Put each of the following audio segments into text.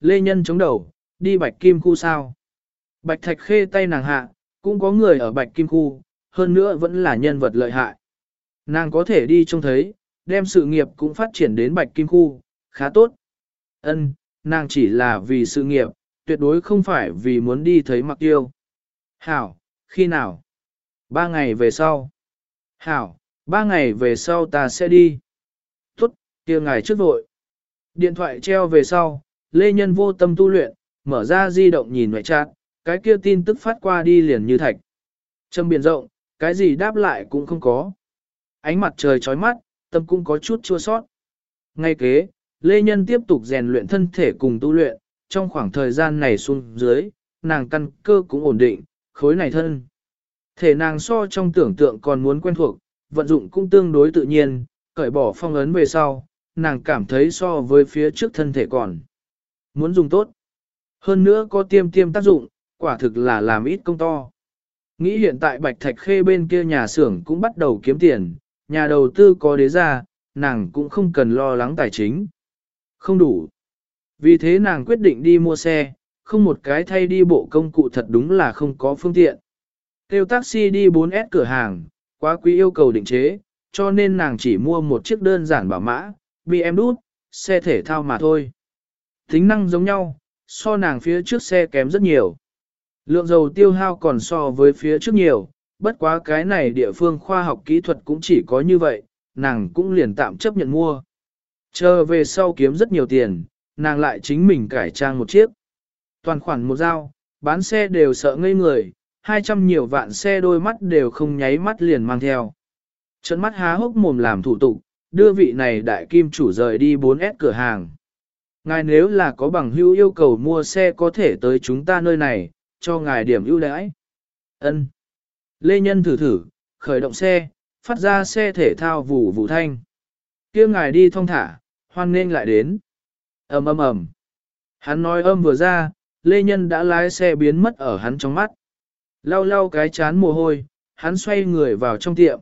Lê Nhân chống đầu, đi bạch kim khu sao. Bạch thạch khê tay nàng hạ, cũng có người ở bạch kim khu, hơn nữa vẫn là nhân vật lợi hại. Nàng có thể đi trông thấy, đem sự nghiệp cũng phát triển đến bạch kim khu, khá tốt. Ân, nàng chỉ là vì sự nghiệp, tuyệt đối không phải vì muốn đi thấy mặc tiêu. Hảo, khi nào? Ba ngày về sau. Hảo, ba ngày về sau ta sẽ đi. Tốt, kia ngài trước vội. Điện thoại treo về sau, Lê Nhân vô tâm tu luyện, mở ra di động nhìn ngoại trạng, cái kia tin tức phát qua đi liền như thạch. Trầm biển rộng, cái gì đáp lại cũng không có. Ánh mặt trời chói mắt, tâm cũng có chút chua sót. Ngay kế, Lê Nhân tiếp tục rèn luyện thân thể cùng tu luyện, trong khoảng thời gian này xuống dưới, nàng căn cơ cũng ổn định, khối này thân. Thể nàng so trong tưởng tượng còn muốn quen thuộc, vận dụng cũng tương đối tự nhiên, cởi bỏ phong ấn về sau, nàng cảm thấy so với phía trước thân thể còn. Muốn dùng tốt. Hơn nữa có tiêm tiêm tác dụng, quả thực là làm ít công to. Nghĩ hiện tại Bạch Thạch Khê bên kia nhà xưởng cũng bắt đầu kiếm tiền, nhà đầu tư có đế ra, nàng cũng không cần lo lắng tài chính. Không đủ. Vì thế nàng quyết định đi mua xe, không một cái thay đi bộ công cụ thật đúng là không có phương tiện. Kêu taxi đi 4S cửa hàng, quá quý yêu cầu định chế, cho nên nàng chỉ mua một chiếc đơn giản bảo mã, BMW, đút, xe thể thao mà thôi. Tính năng giống nhau, so nàng phía trước xe kém rất nhiều. Lượng dầu tiêu hao còn so với phía trước nhiều, bất quá cái này địa phương khoa học kỹ thuật cũng chỉ có như vậy, nàng cũng liền tạm chấp nhận mua. Chờ về sau kiếm rất nhiều tiền, nàng lại chính mình cải trang một chiếc. Toàn khoản một dao, bán xe đều sợ ngây người, 200 nhiều vạn xe đôi mắt đều không nháy mắt liền mang theo. Trận mắt há hốc mồm làm thủ tục, đưa vị này đại kim chủ rời đi 4S cửa hàng. Ngài nếu là có bằng hữu yêu cầu mua xe có thể tới chúng ta nơi này, cho ngài điểm ưu đãi. Ân. Lê Nhân thử thử, khởi động xe, phát ra xe thể thao vù vù thanh. kia ngài đi thong thả, hoan nên lại đến. ầm ầm ầm. Hắn nói âm vừa ra, Lê Nhân đã lái xe biến mất ở hắn trong mắt. Lau lau cái chán mồ hôi, hắn xoay người vào trong tiệm.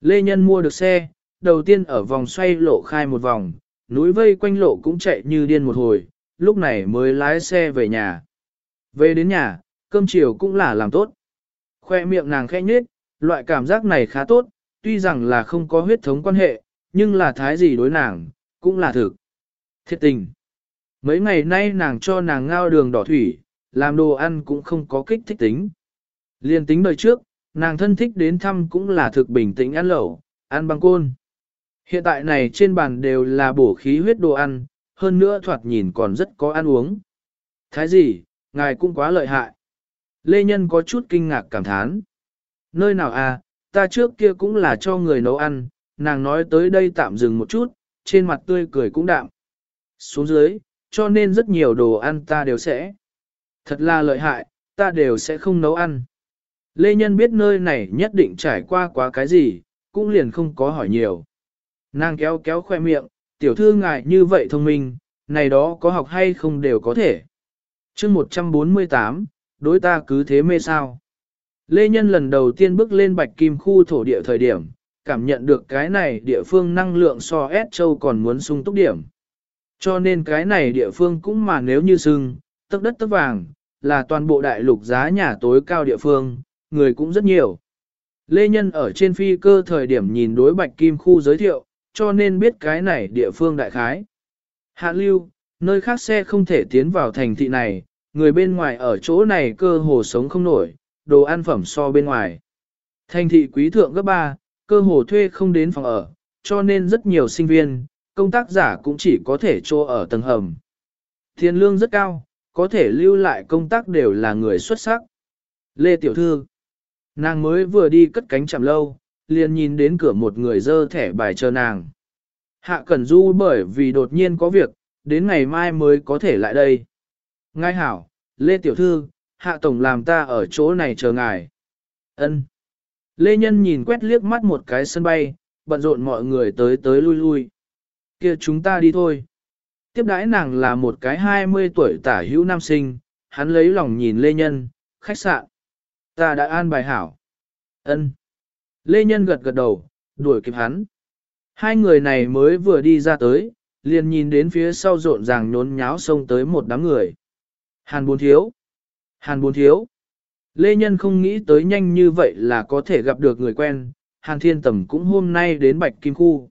Lê Nhân mua được xe, đầu tiên ở vòng xoay lộ khai một vòng, núi vây quanh lộ cũng chạy như điên một hồi, lúc này mới lái xe về nhà. Về đến nhà, cơm chiều cũng là làm tốt. Khoe miệng nàng khẽ nhết, loại cảm giác này khá tốt, tuy rằng là không có huyết thống quan hệ, nhưng là thái gì đối nàng, cũng là thực. Thiệt tình. Mấy ngày nay nàng cho nàng ngao đường đỏ thủy, làm đồ ăn cũng không có kích thích tính. Liên tính đời trước, nàng thân thích đến thăm cũng là thực bình tĩnh ăn lẩu, ăn băng côn. Hiện tại này trên bàn đều là bổ khí huyết đồ ăn, hơn nữa thoạt nhìn còn rất có ăn uống. Thái gì, ngài cũng quá lợi hại. Lê Nhân có chút kinh ngạc cảm thán. Nơi nào à, ta trước kia cũng là cho người nấu ăn, nàng nói tới đây tạm dừng một chút, trên mặt tươi cười cũng đạm. Xuống dưới, cho nên rất nhiều đồ ăn ta đều sẽ. Thật là lợi hại, ta đều sẽ không nấu ăn. Lê Nhân biết nơi này nhất định trải qua quá cái gì, cũng liền không có hỏi nhiều. Nàng kéo kéo khoe miệng, tiểu thư ngài như vậy thông minh, này đó có học hay không đều có thể. chương 148, đối ta cứ thế mê sao. Lê Nhân lần đầu tiên bước lên bạch kim khu thổ địa thời điểm, cảm nhận được cái này địa phương năng lượng so S châu còn muốn sung túc điểm. Cho nên cái này địa phương cũng mà nếu như sưng, tấc đất tấc vàng, là toàn bộ đại lục giá nhà tối cao địa phương, người cũng rất nhiều. Lê Nhân ở trên phi cơ thời điểm nhìn đối bạch kim khu giới thiệu, cho nên biết cái này địa phương đại khái. Hạ lưu, nơi khác xe không thể tiến vào thành thị này, người bên ngoài ở chỗ này cơ hồ sống không nổi, đồ ăn phẩm so bên ngoài. Thành thị quý thượng gấp 3, cơ hồ thuê không đến phòng ở, cho nên rất nhiều sinh viên, công tác giả cũng chỉ có thể trô ở tầng hầm. Tiền lương rất cao, có thể lưu lại công tác đều là người xuất sắc. Lê Tiểu Thư Nàng mới vừa đi cất cánh chậm lâu, liền nhìn đến cửa một người dơ thẻ bài chờ nàng. Hạ Cẩn Du bởi vì đột nhiên có việc, đến ngày mai mới có thể lại đây. Ngài hảo, Lê Tiểu Thư, Hạ Tổng làm ta ở chỗ này chờ ngài. Ân. Lê Nhân nhìn quét liếc mắt một cái sân bay, bận rộn mọi người tới tới lui lui. kia chúng ta đi thôi. Tiếp đãi nàng là một cái 20 tuổi tả hữu nam sinh, hắn lấy lòng nhìn Lê Nhân, khách sạn. Ta đã an bài hảo. Ân. Lê Nhân gật gật đầu, đuổi kịp hắn. Hai người này mới vừa đi ra tới, liền nhìn đến phía sau rộn ràng nhốn nháo xông tới một đám người. Hàn bốn thiếu. Hàn bốn thiếu. Lê Nhân không nghĩ tới nhanh như vậy là có thể gặp được người quen, Hàn Thiên Tầm cũng hôm nay đến Bạch Kim Khu.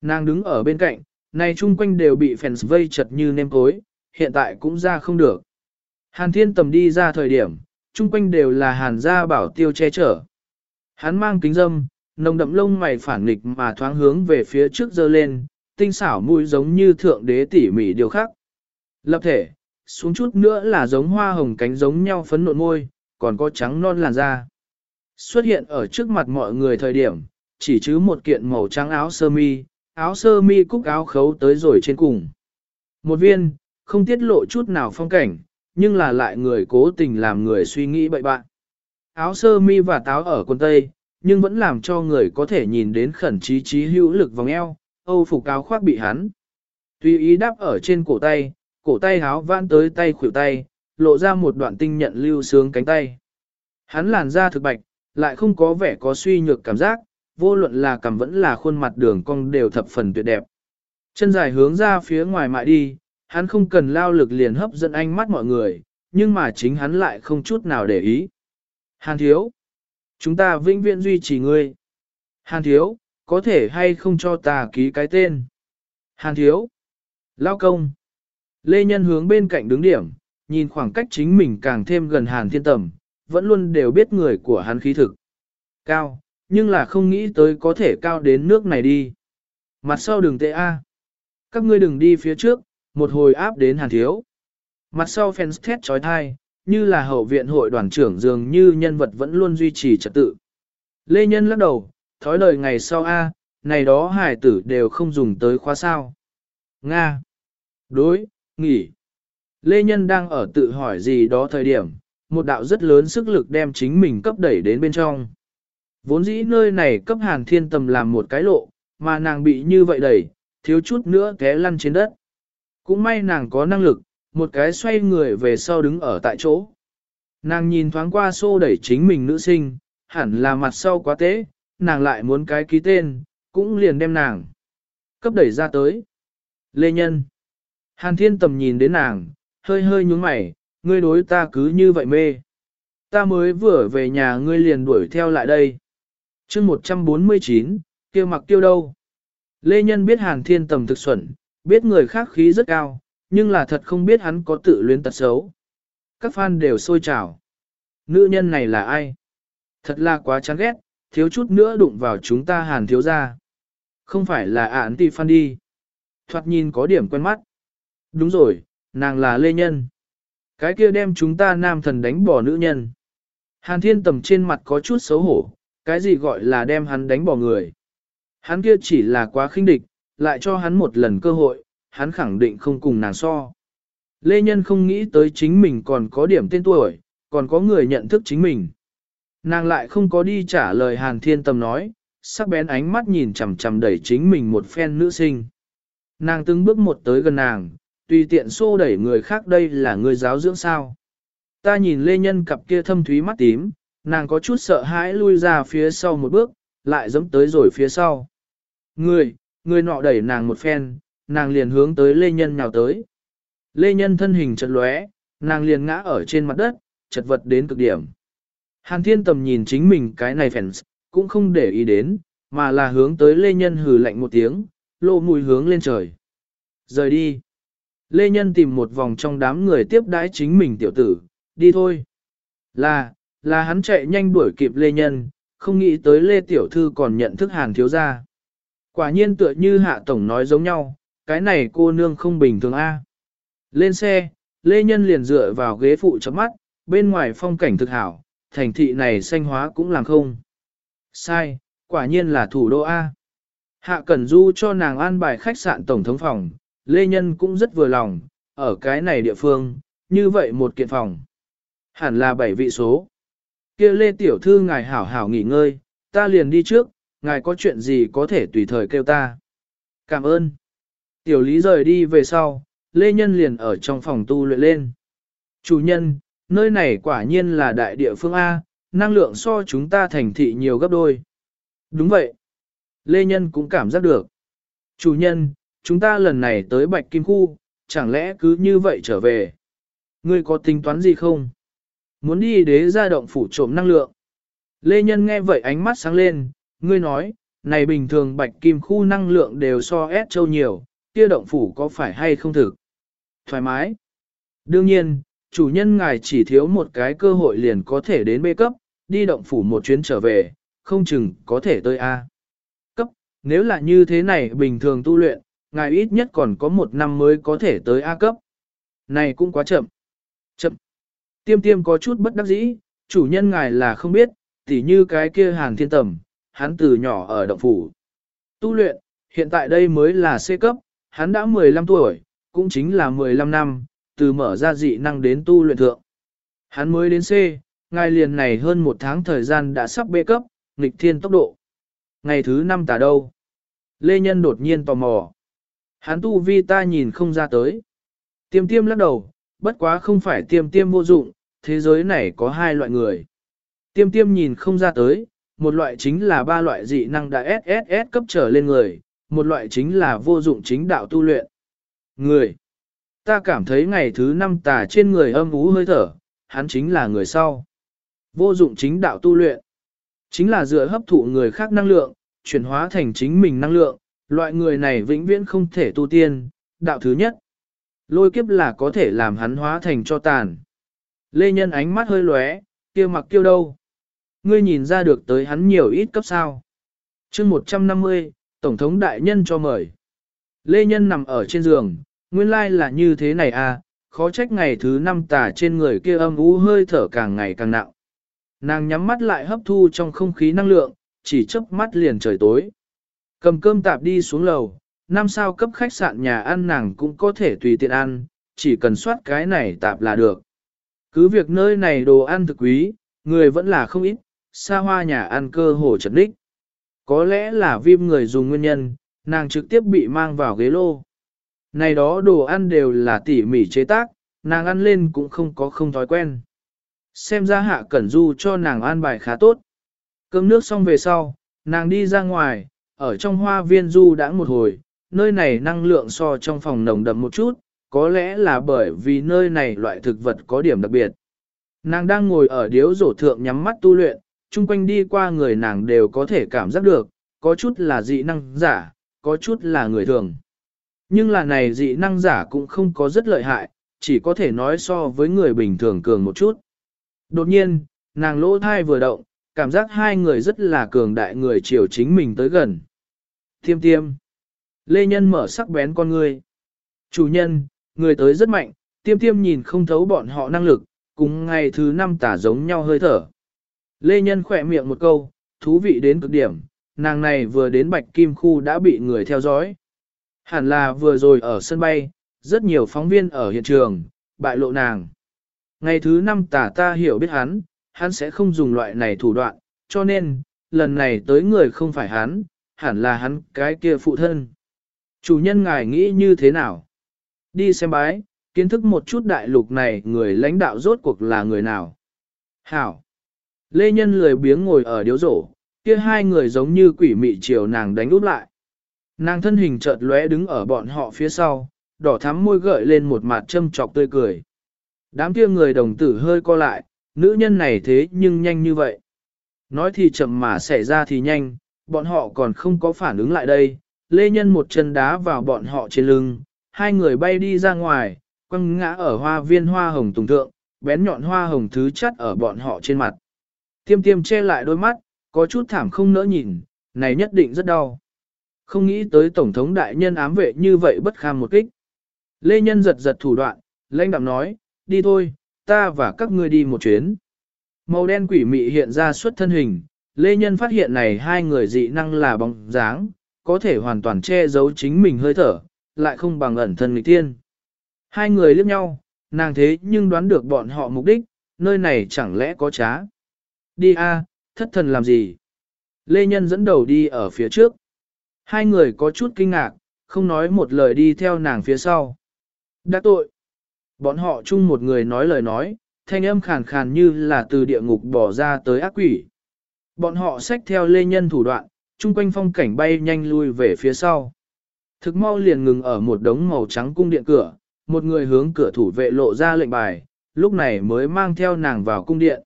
Nàng đứng ở bên cạnh, này chung quanh đều bị fans vây chật như nêm cối, hiện tại cũng ra không được. Hàn Thiên Tầm đi ra thời điểm, chung quanh đều là Hàn gia bảo tiêu che chở. Hắn mang kính dâm, nồng đậm lông mày phản nghịch mà thoáng hướng về phía trước dơ lên, tinh xảo mũi giống như thượng đế tỉ mỉ điều khác. Lập thể, xuống chút nữa là giống hoa hồng cánh giống nhau phấn nộn môi, còn có trắng non làn da. Xuất hiện ở trước mặt mọi người thời điểm, chỉ chứ một kiện màu trắng áo sơ mi, áo sơ mi cúc áo khấu tới rồi trên cùng. Một viên, không tiết lộ chút nào phong cảnh, nhưng là lại người cố tình làm người suy nghĩ bậy bạn. Áo sơ mi và táo ở quần tây, nhưng vẫn làm cho người có thể nhìn đến khẩn trí trí hữu lực vòng eo, âu phục áo khoác bị hắn. Tùy ý đáp ở trên cổ tay, cổ tay áo vãn tới tay khuỷu tay, lộ ra một đoạn tinh nhận lưu sướng cánh tay. Hắn làn da thực bạch, lại không có vẻ có suy nhược cảm giác, vô luận là cảm vẫn là khuôn mặt đường cong đều thập phần tuyệt đẹp. Chân dài hướng ra phía ngoài mại đi, hắn không cần lao lực liền hấp dẫn ánh mắt mọi người, nhưng mà chính hắn lại không chút nào để ý. Hàn thiếu, chúng ta vĩnh viễn duy trì ngươi. Hàn thiếu, có thể hay không cho ta ký cái tên. Hàn thiếu, lao công. Lê Nhân hướng bên cạnh đứng điểm, nhìn khoảng cách chính mình càng thêm gần Hàn Thiên Tầm, vẫn luôn đều biết người của hắn khí thực. Cao, nhưng là không nghĩ tới có thể cao đến nước này đi. Mặt sau đường tệ A. Các ngươi đừng đi phía trước, một hồi áp đến Hàn Thiếu. Mặt sau fans thét trói thai, như là hậu viện hội đoàn trưởng dường như nhân vật vẫn luôn duy trì trật tự. Lê Nhân lắc đầu, thói lời ngày sau A, này đó hải tử đều không dùng tới khóa sao. Nga. Đối, nghỉ. Lê Nhân đang ở tự hỏi gì đó thời điểm, một đạo rất lớn sức lực đem chính mình cấp đẩy đến bên trong. Vốn dĩ nơi này cấp hàn thiên tầm làm một cái lộ, mà nàng bị như vậy đẩy, thiếu chút nữa té lăn trên đất. Cũng may nàng có năng lực, một cái xoay người về sau đứng ở tại chỗ. Nàng nhìn thoáng qua xô đẩy chính mình nữ sinh, hẳn là mặt sau quá tế, nàng lại muốn cái ký tên, cũng liền đem nàng. Cấp đẩy ra tới. Lê Nhân. Hàn thiên tầm nhìn đến nàng, hơi hơi nhúng mày, ngươi đối ta cứ như vậy mê. Ta mới vừa về nhà ngươi liền đuổi theo lại đây. chương 149, kia mặc tiêu đâu. Lê Nhân biết Hàn Thiên Tầm thực xuẩn, biết người khác khí rất cao, nhưng là thật không biết hắn có tự luyến tật xấu. Các fan đều sôi trào. Nữ nhân này là ai? Thật là quá chán ghét, thiếu chút nữa đụng vào chúng ta Hàn thiếu ra. Không phải là ản ti fan đi. Thoạt nhìn có điểm quen mắt. Đúng rồi, nàng là Lê Nhân. Cái kia đem chúng ta nam thần đánh bỏ nữ nhân. Hàn thiên tầm trên mặt có chút xấu hổ, cái gì gọi là đem hắn đánh bỏ người. Hắn kia chỉ là quá khinh địch, lại cho hắn một lần cơ hội, hắn khẳng định không cùng nàng so. Lê Nhân không nghĩ tới chính mình còn có điểm tên tuổi, còn có người nhận thức chính mình. Nàng lại không có đi trả lời Hàn Thiên Tâm nói, sắc bén ánh mắt nhìn chằm chằm đẩy chính mình một phen nữ sinh. Nàng từng bước một tới gần nàng, tùy tiện xô đẩy người khác đây là người giáo dưỡng sao. Ta nhìn Lê Nhân cặp kia thâm thúy mắt tím, nàng có chút sợ hãi lui ra phía sau một bước, lại dẫm tới rồi phía sau. Người, người nọ đẩy nàng một phen, nàng liền hướng tới Lê Nhân nhào tới. Lê Nhân thân hình chật lóe, nàng liền ngã ở trên mặt đất, chật vật đến cực điểm. Hàn Thiên Tầm nhìn chính mình cái này phèn cũng không để ý đến, mà là hướng tới Lê Nhân hừ lạnh một tiếng, lộ mùi hướng lên trời. Rời đi. Lê Nhân tìm một vòng trong đám người tiếp đãi chính mình tiểu tử, đi thôi. Là, là hắn chạy nhanh đuổi kịp Lê Nhân, không nghĩ tới Lê Tiểu Thư còn nhận thức hàn thiếu gia. Quả nhiên tựa như Hạ Tổng nói giống nhau, cái này cô nương không bình thường a. Lên xe, Lê Nhân liền dựa vào ghế phụ chấm mắt, bên ngoài phong cảnh thực hảo, thành thị này xanh hóa cũng làm không. Sai, quả nhiên là thủ đô A. Hạ Cẩn Du cho nàng an bài khách sạn tổng thống phòng, Lê Nhân cũng rất vừa lòng, ở cái này địa phương, như vậy một kiện phòng. Hẳn là bảy vị số. kia Lê Tiểu Thư ngài hảo hảo nghỉ ngơi, ta liền đi trước, ngài có chuyện gì có thể tùy thời kêu ta. Cảm ơn. Tiểu Lý rời đi về sau, Lê Nhân liền ở trong phòng tu luyện lên. Chủ nhân, nơi này quả nhiên là đại địa phương A, năng lượng so chúng ta thành thị nhiều gấp đôi. Đúng vậy. Lê Nhân cũng cảm giác được. Chủ nhân, chúng ta lần này tới Bạch Kim Khu, chẳng lẽ cứ như vậy trở về? Ngươi có tính toán gì không? Muốn đi đế ra động phủ trộm năng lượng. Lê Nhân nghe vậy ánh mắt sáng lên, ngươi nói, này bình thường Bạch Kim Khu năng lượng đều so S châu nhiều, kia động phủ có phải hay không thực? Thoải mái. Đương nhiên, chủ nhân ngài chỉ thiếu một cái cơ hội liền có thể đến bê cấp, đi động phủ một chuyến trở về, không chừng có thể tới A. Cấp, nếu là như thế này bình thường tu luyện, ngài ít nhất còn có một năm mới có thể tới A cấp. Này cũng quá chậm. Chậm. Tiêm tiêm có chút bất đắc dĩ, chủ nhân ngài là không biết, tỉ như cái kia hàn thiên tầm, hắn từ nhỏ ở động phủ. Tu luyện, hiện tại đây mới là C cấp, hắn đã 15 tuổi, cũng chính là 15 năm, từ mở ra dị năng đến tu luyện thượng. Hắn mới đến C, ngài liền này hơn một tháng thời gian đã sắp bê cấp, nghịch thiên tốc độ. Ngày thứ năm tả đâu? Lê Nhân đột nhiên tò mò. Hắn tu vi ta nhìn không ra tới. Tiêm tiêm lắc đầu, bất quá không phải tiêm tiêm vô dụng, thế giới này có hai loại người. Tiêm tiêm nhìn không ra tới, một loại chính là ba loại dị năng đã SSS cấp trở lên người, một loại chính là vô dụng chính đạo tu luyện. Người. Ta cảm thấy ngày thứ năm tà trên người âm ú hơi thở, hắn chính là người sau. Vô dụng chính đạo tu luyện. Chính là dựa hấp thụ người khác năng lượng, chuyển hóa thành chính mình năng lượng, loại người này vĩnh viễn không thể tu tiên, đạo thứ nhất. Lôi kiếp là có thể làm hắn hóa thành cho tàn. Lê Nhân ánh mắt hơi lóe, kia mặc kêu đâu. Ngươi nhìn ra được tới hắn nhiều ít cấp sao. chương 150, Tổng thống đại nhân cho mời. Lê Nhân nằm ở trên giường, nguyên lai là như thế này à, khó trách ngày thứ năm tà trên người kia âm u hơi thở càng ngày càng nặng. Nàng nhắm mắt lại hấp thu trong không khí năng lượng, chỉ chớp mắt liền trời tối. Cầm cơm tạp đi xuống lầu, năm sao cấp khách sạn nhà ăn nàng cũng có thể tùy tiện ăn, chỉ cần soát cái này tạp là được. Cứ việc nơi này đồ ăn thực quý, người vẫn là không ít, xa hoa nhà ăn cơ hồ chật đích. Có lẽ là viêm người dùng nguyên nhân, nàng trực tiếp bị mang vào ghế lô. Này đó đồ ăn đều là tỉ mỉ chế tác, nàng ăn lên cũng không có không thói quen. Xem ra hạ cẩn du cho nàng an bài khá tốt. Cơm nước xong về sau, nàng đi ra ngoài, ở trong hoa viên du đã một hồi, nơi này năng lượng so trong phòng nồng đậm một chút, có lẽ là bởi vì nơi này loại thực vật có điểm đặc biệt. Nàng đang ngồi ở điếu rổ thượng nhắm mắt tu luyện, chung quanh đi qua người nàng đều có thể cảm giác được, có chút là dị năng giả, có chút là người thường. Nhưng là này dị năng giả cũng không có rất lợi hại, chỉ có thể nói so với người bình thường cường một chút. Đột nhiên, nàng lỗ thai vừa động, cảm giác hai người rất là cường đại người chiều chính mình tới gần. Tiêm tiêm. Lê Nhân mở sắc bén con người. Chủ nhân, người tới rất mạnh, tiêm tiêm nhìn không thấu bọn họ năng lực, cùng ngày thứ năm tả giống nhau hơi thở. Lê Nhân khỏe miệng một câu, thú vị đến cực điểm, nàng này vừa đến Bạch Kim Khu đã bị người theo dõi. Hẳn là vừa rồi ở sân bay, rất nhiều phóng viên ở hiện trường, bại lộ nàng. Ngày thứ năm tả ta hiểu biết hắn, hắn sẽ không dùng loại này thủ đoạn, cho nên, lần này tới người không phải hắn, hẳn là hắn cái kia phụ thân. Chủ nhân ngài nghĩ như thế nào? Đi xem bái, kiến thức một chút đại lục này người lãnh đạo rốt cuộc là người nào? Hảo! Lê Nhân lười biếng ngồi ở điếu rổ, kia hai người giống như quỷ mị chiều nàng đánh úp lại. Nàng thân hình chợt lóe đứng ở bọn họ phía sau, đỏ thắm môi gợi lên một mặt châm trọc tươi cười. Đám kia người đồng tử hơi co lại, nữ nhân này thế nhưng nhanh như vậy. Nói thì chậm mà xảy ra thì nhanh, bọn họ còn không có phản ứng lại đây. Lê Nhân một chân đá vào bọn họ trên lưng, hai người bay đi ra ngoài, quăng ngã ở hoa viên hoa hồng tùng thượng, bén nhọn hoa hồng thứ chắt ở bọn họ trên mặt. Tiêm tiêm che lại đôi mắt, có chút thảm không nỡ nhìn, này nhất định rất đau. Không nghĩ tới Tổng thống đại nhân ám vệ như vậy bất kham một kích. Lê Nhân giật giật thủ đoạn, lãnh đạm nói, đi thôi, ta và các ngươi đi một chuyến. Màu đen quỷ mị hiện ra xuất thân hình, Lê Nhân phát hiện này hai người dị năng là bóng dáng, có thể hoàn toàn che giấu chính mình hơi thở, lại không bằng ẩn thân nghịch tiên. Hai người liếc nhau, nàng thế nhưng đoán được bọn họ mục đích, nơi này chẳng lẽ có trá. Đi a, thất thần làm gì? Lê Nhân dẫn đầu đi ở phía trước. Hai người có chút kinh ngạc, không nói một lời đi theo nàng phía sau. Đã tội. Bọn họ chung một người nói lời nói, thanh âm khàn khàn như là từ địa ngục bỏ ra tới ác quỷ. Bọn họ xách theo lê nhân thủ đoạn, chung quanh phong cảnh bay nhanh lui về phía sau. Thực mau liền ngừng ở một đống màu trắng cung điện cửa, một người hướng cửa thủ vệ lộ ra lệnh bài, lúc này mới mang theo nàng vào cung điện.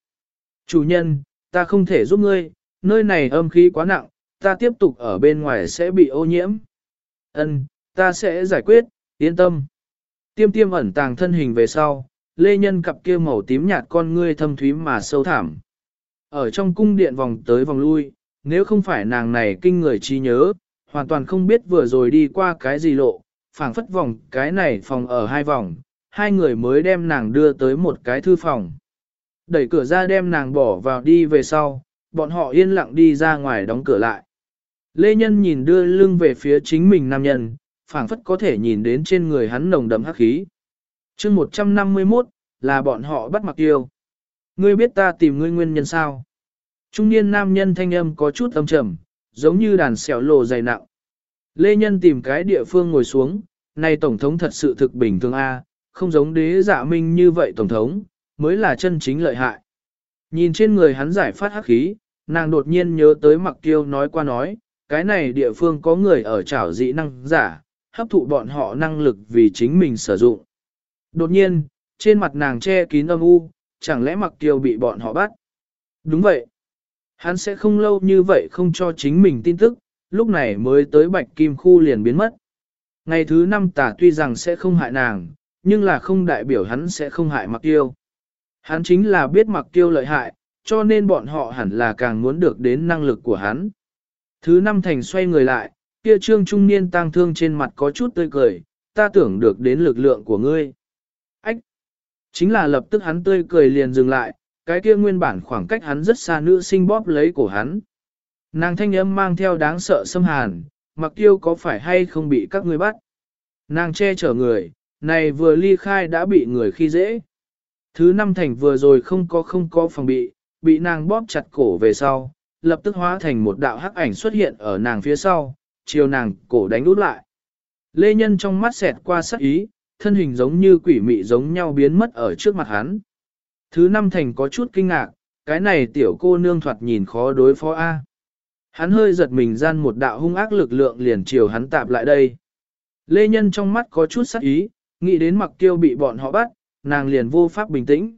Chủ nhân, ta không thể giúp ngươi, nơi này âm khí quá nặng, ta tiếp tục ở bên ngoài sẽ bị ô nhiễm. Ân, ta sẽ giải quyết, yên tâm. Tiêm tiêm ẩn tàng thân hình về sau, lê nhân cặp kia màu tím nhạt con ngươi thâm thúy mà sâu thẳm. Ở trong cung điện vòng tới vòng lui, nếu không phải nàng này kinh người trí nhớ, hoàn toàn không biết vừa rồi đi qua cái gì lộ, phảng phất vòng cái này phòng ở hai vòng, hai người mới đem nàng đưa tới một cái thư phòng. Đẩy cửa ra đem nàng bỏ vào đi về sau, bọn họ yên lặng đi ra ngoài đóng cửa lại. Lê Nhân nhìn đưa lưng về phía chính mình nam nhân, phảng phất có thể nhìn đến trên người hắn nồng đậm hắc khí. chương 151, là bọn họ bắt mặc tiêu. Ngươi biết ta tìm ngươi nguyên nhân sao? Trung niên nam nhân thanh âm có chút âm trầm, giống như đàn xẻo lộ dày nặng. Lê Nhân tìm cái địa phương ngồi xuống, này Tổng thống thật sự thực bình thường A, không giống đế giả minh như vậy Tổng thống, mới là chân chính lợi hại. Nhìn trên người hắn giải phát hắc khí, nàng đột nhiên nhớ tới mặc tiêu nói qua nói, cái này địa phương có người ở trảo dị năng giả, hấp thụ bọn họ năng lực vì chính mình sử dụng. Đột nhiên, trên mặt nàng che kín âm u, chẳng lẽ mặc tiêu bị bọn họ bắt? Đúng vậy. Hắn sẽ không lâu như vậy không cho chính mình tin tức, lúc này mới tới bạch kim khu liền biến mất. Ngày thứ năm tả tuy rằng sẽ không hại nàng, nhưng là không đại biểu hắn sẽ không hại mặc tiêu. Hắn chính là biết mặc tiêu lợi hại, cho nên bọn họ hẳn là càng muốn được đến năng lực của hắn. Thứ năm thành xoay người lại, kia trương trung niên tang thương trên mặt có chút tươi cười, ta tưởng được đến lực lượng của ngươi. Ách! Chính là lập tức hắn tươi cười liền dừng lại, cái kia nguyên bản khoảng cách hắn rất xa nữ sinh bóp lấy cổ hắn. Nàng thanh âm mang theo đáng sợ xâm hàn, mặc tiêu có phải hay không bị các ngươi bắt. Nàng che chở người, này vừa ly khai đã bị người khi dễ. Thứ năm thành vừa rồi không có không có phòng bị, bị nàng bóp chặt cổ về sau, lập tức hóa thành một đạo hắc ảnh xuất hiện ở nàng phía sau, chiều nàng cổ đánh út lại. Lê Nhân trong mắt xẹt qua sắc ý, thân hình giống như quỷ mị giống nhau biến mất ở trước mặt hắn. Thứ năm thành có chút kinh ngạc, cái này tiểu cô nương thoạt nhìn khó đối phó A. Hắn hơi giật mình gian một đạo hung ác lực lượng liền chiều hắn tạp lại đây. Lê Nhân trong mắt có chút sắc ý, nghĩ đến mặc tiêu bị bọn họ bắt, nàng liền vô pháp bình tĩnh.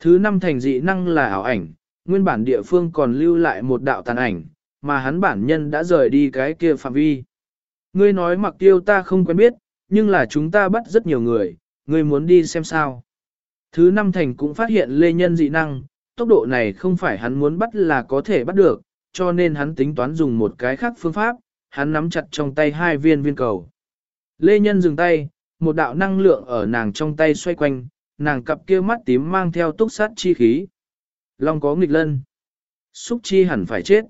Thứ năm thành dị năng là ảo ảnh, nguyên bản địa phương còn lưu lại một đạo tàn ảnh, mà hắn bản nhân đã rời đi cái kia phạm vi. Ngươi nói mặc tiêu ta không quen biết, nhưng là chúng ta bắt rất nhiều người, ngươi muốn đi xem sao. Thứ năm thành cũng phát hiện lê nhân dị năng, tốc độ này không phải hắn muốn bắt là có thể bắt được, cho nên hắn tính toán dùng một cái khác phương pháp, hắn nắm chặt trong tay hai viên viên cầu. Lê nhân dừng tay, một đạo năng lượng ở nàng trong tay xoay quanh, nàng cặp kia mắt tím mang theo túc sát chi khí. Long có nghịch lân. Xúc chi hẳn phải chết.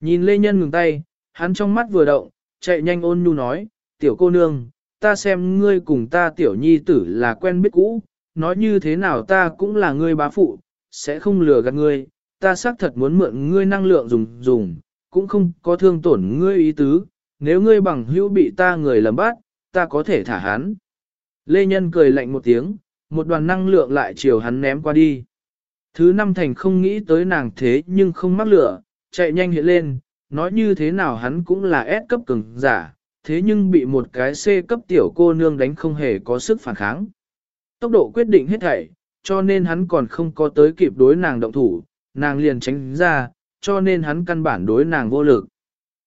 Nhìn Lê Nhân ngừng tay, hắn trong mắt vừa động, chạy nhanh ôn nhu nói, tiểu cô nương, ta xem ngươi cùng ta tiểu nhi tử là quen biết cũ, nói như thế nào ta cũng là ngươi bá phụ, sẽ không lừa gạt ngươi, ta xác thật muốn mượn ngươi năng lượng dùng dùng, cũng không có thương tổn ngươi ý tứ, nếu ngươi bằng hữu bị ta người lầm bắt, ta có thể thả hắn. Lê Nhân cười lạnh một tiếng, một đoàn năng lượng lại chiều hắn ném qua đi. Thứ năm thành không nghĩ tới nàng thế nhưng không mắc lửa, chạy nhanh hiện lên, nói như thế nào hắn cũng là S cấp cường giả, thế nhưng bị một cái C cấp tiểu cô nương đánh không hề có sức phản kháng. Tốc độ quyết định hết thảy, cho nên hắn còn không có tới kịp đối nàng động thủ, nàng liền tránh ra, cho nên hắn căn bản đối nàng vô lực.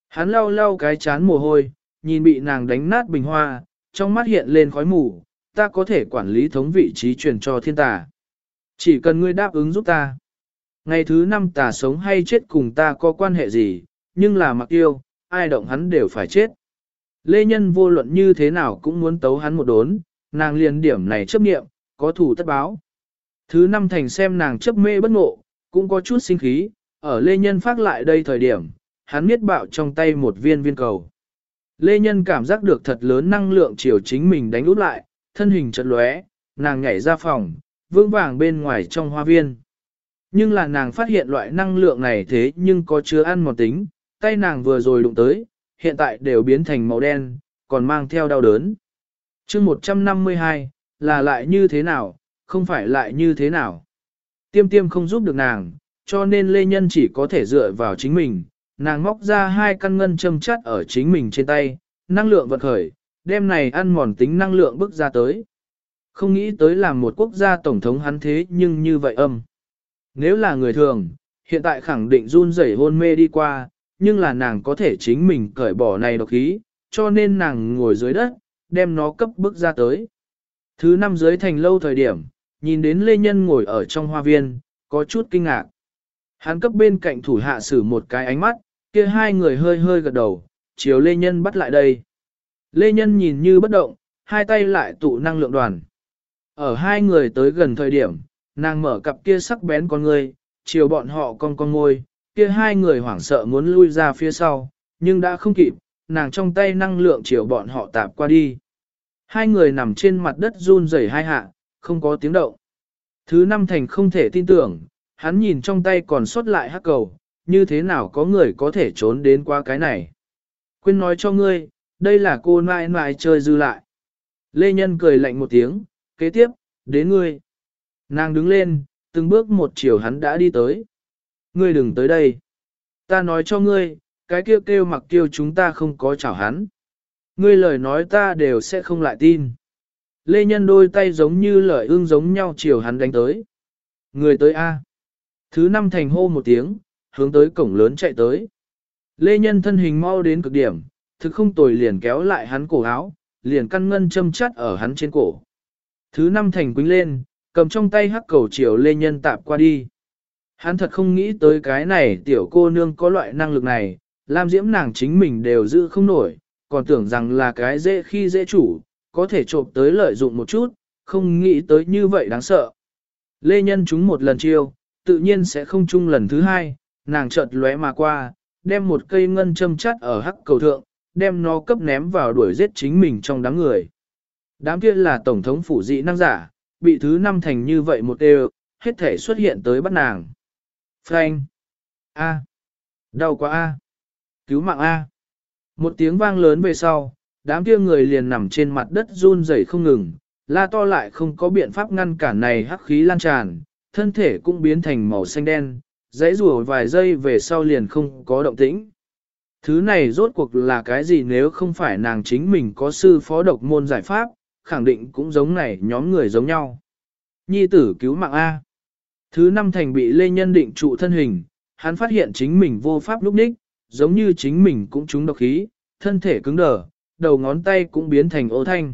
Hắn lau lau cái chán mồ hôi, nhìn bị nàng đánh nát bình hoa, trong mắt hiện lên khói mù, ta có thể quản lý thống vị trí truyền cho thiên tà. Chỉ cần ngươi đáp ứng giúp ta. Ngày thứ năm tà sống hay chết cùng ta có quan hệ gì, nhưng là mặc yêu, ai động hắn đều phải chết. Lê Nhân vô luận như thế nào cũng muốn tấu hắn một đốn, nàng liền điểm này chấp nghiệm, có thủ tất báo. Thứ năm thành xem nàng chấp mê bất ngộ, cũng có chút sinh khí, ở Lê Nhân phát lại đây thời điểm, hắn miết bạo trong tay một viên viên cầu. Lê Nhân cảm giác được thật lớn năng lượng chiều chính mình đánh út lại, thân hình chật lóe, nàng nhảy ra phòng, vững vàng bên ngoài trong hoa viên. Nhưng là nàng phát hiện loại năng lượng này thế nhưng có chứa ăn một tính, tay nàng vừa rồi đụng tới, hiện tại đều biến thành màu đen, còn mang theo đau đớn. chương 152, là lại như thế nào, không phải lại như thế nào. Tiêm tiêm không giúp được nàng, cho nên Lê Nhân chỉ có thể dựa vào chính mình, nàng móc ra hai căn ngân châm chắt ở chính mình trên tay, năng lượng vật khởi, đem này ăn mòn tính năng lượng bước ra tới. Không nghĩ tới làm một quốc gia tổng thống hắn thế nhưng như vậy âm. Nếu là người thường, hiện tại khẳng định run rẩy hôn mê đi qua, nhưng là nàng có thể chính mình cởi bỏ này độc khí, cho nên nàng ngồi dưới đất, đem nó cấp bước ra tới. Thứ năm dưới thành lâu thời điểm, nhìn đến Lê Nhân ngồi ở trong hoa viên, có chút kinh ngạc. Hắn cấp bên cạnh thủ hạ sử một cái ánh mắt, kia hai người hơi hơi gật đầu, chiều Lê Nhân bắt lại đây. Lê Nhân nhìn như bất động, hai tay lại tụ năng lượng đoàn. Ở hai người tới gần thời điểm, nàng mở cặp kia sắc bén con người, chiều bọn họ con con ngôi, kia hai người hoảng sợ muốn lui ra phía sau, nhưng đã không kịp, nàng trong tay năng lượng chiều bọn họ tạp qua đi. Hai người nằm trên mặt đất run rẩy hai hạ, không có tiếng động. Thứ năm thành không thể tin tưởng, hắn nhìn trong tay còn sót lại hắc cầu, như thế nào có người có thể trốn đến qua cái này. Quên nói cho ngươi, đây là cô nãi nãi chơi dư lại. Lê Nhân cười lạnh một tiếng, kế tiếp, đến ngươi. Nàng đứng lên, từng bước một chiều hắn đã đi tới. Ngươi đừng tới đây. Ta nói cho ngươi, cái kêu kêu mặc kêu chúng ta không có chảo hắn. Ngươi lời nói ta đều sẽ không lại tin. Lê Nhân đôi tay giống như lời ương giống nhau chiều hắn đánh tới. Người tới A. Thứ năm thành hô một tiếng, hướng tới cổng lớn chạy tới. Lê Nhân thân hình mau đến cực điểm, thực không tồi liền kéo lại hắn cổ áo, liền căn ngân châm chắt ở hắn trên cổ. Thứ năm thành quính lên, cầm trong tay hắc cầu chiều Lê Nhân tạp qua đi. Hắn thật không nghĩ tới cái này tiểu cô nương có loại năng lực này, Lam Diễm nàng chính mình đều giữ không nổi, còn tưởng rằng là cái dễ khi dễ chủ, có thể trộm tới lợi dụng một chút, không nghĩ tới như vậy đáng sợ. Lê Nhân chúng một lần chiêu, tự nhiên sẽ không chung lần thứ hai, nàng chợt lóe mà qua, đem một cây ngân châm chắt ở hắc cầu thượng, đem nó cấp ném vào đuổi giết chính mình trong đám người. Đám kia là tổng thống phủ dị năng giả, bị thứ năm thành như vậy một đều, hết thể xuất hiện tới bắt nàng. Frank! A! Đau quá A! Cứu mạng A! Một tiếng vang lớn về sau, đám kia người liền nằm trên mặt đất run rẩy không ngừng, la to lại không có biện pháp ngăn cản này hắc khí lan tràn, thân thể cũng biến thành màu xanh đen, dãy rùa vài giây về sau liền không có động tĩnh. Thứ này rốt cuộc là cái gì nếu không phải nàng chính mình có sư phó độc môn giải pháp, khẳng định cũng giống này nhóm người giống nhau. Nhi tử cứu mạng A. Thứ năm thành bị Lê Nhân định trụ thân hình, hắn phát hiện chính mình vô pháp lúc ních, giống như chính mình cũng trúng độc khí, thân thể cứng đờ, đầu ngón tay cũng biến thành ô thanh.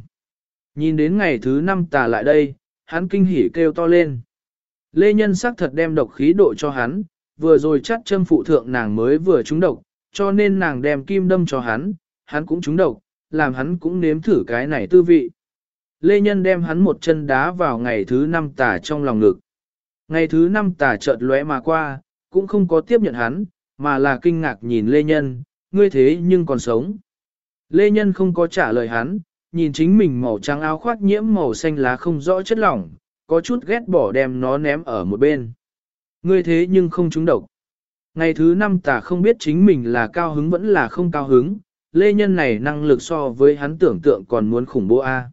Nhìn đến ngày thứ năm tà lại đây, hắn kinh hỉ kêu to lên. Lê Nhân sắc thật đem độc khí độ cho hắn, vừa rồi chắt châm phụ thượng nàng mới vừa trúng độc, cho nên nàng đem kim đâm cho hắn, hắn cũng trúng độc, làm hắn cũng nếm thử cái này tư vị. Lê Nhân đem hắn một chân đá vào ngày thứ năm tả trong lòng ngực. Ngày thứ năm tả chợt lóe mà qua, cũng không có tiếp nhận hắn, mà là kinh ngạc nhìn Lê Nhân, ngươi thế nhưng còn sống. Lê Nhân không có trả lời hắn, nhìn chính mình màu trắng áo khoác nhiễm màu xanh lá không rõ chất lỏng, có chút ghét bỏ đem nó ném ở một bên. Ngươi thế nhưng không trúng độc. Ngày thứ năm tà không biết chính mình là cao hứng vẫn là không cao hứng, Lê Nhân này năng lực so với hắn tưởng tượng còn muốn khủng bố a.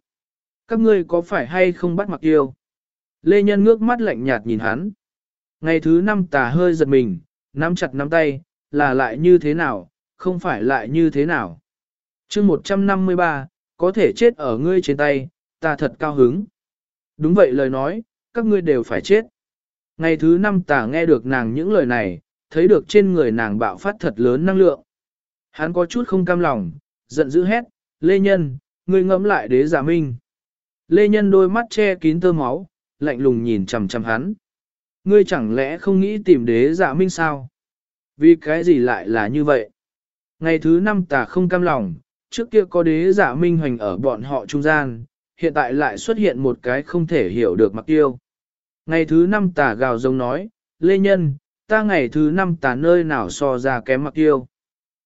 Các ngươi có phải hay không bắt mặc yêu? Lê Nhân ngước mắt lạnh nhạt nhìn hắn. Ngày thứ năm tà hơi giật mình, nắm chặt nắm tay, là lại như thế nào, không phải lại như thế nào. chương 153, có thể chết ở ngươi trên tay, ta thật cao hứng. Đúng vậy lời nói, các ngươi đều phải chết. Ngày thứ năm tả nghe được nàng những lời này, thấy được trên người nàng bạo phát thật lớn năng lượng. Hắn có chút không cam lòng, giận dữ hét, Lê Nhân, ngươi ngẫm lại đế giả minh. Lê Nhân đôi mắt che kín tơ máu, lạnh lùng nhìn chằm chằm hắn. Ngươi chẳng lẽ không nghĩ tìm đế giả minh sao? Vì cái gì lại là như vậy? Ngày thứ năm tà không cam lòng, trước kia có đế giả minh hoành ở bọn họ trung gian, hiện tại lại xuất hiện một cái không thể hiểu được mặc tiêu. Ngày thứ năm tà gào giống nói, Lê Nhân, ta ngày thứ năm tà nơi nào so ra kém mặc tiêu.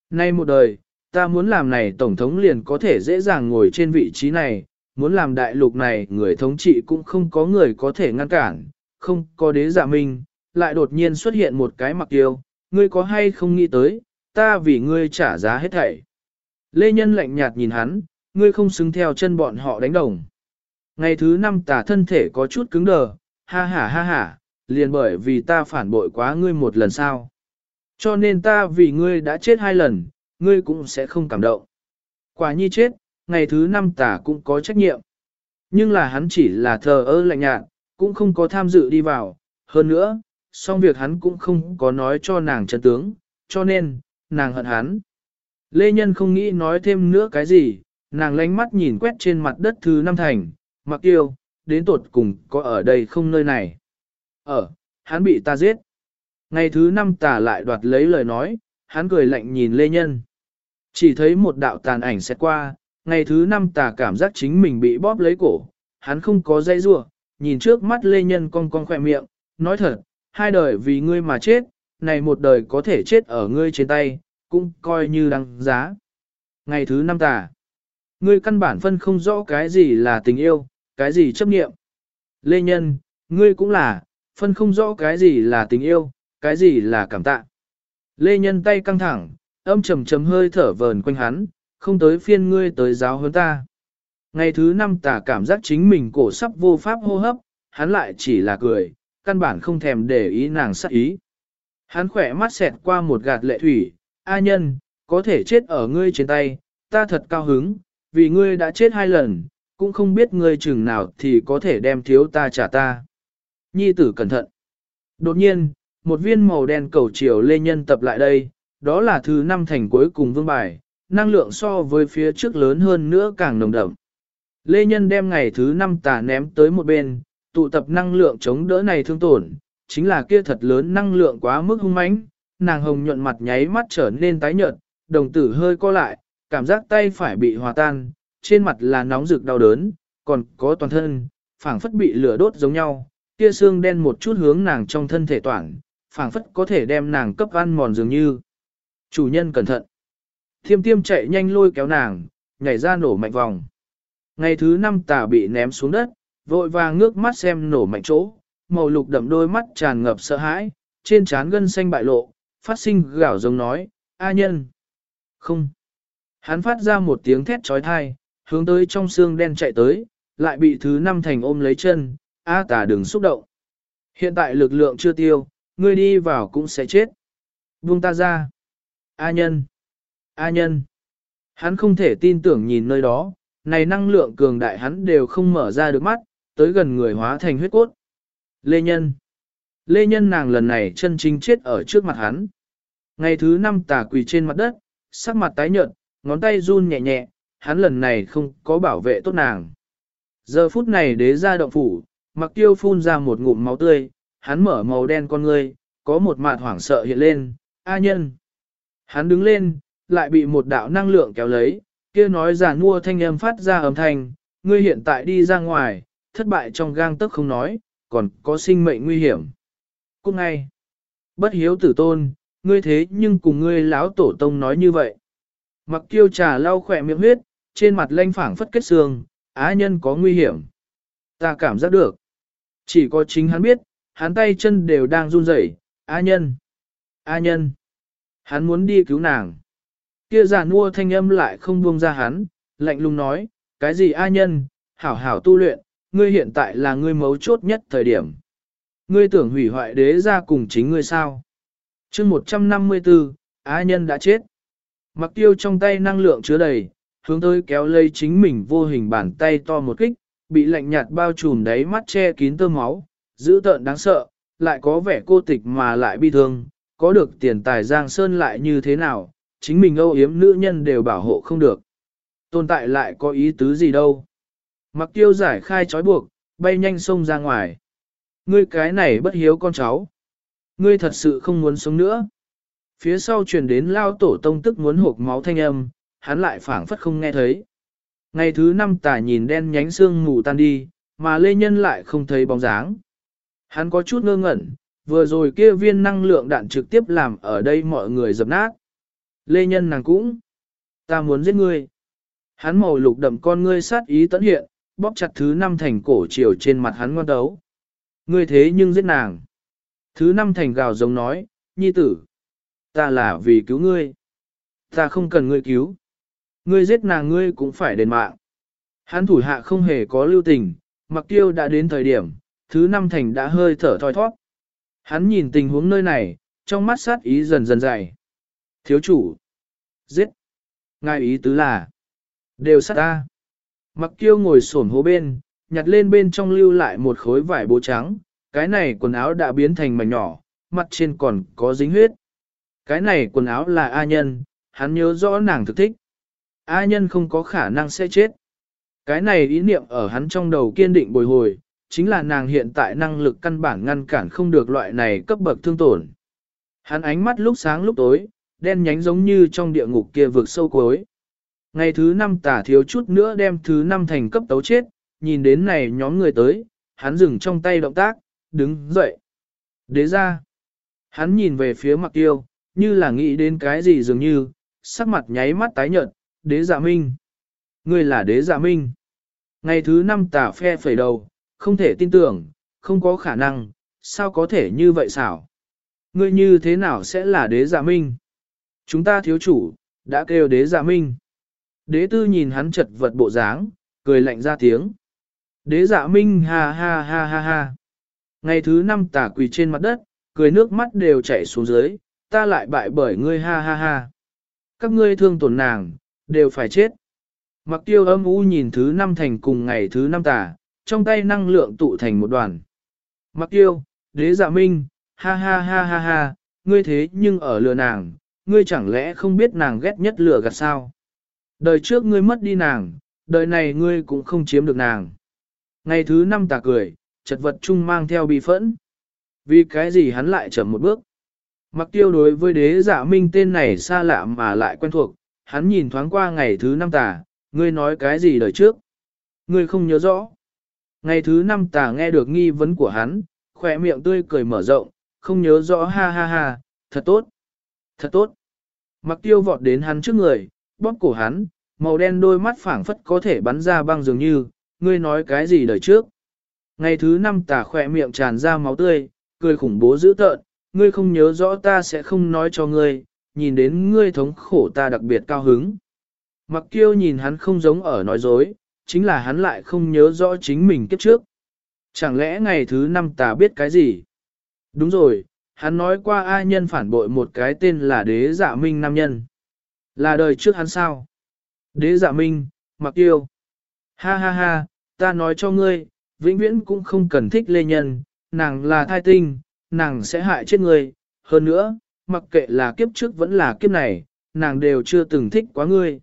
Nay một đời, ta muốn làm này tổng thống liền có thể dễ dàng ngồi trên vị trí này, muốn làm đại lục này người thống trị cũng không có người có thể ngăn cản, không có đế giả minh, lại đột nhiên xuất hiện một cái mặc tiêu, ngươi có hay không nghĩ tới, ta vì ngươi trả giá hết thảy. Lê Nhân lạnh nhạt nhìn hắn, ngươi không xứng theo chân bọn họ đánh đồng. Ngày thứ năm tà thân thể có chút cứng đờ, ha ha ha ha, liền bởi vì ta phản bội quá ngươi một lần sao. Cho nên ta vì ngươi đã chết hai lần, ngươi cũng sẽ không cảm động. Quả nhi chết, ngày thứ năm tả cũng có trách nhiệm. Nhưng là hắn chỉ là thờ ơ lạnh nhạt, cũng không có tham dự đi vào. Hơn nữa, song việc hắn cũng không có nói cho nàng chân tướng, cho nên, nàng hận hắn. Lê Nhân không nghĩ nói thêm nữa cái gì, nàng lánh mắt nhìn quét trên mặt đất thứ năm thành, mặc yêu, đến tột cùng có ở đây không nơi này. Ở, hắn bị ta giết. Ngày thứ năm tà lại đoạt lấy lời nói, hắn cười lạnh nhìn Lê Nhân. Chỉ thấy một đạo tàn ảnh xét qua, ngày thứ năm tà cảm giác chính mình bị bóp lấy cổ, hắn không có dây rua, nhìn trước mắt Lê Nhân cong cong khỏe miệng, nói thật, hai đời vì ngươi mà chết, này một đời có thể chết ở ngươi trên tay, cũng coi như đăng giá. Ngày thứ năm tà, ngươi căn bản phân không rõ cái gì là tình yêu, cái gì chấp nghiệm. Lê Nhân, ngươi cũng là, phân không rõ cái gì là tình yêu, cái gì là cảm tạ. Lê Nhân tay căng thẳng, âm trầm trầm hơi thở vờn quanh hắn, không tới phiên ngươi tới giáo hơn ta. Ngày thứ năm tả cảm giác chính mình cổ sắp vô pháp hô hấp, hắn lại chỉ là cười, căn bản không thèm để ý nàng sắc ý. Hắn khỏe mắt xẹt qua một gạt lệ thủy, A nhân, có thể chết ở ngươi trên tay, ta thật cao hứng, vì ngươi đã chết hai lần, cũng không biết ngươi chừng nào thì có thể đem thiếu ta trả ta. Nhi tử cẩn thận. Đột nhiên, một viên màu đen cầu chiều lê nhân tập lại đây, đó là thứ năm thành cuối cùng vương bài, năng lượng so với phía trước lớn hơn nữa càng nồng đậm. Lê Nhân đem ngày thứ năm tà ném tới một bên, tụ tập năng lượng chống đỡ này thương tổn, chính là kia thật lớn năng lượng quá mức hung mãnh, nàng hồng nhuận mặt nháy mắt trở nên tái nhợt, đồng tử hơi co lại, cảm giác tay phải bị hòa tan, trên mặt là nóng rực đau đớn, còn có toàn thân, phảng phất bị lửa đốt giống nhau, kia xương đen một chút hướng nàng trong thân thể toàn, phảng phất có thể đem nàng cấp ăn mòn dường như. Chủ nhân cẩn thận. Thiêm tiêm chạy nhanh lôi kéo nàng, nhảy ra nổ mạnh vòng. Ngày thứ năm tà bị ném xuống đất, vội vàng ngước mắt xem nổ mạnh chỗ, màu lục đậm đôi mắt tràn ngập sợ hãi, trên trán gân xanh bại lộ, phát sinh gạo giống nói, A nhân. Không. Hắn phát ra một tiếng thét trói thai, hướng tới trong xương đen chạy tới, lại bị thứ năm thành ôm lấy chân, A tà đừng xúc động. Hiện tại lực lượng chưa tiêu, ngươi đi vào cũng sẽ chết. Buông ta ra. A nhân. A nhân. Hắn không thể tin tưởng nhìn nơi đó, này năng lượng cường đại hắn đều không mở ra được mắt, tới gần người hóa thành huyết cốt. Lê Nhân. Lê Nhân nàng lần này chân chính chết ở trước mặt hắn. Ngày thứ năm tà quỳ trên mặt đất, sắc mặt tái nhợt, ngón tay run nhẹ nhẹ, hắn lần này không có bảo vệ tốt nàng. Giờ phút này đế ra động phủ, mặc tiêu phun ra một ngụm máu tươi, hắn mở màu đen con ngươi, có một mạt hoảng sợ hiện lên, A nhân. Hắn đứng lên, lại bị một đạo năng lượng kéo lấy, kia nói giả mua thanh âm phát ra âm thanh, ngươi hiện tại đi ra ngoài, thất bại trong gang tức không nói, còn có sinh mệnh nguy hiểm. Cũng ngay, bất hiếu tử tôn, ngươi thế nhưng cùng ngươi lão tổ tông nói như vậy. Mặc kiêu trà lau khỏe miệng huyết, trên mặt lanh phảng phất kết xương, á nhân có nguy hiểm. Ta cảm giác được. Chỉ có chính hắn biết, hắn tay chân đều đang run rẩy. á nhân. Á nhân. Hắn muốn đi cứu nàng. Kia giả mua thanh âm lại không buông ra hắn, lạnh lùng nói, cái gì á nhân, hảo hảo tu luyện, ngươi hiện tại là ngươi mấu chốt nhất thời điểm. Ngươi tưởng hủy hoại đế ra cùng chính ngươi sao. chương 154, á nhân đã chết. Mặc tiêu trong tay năng lượng chứa đầy, hướng tới kéo lây chính mình vô hình bàn tay to một kích, bị lạnh nhạt bao trùm đáy mắt che kín tơ máu, dữ tợn đáng sợ, lại có vẻ cô tịch mà lại bi thương, có được tiền tài giang sơn lại như thế nào, chính mình âu yếm nữ nhân đều bảo hộ không được. Tồn tại lại có ý tứ gì đâu. Mặc tiêu giải khai trói buộc, bay nhanh xông ra ngoài. Ngươi cái này bất hiếu con cháu. Ngươi thật sự không muốn sống nữa. Phía sau truyền đến lao tổ tông tức muốn hộp máu thanh âm, hắn lại phảng phất không nghe thấy. Ngày thứ năm tả nhìn đen nhánh xương mù tan đi, mà lê nhân lại không thấy bóng dáng. Hắn có chút ngơ ngẩn, vừa rồi kia viên năng lượng đạn trực tiếp làm ở đây mọi người dập nát. Lê nhân nàng cũng, ta muốn giết ngươi. Hắn màu lục đậm con ngươi sát ý tấn hiện, bóp chặt thứ năm thành cổ chiều trên mặt hắn ngoan đấu. Ngươi thế nhưng giết nàng. Thứ năm thành gào giống nói, nhi tử. Ta là vì cứu ngươi. Ta không cần ngươi cứu. Ngươi giết nàng ngươi cũng phải đền mạng. Hắn thủ hạ không hề có lưu tình, mặc tiêu đã đến thời điểm, thứ năm thành đã hơi thở thoi thoát. Hắn nhìn tình huống nơi này, trong mắt sát ý dần dần dày. Thiếu chủ. Giết. Ngài ý tứ là. Đều sát ta. Mặc kiêu ngồi xổm hố bên, nhặt lên bên trong lưu lại một khối vải bố trắng, cái này quần áo đã biến thành mảnh nhỏ, mặt trên còn có dính huyết. Cái này quần áo là A nhân, hắn nhớ rõ nàng thực thích. A nhân không có khả năng sẽ chết. Cái này ý niệm ở hắn trong đầu kiên định bồi hồi, chính là nàng hiện tại năng lực căn bản ngăn cản không được loại này cấp bậc thương tổn. Hắn ánh mắt lúc sáng lúc tối, đen nhánh giống như trong địa ngục kia vực sâu cuối. Ngày thứ năm tả thiếu chút nữa đem thứ năm thành cấp tấu chết, nhìn đến này nhóm người tới, hắn dừng trong tay động tác, đứng dậy. Đế ra, hắn nhìn về phía mặt tiêu, như là nghĩ đến cái gì dường như, sắc mặt nháy mắt tái nhợt, đế dạ minh. Ngươi là đế dạ minh. Ngày thứ năm tả phe phẩy đầu, không thể tin tưởng, không có khả năng, sao có thể như vậy xảo. Ngươi như thế nào sẽ là đế dạ minh? Chúng ta thiếu chủ, đã kêu đế dạ minh. Đế tư nhìn hắn chật vật bộ dáng, cười lạnh ra tiếng. Đế dạ minh ha ha ha ha ha. Ngày thứ năm tả quỳ trên mặt đất, cười nước mắt đều chảy xuống dưới, ta lại bại bởi ngươi ha ha ha. Các ngươi thương tổn nàng, đều phải chết. Mặc tiêu âm u nhìn thứ năm thành cùng ngày thứ năm tả, trong tay năng lượng tụ thành một đoàn. Mặc tiêu, đế dạ minh, ha ha ha ha ha, ngươi thế nhưng ở lừa nàng, ngươi chẳng lẽ không biết nàng ghét nhất lừa gạt sao? Đời trước ngươi mất đi nàng, đời này ngươi cũng không chiếm được nàng. Ngày thứ năm tà cười, chật vật chung mang theo bi phẫn. Vì cái gì hắn lại chậm một bước? Mặc tiêu đối với đế giả minh tên này xa lạ mà lại quen thuộc, hắn nhìn thoáng qua ngày thứ năm tà, ngươi nói cái gì đời trước? Ngươi không nhớ rõ. Ngày thứ năm tà nghe được nghi vấn của hắn, khỏe miệng tươi cười mở rộng, không nhớ rõ ha ha ha, thật tốt, thật tốt. Mặc tiêu vọt đến hắn trước người, bóp cổ hắn, màu đen đôi mắt phảng phất có thể bắn ra băng dường như, ngươi nói cái gì đời trước. Ngày thứ năm tà khỏe miệng tràn ra máu tươi, cười khủng bố dữ tợn, ngươi không nhớ rõ ta sẽ không nói cho ngươi, nhìn đến ngươi thống khổ ta đặc biệt cao hứng. Mặc kiêu nhìn hắn không giống ở nói dối, chính là hắn lại không nhớ rõ chính mình kiếp trước. Chẳng lẽ ngày thứ năm ta biết cái gì? Đúng rồi, hắn nói qua ai nhân phản bội một cái tên là đế dạ minh nam nhân. Là đời trước hắn sao? Đế dạ minh, mặc Kiêu. Ha ha ha, ta nói cho ngươi, vĩnh viễn cũng không cần thích lê nhân, nàng là thai tinh, nàng sẽ hại chết ngươi. Hơn nữa, mặc kệ là kiếp trước vẫn là kiếp này, nàng đều chưa từng thích quá ngươi.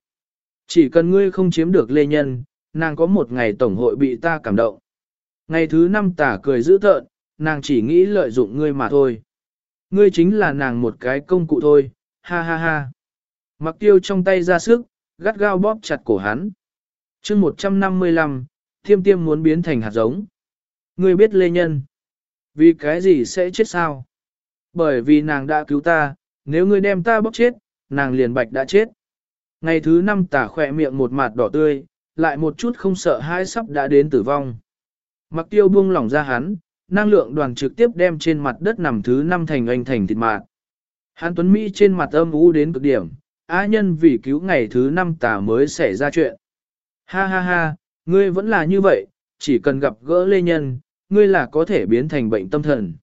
Chỉ cần ngươi không chiếm được lê nhân, nàng có một ngày tổng hội bị ta cảm động. Ngày thứ năm tả cười dữ tợn, nàng chỉ nghĩ lợi dụng ngươi mà thôi. Ngươi chính là nàng một cái công cụ thôi, ha ha ha. Mặc tiêu trong tay ra sức, gắt gao bóp chặt cổ hắn. chương 155, thiêm tiêm muốn biến thành hạt giống. Ngươi biết lê nhân. Vì cái gì sẽ chết sao? Bởi vì nàng đã cứu ta, nếu ngươi đem ta bóc chết, nàng liền bạch đã chết. Ngày thứ năm tả khỏe miệng một mặt đỏ tươi, lại một chút không sợ hai sắp đã đến tử vong. Mặc tiêu buông lỏng ra hắn, năng lượng đoàn trực tiếp đem trên mặt đất nằm thứ năm thành anh thành thịt mạt. Hắn Tuấn Mỹ trên mặt âm u đến cực điểm, á nhân vì cứu ngày thứ năm tả mới xảy ra chuyện. Ha ha ha, ngươi vẫn là như vậy, chỉ cần gặp gỡ lê nhân, ngươi là có thể biến thành bệnh tâm thần.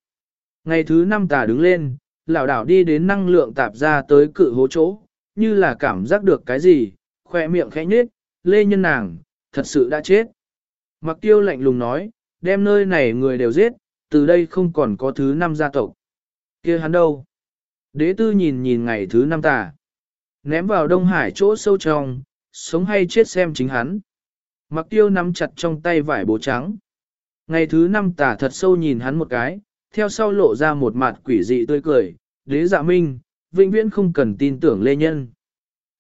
Ngày thứ năm tà đứng lên, lão đảo đi đến năng lượng tạp ra tới cự hố chỗ, như là cảm giác được cái gì, khoe miệng khẽ nhếch, lê nhân nàng, thật sự đã chết. Mặc tiêu lạnh lùng nói, đem nơi này người đều giết, từ đây không còn có thứ năm gia tộc. kia hắn đâu? Đế tư nhìn nhìn ngày thứ năm tà. Ném vào Đông Hải chỗ sâu trong, sống hay chết xem chính hắn. Mặc tiêu nắm chặt trong tay vải bố trắng. Ngày thứ năm tả thật sâu nhìn hắn một cái, theo sau lộ ra một mặt quỷ dị tươi cười. Đế dạ minh, vĩnh viễn không cần tin tưởng lê nhân.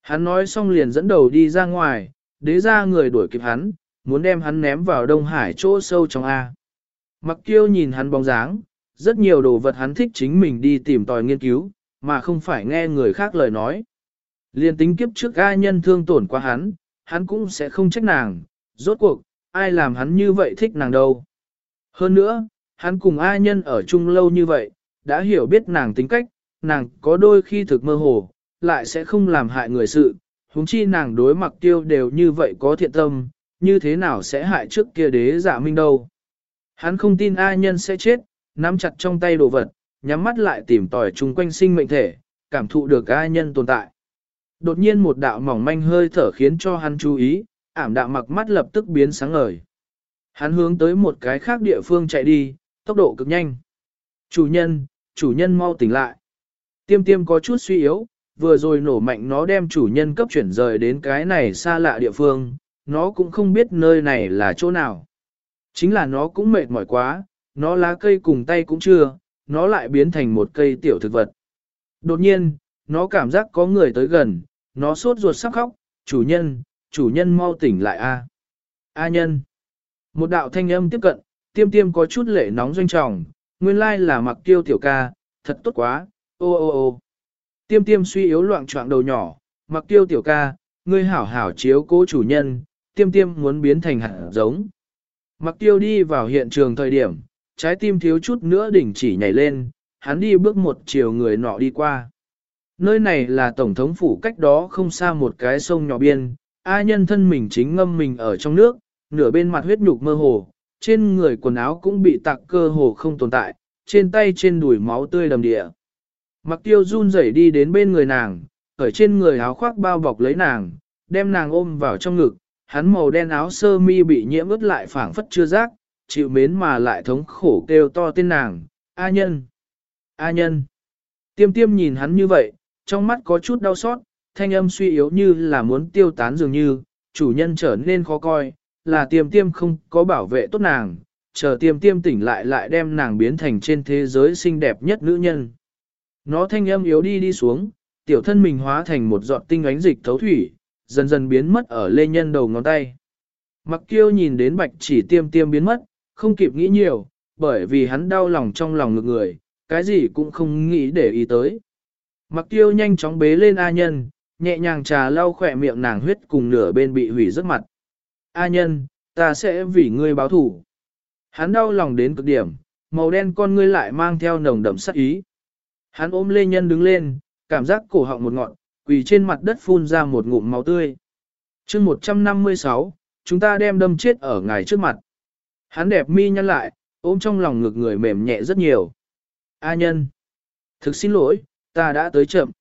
Hắn nói xong liền dẫn đầu đi ra ngoài, đế ra người đuổi kịp hắn, muốn đem hắn ném vào Đông Hải chỗ sâu trong A. Mặc kiêu nhìn hắn bóng dáng, rất nhiều đồ vật hắn thích chính mình đi tìm tòi nghiên cứu, mà không phải nghe người khác lời nói. Liên tính kiếp trước ai nhân thương tổn qua hắn, hắn cũng sẽ không trách nàng, rốt cuộc, ai làm hắn như vậy thích nàng đâu. Hơn nữa, hắn cùng ai nhân ở chung lâu như vậy, đã hiểu biết nàng tính cách, nàng có đôi khi thực mơ hồ, lại sẽ không làm hại người sự, huống chi nàng đối mặc tiêu đều như vậy có thiện tâm, như thế nào sẽ hại trước kia đế giả minh đâu. Hắn không tin ai nhân sẽ chết, nắm chặt trong tay đồ vật, nhắm mắt lại tìm tòi chung quanh sinh mệnh thể, cảm thụ được ai nhân tồn tại. Đột nhiên một đạo mỏng manh hơi thở khiến cho hắn chú ý, ảm đạm mặc mắt lập tức biến sáng ngời. Hắn hướng tới một cái khác địa phương chạy đi, tốc độ cực nhanh. Chủ nhân, chủ nhân mau tỉnh lại. Tiêm tiêm có chút suy yếu, vừa rồi nổ mạnh nó đem chủ nhân cấp chuyển rời đến cái này xa lạ địa phương, nó cũng không biết nơi này là chỗ nào. Chính là nó cũng mệt mỏi quá, nó lá cây cùng tay cũng chưa, nó lại biến thành một cây tiểu thực vật. Đột nhiên, nó cảm giác có người tới gần, nó sốt ruột sắp khóc, chủ nhân, chủ nhân mau tỉnh lại a. A nhân. Một đạo thanh âm tiếp cận, tiêm tiêm có chút lệ nóng doanh trọng, nguyên lai là mặc tiêu tiểu ca, thật tốt quá, ô ô ô. Tiêm tiêm suy yếu loạn trọng đầu nhỏ, mặc tiêu tiểu ca, ngươi hảo hảo chiếu cố chủ nhân, tiêm tiêm muốn biến thành hạt giống. Mặc tiêu đi vào hiện trường thời điểm, trái tim thiếu chút nữa đỉnh chỉ nhảy lên, hắn đi bước một chiều người nọ đi qua. Nơi này là tổng thống phủ cách đó không xa một cái sông nhỏ biên, A nhân thân mình chính ngâm mình ở trong nước, nửa bên mặt huyết nhục mơ hồ, trên người quần áo cũng bị tạc cơ hồ không tồn tại, trên tay trên đùi máu tươi đầm địa. Mặc tiêu run rẩy đi đến bên người nàng, ở trên người áo khoác bao bọc lấy nàng, đem nàng ôm vào trong ngực, hắn màu đen áo sơ mi bị nhiễm ướt lại phảng phất chưa rác, chịu mến mà lại thống khổ kêu to tên nàng, A nhân, A nhân. Tiêm tiêm nhìn hắn như vậy, trong mắt có chút đau xót, thanh âm suy yếu như là muốn tiêu tán dường như, chủ nhân trở nên khó coi, là tiêm tiêm không có bảo vệ tốt nàng, chờ tiêm tiêm tỉnh lại lại đem nàng biến thành trên thế giới xinh đẹp nhất nữ nhân. Nó thanh âm yếu đi đi xuống, tiểu thân mình hóa thành một giọt tinh ánh dịch thấu thủy, dần dần biến mất ở lê nhân đầu ngón tay. Mặc kiêu nhìn đến bạch chỉ tiêm tiêm biến mất, không kịp nghĩ nhiều, bởi vì hắn đau lòng trong lòng ngược người, cái gì cũng không nghĩ để ý tới. Mặc tiêu nhanh chóng bế lên A nhân, nhẹ nhàng trà lau khỏe miệng nàng huyết cùng nửa bên bị hủy rất mặt. A nhân, ta sẽ vì ngươi báo thủ. Hắn đau lòng đến cực điểm, màu đen con ngươi lại mang theo nồng đậm sắc ý. Hắn ôm Lê Nhân đứng lên, cảm giác cổ họng một ngọn, quỳ trên mặt đất phun ra một ngụm máu tươi. chương 156, chúng ta đem đâm chết ở ngài trước mặt. Hắn đẹp mi nhăn lại, ôm trong lòng ngực người mềm nhẹ rất nhiều. A nhân, thực xin lỗi, ta đã tới chậm.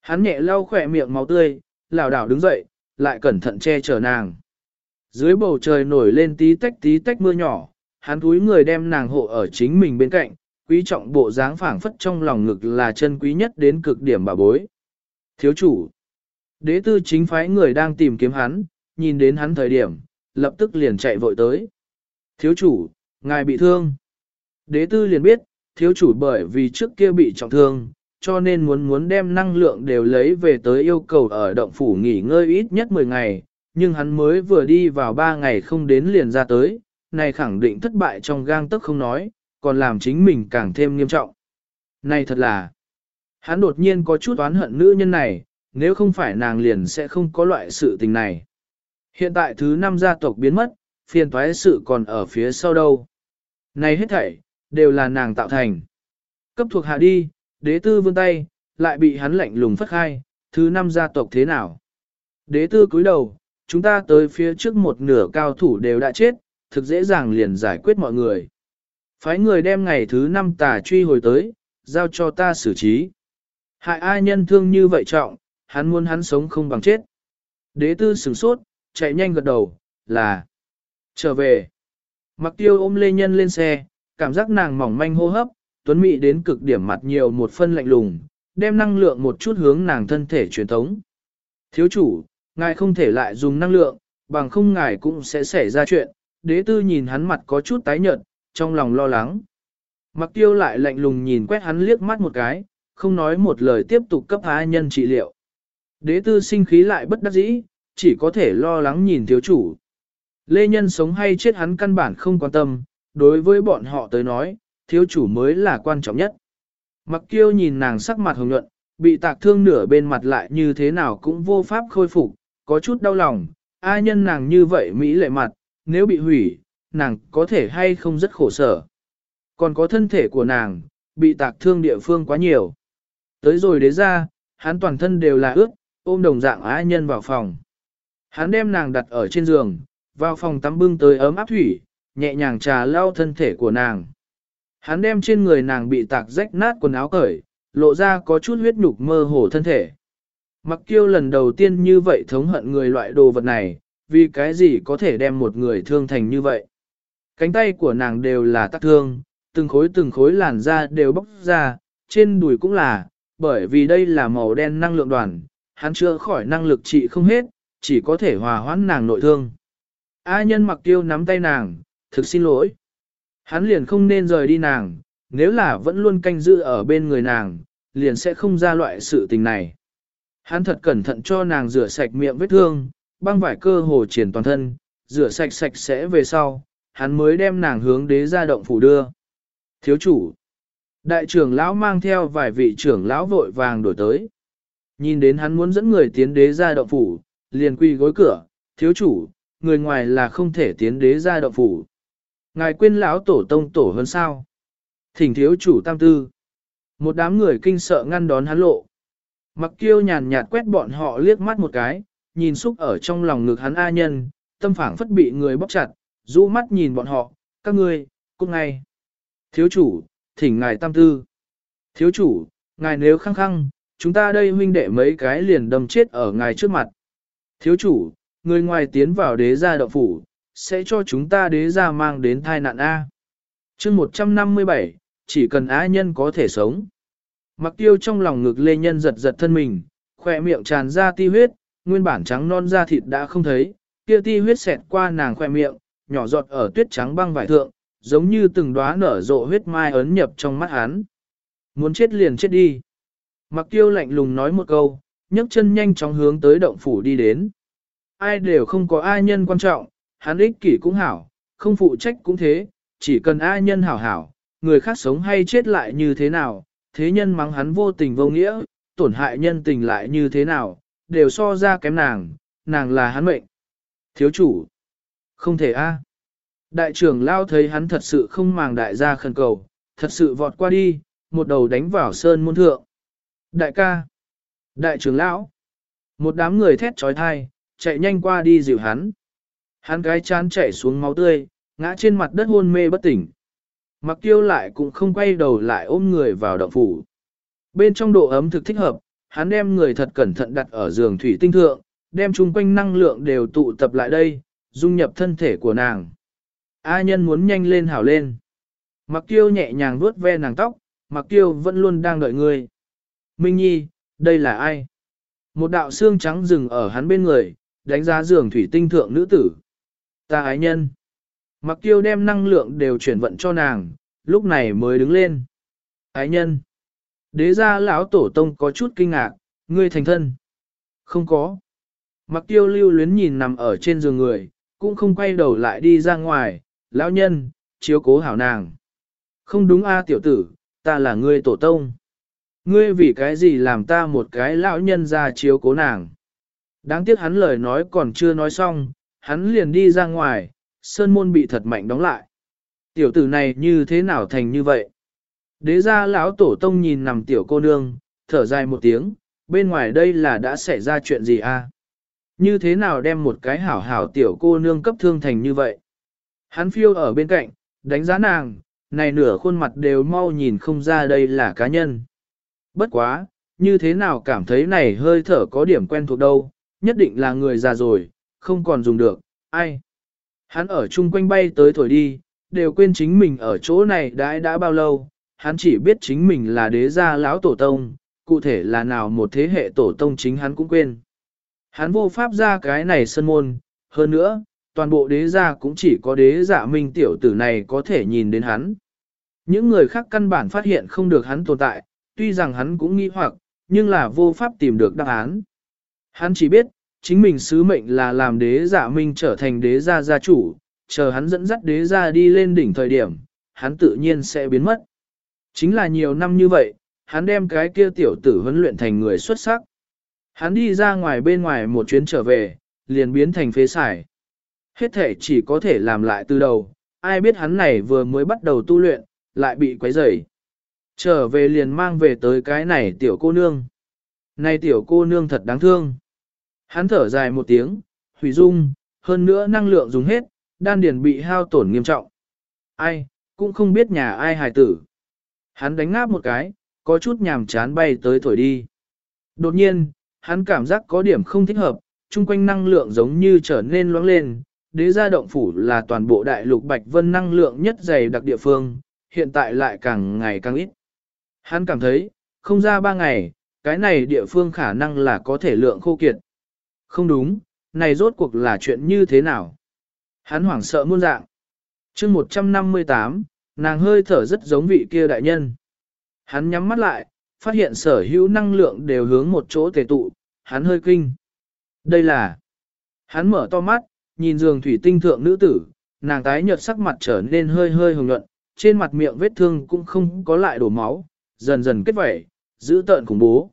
Hắn nhẹ lau khỏe miệng máu tươi, lảo đảo đứng dậy, lại cẩn thận che chở nàng. Dưới bầu trời nổi lên tí tách tí tách mưa nhỏ, hắn túi người đem nàng hộ ở chính mình bên cạnh, quý trọng bộ dáng phảng phất trong lòng ngực là chân quý nhất đến cực điểm bà bối. Thiếu chủ, đế tư chính phái người đang tìm kiếm hắn, nhìn đến hắn thời điểm, lập tức liền chạy vội tới. Thiếu chủ, ngài bị thương. Đế tư liền biết, thiếu chủ bởi vì trước kia bị trọng thương, cho nên muốn muốn đem năng lượng đều lấy về tới yêu cầu ở động phủ nghỉ ngơi ít nhất 10 ngày, nhưng hắn mới vừa đi vào ba ngày không đến liền ra tới, này khẳng định thất bại trong gang tức không nói, còn làm chính mình càng thêm nghiêm trọng. Này thật là, hắn đột nhiên có chút oán hận nữ nhân này, nếu không phải nàng liền sẽ không có loại sự tình này. Hiện tại thứ năm gia tộc biến mất, phiền toái sự còn ở phía sau đâu. Này hết thảy, đều là nàng tạo thành. Cấp thuộc hạ đi, đế tư vươn tay, lại bị hắn lạnh lùng phất khai, thứ năm gia tộc thế nào. Đế tư cúi đầu, chúng ta tới phía trước một nửa cao thủ đều đã chết, thực dễ dàng liền giải quyết mọi người. Phái người đem ngày thứ năm tà truy hồi tới, giao cho ta xử trí. Hại ai nhân thương như vậy trọng, hắn muốn hắn sống không bằng chết. Đế tư sửng sốt, chạy nhanh gật đầu, là trở về. Mặc tiêu ôm lê nhân lên xe, cảm giác nàng mỏng manh hô hấp, tuấn mị đến cực điểm mặt nhiều một phân lạnh lùng, đem năng lượng một chút hướng nàng thân thể truyền thống. Thiếu chủ, ngài không thể lại dùng năng lượng, bằng không ngài cũng sẽ xảy ra chuyện. Đế tư nhìn hắn mặt có chút tái nhợt, trong lòng lo lắng. Mặc tiêu lại lạnh lùng nhìn quét hắn liếc mắt một cái, không nói một lời tiếp tục cấp Ái nhân trị liệu. Đế tư sinh khí lại bất đắc dĩ, chỉ có thể lo lắng nhìn thiếu chủ. Lê nhân sống hay chết hắn căn bản không quan tâm, đối với bọn họ tới nói, thiếu chủ mới là quan trọng nhất. Mặc kiêu nhìn nàng sắc mặt hồng nhuận, bị tạc thương nửa bên mặt lại như thế nào cũng vô pháp khôi phục, có chút đau lòng, ai nhân nàng như vậy Mỹ lệ mặt, nếu bị hủy, nàng có thể hay không rất khổ sở. Còn có thân thể của nàng, bị tạc thương địa phương quá nhiều. Tới rồi đế ra, hắn toàn thân đều là ướt, ôm đồng dạng ai nhân vào phòng. Hắn đem nàng đặt ở trên giường, vào phòng tắm bưng tới ấm áp thủy, nhẹ nhàng trà lau thân thể của nàng. Hắn đem trên người nàng bị tạc rách nát quần áo cởi, lộ ra có chút huyết nhục mơ hồ thân thể. Mặc kiêu lần đầu tiên như vậy thống hận người loại đồ vật này, vì cái gì có thể đem một người thương thành như vậy. Cánh tay của nàng đều là tắc thương, từng khối từng khối làn da đều bóc ra, trên đùi cũng là, bởi vì đây là màu đen năng lượng đoàn, hắn chưa khỏi năng lực trị không hết, chỉ có thể hòa hoãn nàng nội thương. A nhân mặc tiêu nắm tay nàng, thực xin lỗi. Hắn liền không nên rời đi nàng, nếu là vẫn luôn canh giữ ở bên người nàng, liền sẽ không ra loại sự tình này. Hắn thật cẩn thận cho nàng rửa sạch miệng vết thương, băng vải cơ hồ triển toàn thân, rửa sạch sạch sẽ về sau, hắn mới đem nàng hướng đế ra động phủ đưa. Thiếu chủ, đại trưởng lão mang theo vài vị trưởng lão vội vàng đổi tới. Nhìn đến hắn muốn dẫn người tiến đế ra động phủ, liền quy gối cửa, thiếu chủ, người ngoài là không thể tiến đế ra động phủ. Ngài quên lão tổ tông tổ hơn sao? Thỉnh thiếu chủ tam tư. Một đám người kinh sợ ngăn đón hắn lộ. Mặc kiêu nhàn nhạt quét bọn họ liếc mắt một cái, nhìn xúc ở trong lòng ngực hắn A nhân, tâm phảng phất bị người bóc chặt, rũ mắt nhìn bọn họ, các ngươi, cút ngay. Thiếu chủ, thỉnh ngài tam tư. Thiếu chủ, ngài nếu khăng khăng, chúng ta đây huynh đệ mấy cái liền đâm chết ở ngài trước mặt. Thiếu chủ, người ngoài tiến vào đế gia đậu phủ, sẽ cho chúng ta đế gia mang đến thai nạn A. chương 157, chỉ cần á nhân có thể sống. Mặc tiêu trong lòng ngực lê nhân giật giật thân mình, khỏe miệng tràn ra ti huyết, nguyên bản trắng non da thịt đã không thấy, kia ti huyết xẹt qua nàng khỏe miệng, nhỏ giọt ở tuyết trắng băng vải thượng, giống như từng đóa nở rộ huyết mai ấn nhập trong mắt hắn. Muốn chết liền chết đi. Mặc tiêu lạnh lùng nói một câu, nhấc chân nhanh chóng hướng tới động phủ đi đến. Ai đều không có ai nhân quan trọng, hắn ích kỷ cũng hảo, không phụ trách cũng thế, chỉ cần ai nhân hảo hảo, người khác sống hay chết lại như thế nào, thế nhân mắng hắn vô tình vô nghĩa, tổn hại nhân tình lại như thế nào, đều so ra kém nàng, nàng là hắn mệnh. Thiếu chủ, không thể a. À. Đại trưởng lao thấy hắn thật sự không màng đại gia khẩn cầu, thật sự vọt qua đi, một đầu đánh vào sơn môn thượng. Đại ca, đại trưởng lão, một đám người thét trói thai, chạy nhanh qua đi dịu hắn. Hắn cái chán chạy xuống máu tươi, ngã trên mặt đất hôn mê bất tỉnh. Mặc tiêu lại cũng không quay đầu lại ôm người vào động phủ. Bên trong độ ấm thực thích hợp, hắn đem người thật cẩn thận đặt ở giường thủy tinh thượng, đem chung quanh năng lượng đều tụ tập lại đây, dung nhập thân thể của nàng. A nhân muốn nhanh lên hảo lên. Mặc tiêu nhẹ nhàng vuốt ve nàng tóc, mặc tiêu vẫn luôn đang đợi người. Minh Nhi, đây là ai? Một đạo xương trắng dừng ở hắn bên người, đánh giá giường thủy tinh thượng nữ tử. Ta ái nhân. Mặc tiêu đem năng lượng đều chuyển vận cho nàng, lúc này mới đứng lên. Ái nhân. Đế gia lão tổ tông có chút kinh ngạc, ngươi thành thân. Không có. Mặc tiêu lưu luyến nhìn nằm ở trên giường người, cũng không quay đầu lại đi ra ngoài, lão nhân, chiếu cố hảo nàng. Không đúng a à, tiểu tử, ta là ngươi tổ tông. Ngươi vì cái gì làm ta một cái lão nhân ra chiếu cố nàng. Đáng tiếc hắn lời nói còn chưa nói xong, hắn liền đi ra ngoài, sơn môn bị thật mạnh đóng lại. Tiểu tử này như thế nào thành như vậy? Đế gia lão tổ tông nhìn nằm tiểu cô nương, thở dài một tiếng, bên ngoài đây là đã xảy ra chuyện gì a? Như thế nào đem một cái hảo hảo tiểu cô nương cấp thương thành như vậy? Hắn phiêu ở bên cạnh, đánh giá nàng, này nửa khuôn mặt đều mau nhìn không ra đây là cá nhân. Bất quá, như thế nào cảm thấy này hơi thở có điểm quen thuộc đâu, nhất định là người già rồi, không còn dùng được, ai. Hắn ở chung quanh bay tới thổi đi, đều quên chính mình ở chỗ này đã đã bao lâu, hắn chỉ biết chính mình là đế gia lão tổ tông, cụ thể là nào một thế hệ tổ tông chính hắn cũng quên. Hắn vô pháp ra cái này sân môn, hơn nữa, toàn bộ đế gia cũng chỉ có đế giả minh tiểu tử này có thể nhìn đến hắn. Những người khác căn bản phát hiện không được hắn tồn tại, tuy rằng hắn cũng nghi hoặc, nhưng là vô pháp tìm được đáp án. Hắn chỉ biết, chính mình sứ mệnh là làm đế giả minh trở thành đế gia gia chủ, chờ hắn dẫn dắt đế gia đi lên đỉnh thời điểm, hắn tự nhiên sẽ biến mất. Chính là nhiều năm như vậy, hắn đem cái kia tiểu tử huấn luyện thành người xuất sắc. Hắn đi ra ngoài bên ngoài một chuyến trở về, liền biến thành phế xài. Hết thể chỉ có thể làm lại từ đầu, ai biết hắn này vừa mới bắt đầu tu luyện, lại bị quấy rầy. Trở về liền mang về tới cái này tiểu cô nương. Này tiểu cô nương thật đáng thương. Hắn thở dài một tiếng, hủy dung, hơn nữa năng lượng dùng hết, đan điền bị hao tổn nghiêm trọng. Ai, cũng không biết nhà ai hài tử. Hắn đánh ngáp một cái, có chút nhàm chán bay tới thổi đi. Đột nhiên, hắn cảm giác có điểm không thích hợp, chung quanh năng lượng giống như trở nên loãng lên, đế gia động phủ là toàn bộ đại lục Bạch Vân năng lượng nhất dày đặc địa phương, hiện tại lại càng ngày càng ít. Hắn cảm thấy, không ra ba ngày, cái này địa phương khả năng là có thể lượng khô kiệt. Không đúng, này rốt cuộc là chuyện như thế nào? Hắn hoảng sợ muôn dạng. chương 158, nàng hơi thở rất giống vị kia đại nhân. Hắn nhắm mắt lại, phát hiện sở hữu năng lượng đều hướng một chỗ tề tụ, hắn hơi kinh. Đây là... Hắn mở to mắt, nhìn giường thủy tinh thượng nữ tử, nàng tái nhợt sắc mặt trở nên hơi hơi hồng nhuận, trên mặt miệng vết thương cũng không có lại đổ máu, dần dần kết vẩy, giữ tợn khủng bố.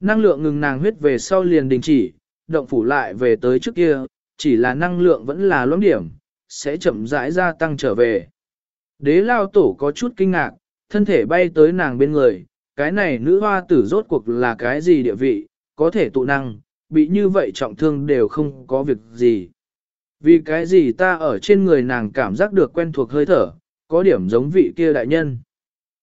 Năng lượng ngừng nàng huyết về sau liền đình chỉ, động phủ lại về tới trước kia, chỉ là năng lượng vẫn là loãng điểm, sẽ chậm rãi gia tăng trở về. Đế lao tổ có chút kinh ngạc, thân thể bay tới nàng bên người, cái này nữ hoa tử rốt cuộc là cái gì địa vị, có thể tụ năng, bị như vậy trọng thương đều không có việc gì. Vì cái gì ta ở trên người nàng cảm giác được quen thuộc hơi thở, có điểm giống vị kia đại nhân.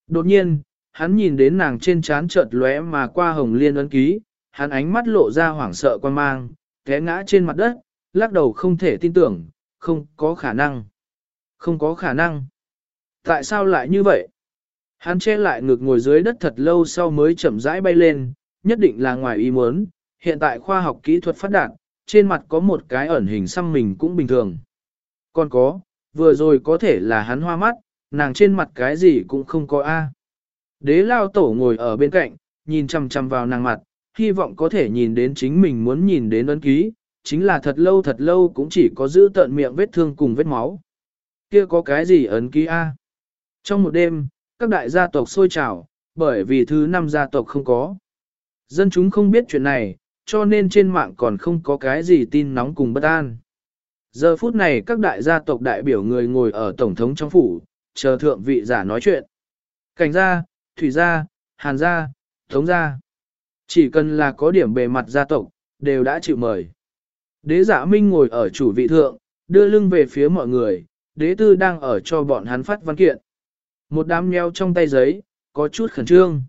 Đột nhiên, hắn nhìn đến nàng trên trán chợt lóe mà qua hồng liên ấn ký, hắn ánh mắt lộ ra hoảng sợ quan mang, té ngã trên mặt đất, lắc đầu không thể tin tưởng, không có khả năng. Không có khả năng. Tại sao lại như vậy? Hắn che lại ngực ngồi dưới đất thật lâu sau mới chậm rãi bay lên, nhất định là ngoài ý muốn, hiện tại khoa học kỹ thuật phát đạt, trên mặt có một cái ẩn hình xăm mình cũng bình thường. Còn có, vừa rồi có thể là hắn hoa mắt, nàng trên mặt cái gì cũng không có a. Đế lao tổ ngồi ở bên cạnh, nhìn chằm chằm vào nàng mặt, hy vọng có thể nhìn đến chính mình muốn nhìn đến ấn ký, chính là thật lâu thật lâu cũng chỉ có giữ tận miệng vết thương cùng vết máu. Kia có cái gì ấn ký a? Trong một đêm, các đại gia tộc sôi trào, bởi vì thứ năm gia tộc không có. Dân chúng không biết chuyện này, cho nên trên mạng còn không có cái gì tin nóng cùng bất an. Giờ phút này các đại gia tộc đại biểu người ngồi ở Tổng thống trong phủ, chờ thượng vị giả nói chuyện. Cảnh gia, thủy gia, hàn gia, thống gia. Chỉ cần là có điểm bề mặt gia tộc, đều đã chịu mời. Đế giả minh ngồi ở chủ vị thượng, đưa lưng về phía mọi người, đế tư đang ở cho bọn hắn phát văn kiện. Một đám nheo trong tay giấy, có chút khẩn trương.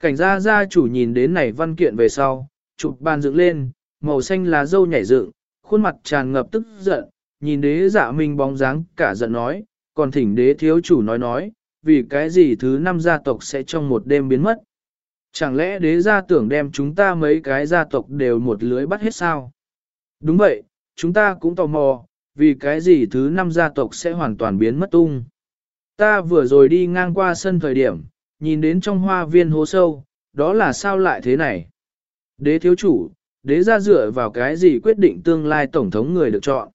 Cảnh gia gia chủ nhìn đến này văn kiện về sau, chụp bàn dựng lên, màu xanh lá dâu nhảy dựng, khuôn mặt tràn ngập tức giận, nhìn đế dạ minh bóng dáng cả giận nói, còn thỉnh đế thiếu chủ nói nói, vì cái gì thứ năm gia tộc sẽ trong một đêm biến mất. Chẳng lẽ đế gia tưởng đem chúng ta mấy cái gia tộc đều một lưới bắt hết sao? Đúng vậy, chúng ta cũng tò mò, vì cái gì thứ năm gia tộc sẽ hoàn toàn biến mất tung. Ta vừa rồi đi ngang qua sân thời điểm, nhìn đến trong hoa viên hố sâu, đó là sao lại thế này? Đế thiếu chủ, đế gia dựa vào cái gì quyết định tương lai tổng thống người được chọn?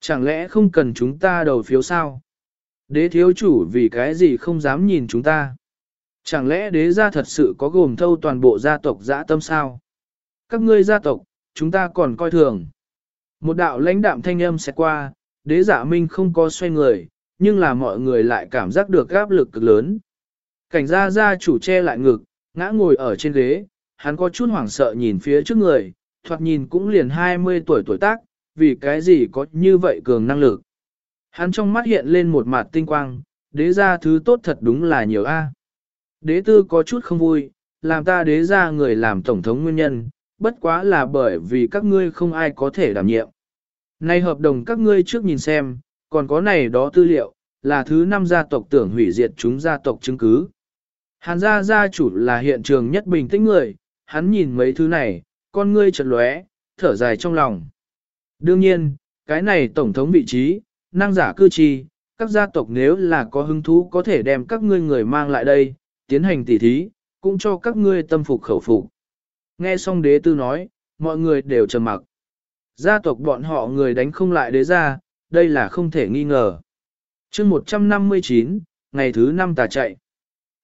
Chẳng lẽ không cần chúng ta đầu phiếu sao? Đế thiếu chủ vì cái gì không dám nhìn chúng ta? Chẳng lẽ đế gia thật sự có gồm thâu toàn bộ gia tộc dã tâm sao? Các ngươi gia tộc, chúng ta còn coi thường. Một đạo lãnh đạm thanh âm sẽ qua, đế giả minh không có xoay người, nhưng là mọi người lại cảm giác được áp lực cực lớn. Cảnh gia gia chủ che lại ngực, ngã ngồi ở trên ghế, hắn có chút hoảng sợ nhìn phía trước người, thoạt nhìn cũng liền 20 tuổi tuổi tác, vì cái gì có như vậy cường năng lực. Hắn trong mắt hiện lên một mặt tinh quang, đế gia thứ tốt thật đúng là nhiều a. Đế tư có chút không vui, làm ta đế ra người làm tổng thống nguyên nhân, bất quá là bởi vì các ngươi không ai có thể đảm nhiệm. Nay hợp đồng các ngươi trước nhìn xem, còn có này đó tư liệu, là thứ năm gia tộc tưởng hủy diệt chúng gia tộc chứng cứ. Hàn gia gia chủ là hiện trường nhất bình tĩnh người, hắn nhìn mấy thứ này, con ngươi chợt lóe, thở dài trong lòng. Đương nhiên, cái này tổng thống vị trí, năng giả cư trì, các gia tộc nếu là có hứng thú có thể đem các ngươi người mang lại đây, tiến hành tỉ thí, cũng cho các ngươi tâm phục khẩu phục. Nghe xong đế tư nói, mọi người đều trầm mặc. Gia tộc bọn họ người đánh không lại đế gia, đây là không thể nghi ngờ. chương 159, ngày thứ năm tà chạy.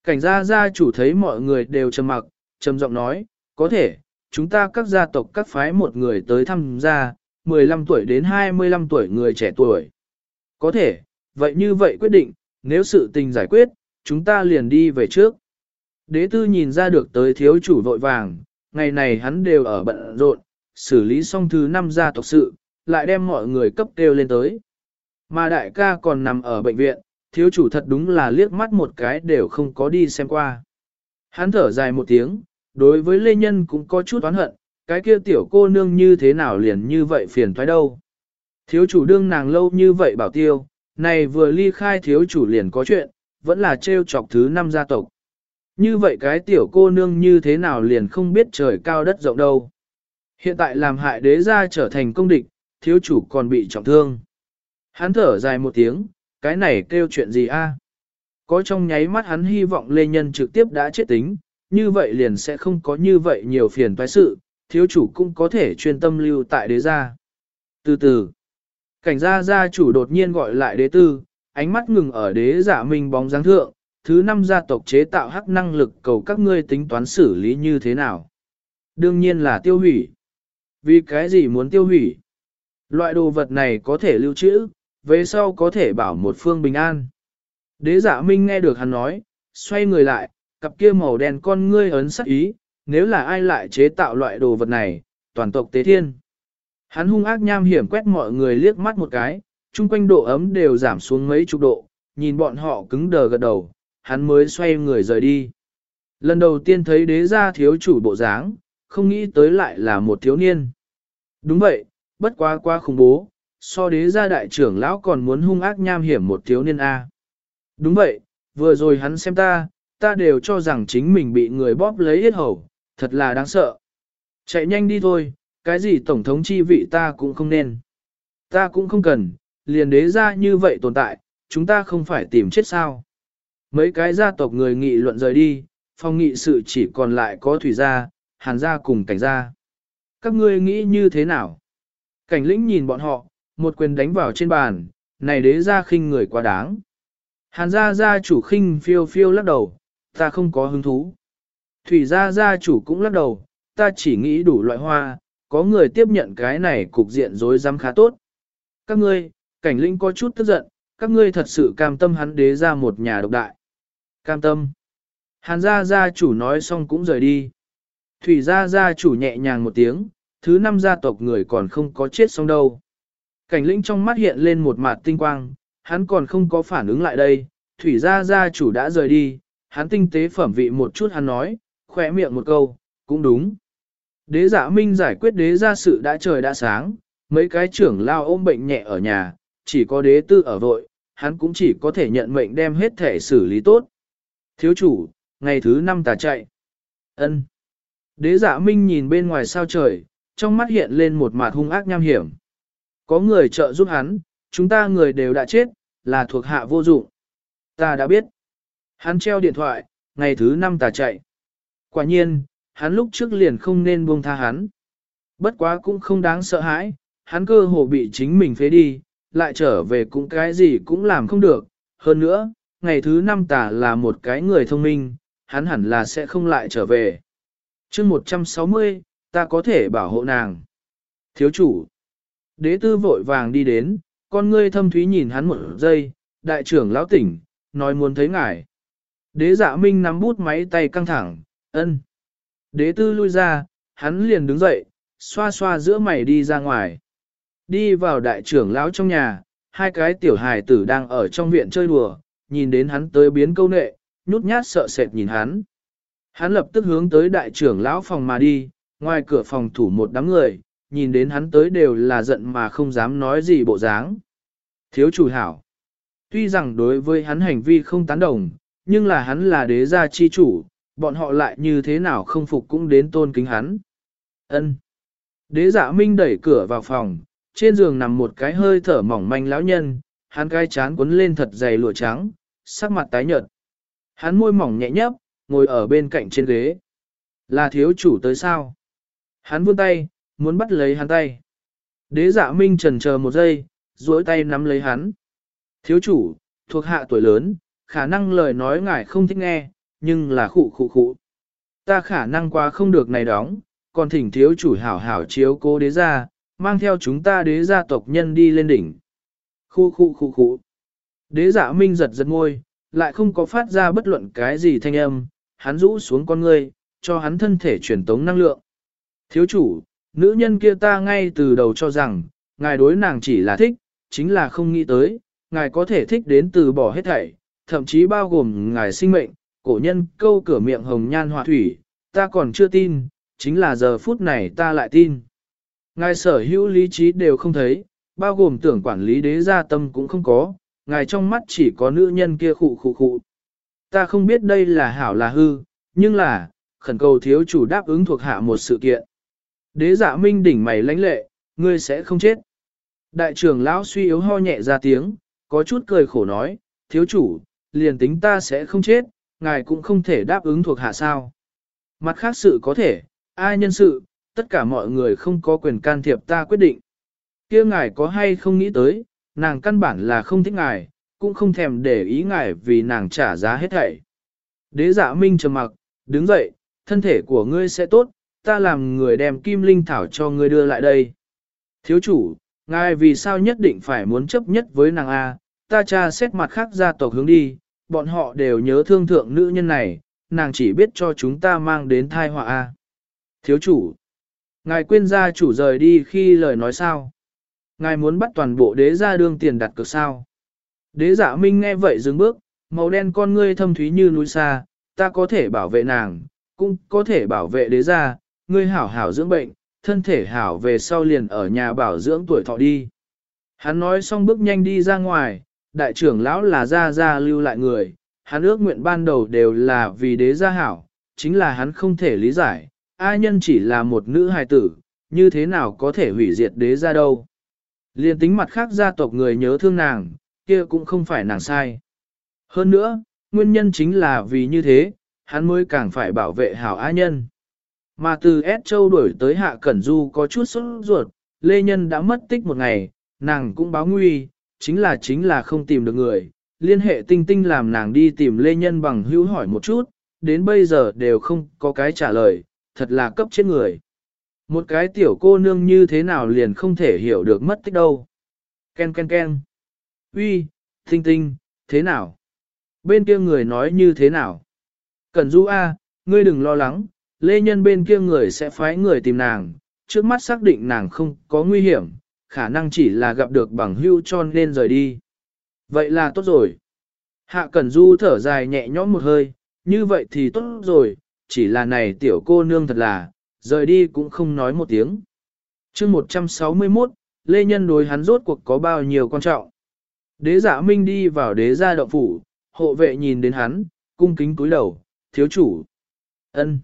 Cảnh gia gia chủ thấy mọi người đều trầm mặc, trầm giọng nói, có thể, chúng ta các gia tộc các phái một người tới thăm gia, 15 tuổi đến 25 tuổi người trẻ tuổi. Có thể, vậy như vậy quyết định, nếu sự tình giải quyết, chúng ta liền đi về trước. Đế tư nhìn ra được tới thiếu chủ vội vàng, ngày này hắn đều ở bận rộn, xử lý xong thứ năm gia tộc sự, lại đem mọi người cấp kêu lên tới. Mà đại ca còn nằm ở bệnh viện, thiếu chủ thật đúng là liếc mắt một cái đều không có đi xem qua. Hắn thở dài một tiếng, đối với Lê Nhân cũng có chút oán hận, Cái kia tiểu cô nương như thế nào liền như vậy phiền thoái đâu. Thiếu chủ đương nàng lâu như vậy bảo tiêu, này vừa ly khai thiếu chủ liền có chuyện, vẫn là trêu chọc thứ năm gia tộc. Như vậy cái tiểu cô nương như thế nào liền không biết trời cao đất rộng đâu. Hiện tại làm hại đế gia trở thành công địch, thiếu chủ còn bị trọng thương. Hắn thở dài một tiếng, cái này kêu chuyện gì a? Có trong nháy mắt hắn hy vọng Lê Nhân trực tiếp đã chết tính, như vậy liền sẽ không có như vậy nhiều phiền toái sự, thiếu chủ cũng có thể chuyên tâm lưu tại đế gia. Từ từ, cảnh gia gia chủ đột nhiên gọi lại đế tư, ánh mắt ngừng ở đế giả minh bóng dáng thượng, thứ năm gia tộc chế tạo hắc năng lực cầu các ngươi tính toán xử lý như thế nào. Đương nhiên là tiêu hủy. Vì cái gì muốn tiêu hủy? Loại đồ vật này có thể lưu trữ, về sau có thể bảo một phương bình an. Đế giả minh nghe được hắn nói, xoay người lại, cặp kia màu đen con ngươi ấn sắc ý, nếu là ai lại chế tạo loại đồ vật này, toàn tộc tế thiên. Hắn hung ác nham hiểm quét mọi người liếc mắt một cái, chung quanh độ ấm đều giảm xuống mấy chục độ, nhìn bọn họ cứng đờ gật đầu, hắn mới xoay người rời đi. Lần đầu tiên thấy đế gia thiếu chủ bộ dáng, không nghĩ tới lại là một thiếu niên. Đúng vậy, bất quá quá khủng bố, so đế gia đại trưởng lão còn muốn hung ác nham hiểm một thiếu niên A. Đúng vậy, vừa rồi hắn xem ta, ta đều cho rằng chính mình bị người bóp lấy hết hầu, thật là đáng sợ. Chạy nhanh đi thôi, cái gì tổng thống chi vị ta cũng không nên. Ta cũng không cần, liền đế gia như vậy tồn tại, chúng ta không phải tìm chết sao. Mấy cái gia tộc người nghị luận rời đi, phong nghị sự chỉ còn lại có thủy gia, hàn gia cùng cảnh gia. Các ngươi nghĩ như thế nào? Cảnh lĩnh nhìn bọn họ, một quyền đánh vào trên bàn, này đế gia khinh người quá đáng. Hàn gia gia chủ khinh phiêu phiêu lắc đầu, ta không có hứng thú. Thủy gia gia chủ cũng lắc đầu, ta chỉ nghĩ đủ loại hoa, có người tiếp nhận cái này cục diện rối rắm khá tốt. Các ngươi, cảnh linh có chút tức giận, các ngươi thật sự cam tâm hắn đế ra một nhà độc đại. Cam tâm. Hàn gia gia chủ nói xong cũng rời đi. Thủy gia gia chủ nhẹ nhàng một tiếng, thứ năm gia tộc người còn không có chết xong đâu. Cảnh lĩnh trong mắt hiện lên một mặt tinh quang, hắn còn không có phản ứng lại đây, thủy gia gia chủ đã rời đi, hắn tinh tế phẩm vị một chút hắn nói, khỏe miệng một câu, cũng đúng. Đế giả minh giải quyết đế gia sự đã trời đã sáng, mấy cái trưởng lao ôm bệnh nhẹ ở nhà, chỉ có đế tư ở vội, hắn cũng chỉ có thể nhận mệnh đem hết thể xử lý tốt. Thiếu chủ, ngày thứ năm tà chạy. ân Đế giả minh nhìn bên ngoài sao trời, trong mắt hiện lên một mặt hung ác nham hiểm. Có người trợ giúp hắn, chúng ta người đều đã chết, là thuộc hạ vô dụng. Ta đã biết. Hắn treo điện thoại, ngày thứ năm tà chạy. Quả nhiên, hắn lúc trước liền không nên buông tha hắn. Bất quá cũng không đáng sợ hãi, hắn cơ hồ bị chính mình phế đi, lại trở về cũng cái gì cũng làm không được. Hơn nữa, ngày thứ năm tả là một cái người thông minh, hắn hẳn là sẽ không lại trở về. chương 160, ta có thể bảo hộ nàng. Thiếu chủ. Đế tư vội vàng đi đến, con ngươi thâm thúy nhìn hắn một giây, đại trưởng lão tỉnh, nói muốn thấy ngài. Đế dạ minh nắm bút máy tay căng thẳng, ân. Đế tư lui ra, hắn liền đứng dậy, xoa xoa giữa mày đi ra ngoài. Đi vào đại trưởng lão trong nhà, hai cái tiểu hài tử đang ở trong viện chơi đùa, nhìn đến hắn tới biến câu nệ, nhút nhát sợ sệt nhìn hắn. Hắn lập tức hướng tới đại trưởng lão phòng mà đi, ngoài cửa phòng thủ một đám người, nhìn đến hắn tới đều là giận mà không dám nói gì bộ dáng. Thiếu chủ hảo. Tuy rằng đối với hắn hành vi không tán đồng, nhưng là hắn là đế gia chi chủ, bọn họ lại như thế nào không phục cũng đến tôn kính hắn. Ân. Đế giả minh đẩy cửa vào phòng, trên giường nằm một cái hơi thở mỏng manh lão nhân, hắn gai chán cuốn lên thật dày lụa trắng, sắc mặt tái nhợt. Hắn môi mỏng nhẹ nhấp, ngồi ở bên cạnh trên ghế. Là thiếu chủ tới sao? Hắn vươn tay, muốn bắt lấy hắn tay. Đế giả minh trần chờ một giây, duỗi tay nắm lấy hắn. Thiếu chủ, thuộc hạ tuổi lớn, khả năng lời nói ngài không thích nghe, nhưng là khụ khụ khụ. Ta khả năng quá không được này đóng, còn thỉnh thiếu chủ hảo hảo chiếu cố đế gia, mang theo chúng ta đế gia tộc nhân đi lên đỉnh. Khu khu khu khu. Đế giả minh giật giật ngôi, lại không có phát ra bất luận cái gì thanh âm, hắn rũ xuống con ngươi, cho hắn thân thể truyền tống năng lượng. Thiếu chủ, nữ nhân kia ta ngay từ đầu cho rằng, ngài đối nàng chỉ là thích, chính là không nghĩ tới, ngài có thể thích đến từ bỏ hết thảy, thậm chí bao gồm ngài sinh mệnh, cổ nhân câu cửa miệng hồng nhan họa thủy, ta còn chưa tin, chính là giờ phút này ta lại tin. Ngài sở hữu lý trí đều không thấy, bao gồm tưởng quản lý đế gia tâm cũng không có, ngài trong mắt chỉ có nữ nhân kia khụ khụ khụ. Ta không biết đây là hảo là hư, nhưng là, khẩn cầu thiếu chủ đáp ứng thuộc hạ một sự kiện. Đế giả minh đỉnh mày lãnh lệ, ngươi sẽ không chết. Đại trưởng lão suy yếu ho nhẹ ra tiếng, có chút cười khổ nói, thiếu chủ, liền tính ta sẽ không chết, ngài cũng không thể đáp ứng thuộc hạ sao. Mặt khác sự có thể, ai nhân sự, tất cả mọi người không có quyền can thiệp ta quyết định. kia ngài có hay không nghĩ tới, nàng căn bản là không thích ngài, cũng không thèm để ý ngài vì nàng trả giá hết thảy. Đế dạ minh trầm mặc, đứng dậy, thân thể của ngươi sẽ tốt, ta làm người đem kim linh thảo cho ngươi đưa lại đây. Thiếu chủ, ngài vì sao nhất định phải muốn chấp nhất với nàng A, ta tra xét mặt khác gia tộc hướng đi, bọn họ đều nhớ thương thượng nữ nhân này, nàng chỉ biết cho chúng ta mang đến thai họa A. Thiếu chủ, ngài quên gia chủ rời đi khi lời nói sao? Ngài muốn bắt toàn bộ đế gia đương tiền đặt cược sao? Đế giả minh nghe vậy dừng bước, màu đen con ngươi thâm thúy như núi xa, ta có thể bảo vệ nàng, cũng có thể bảo vệ đế gia, ngươi hảo hảo dưỡng bệnh, thân thể hảo về sau liền ở nhà bảo dưỡng tuổi thọ đi. Hắn nói xong bước nhanh đi ra ngoài, đại trưởng lão là gia gia lưu lại người, hắn ước nguyện ban đầu đều là vì đế gia hảo, chính là hắn không thể lý giải, A nhân chỉ là một nữ hài tử, như thế nào có thể hủy diệt đế gia đâu. Liên tính mặt khác gia tộc người nhớ thương nàng, kia cũng không phải nàng sai. Hơn nữa, nguyên nhân chính là vì như thế, hắn mới càng phải bảo vệ hảo A nhân. Mà từ S Châu đuổi tới Hạ Cẩn Du có chút sốt ruột, Lê Nhân đã mất tích một ngày, nàng cũng báo nguy, chính là chính là không tìm được người. Liên hệ tinh tinh làm nàng đi tìm Lê Nhân bằng hữu hỏi một chút, đến bây giờ đều không có cái trả lời, thật là cấp chết người. Một cái tiểu cô nương như thế nào liền không thể hiểu được mất tích đâu. Ken ken ken. Uy, tinh tinh, thế nào? Bên kia người nói như thế nào? Cẩn Du A, ngươi đừng lo lắng, lê nhân bên kia người sẽ phái người tìm nàng, trước mắt xác định nàng không có nguy hiểm, khả năng chỉ là gặp được bằng hưu cho nên rời đi. Vậy là tốt rồi. Hạ Cẩn Du thở dài nhẹ nhõm một hơi, như vậy thì tốt rồi, chỉ là này tiểu cô nương thật là, rời đi cũng không nói một tiếng. chương 161, Lê Nhân đối hắn rốt cuộc có bao nhiêu quan trọng. Đế giả minh đi vào đế gia động phủ, hộ vệ nhìn đến hắn, cung kính cúi đầu, thiếu chủ. ân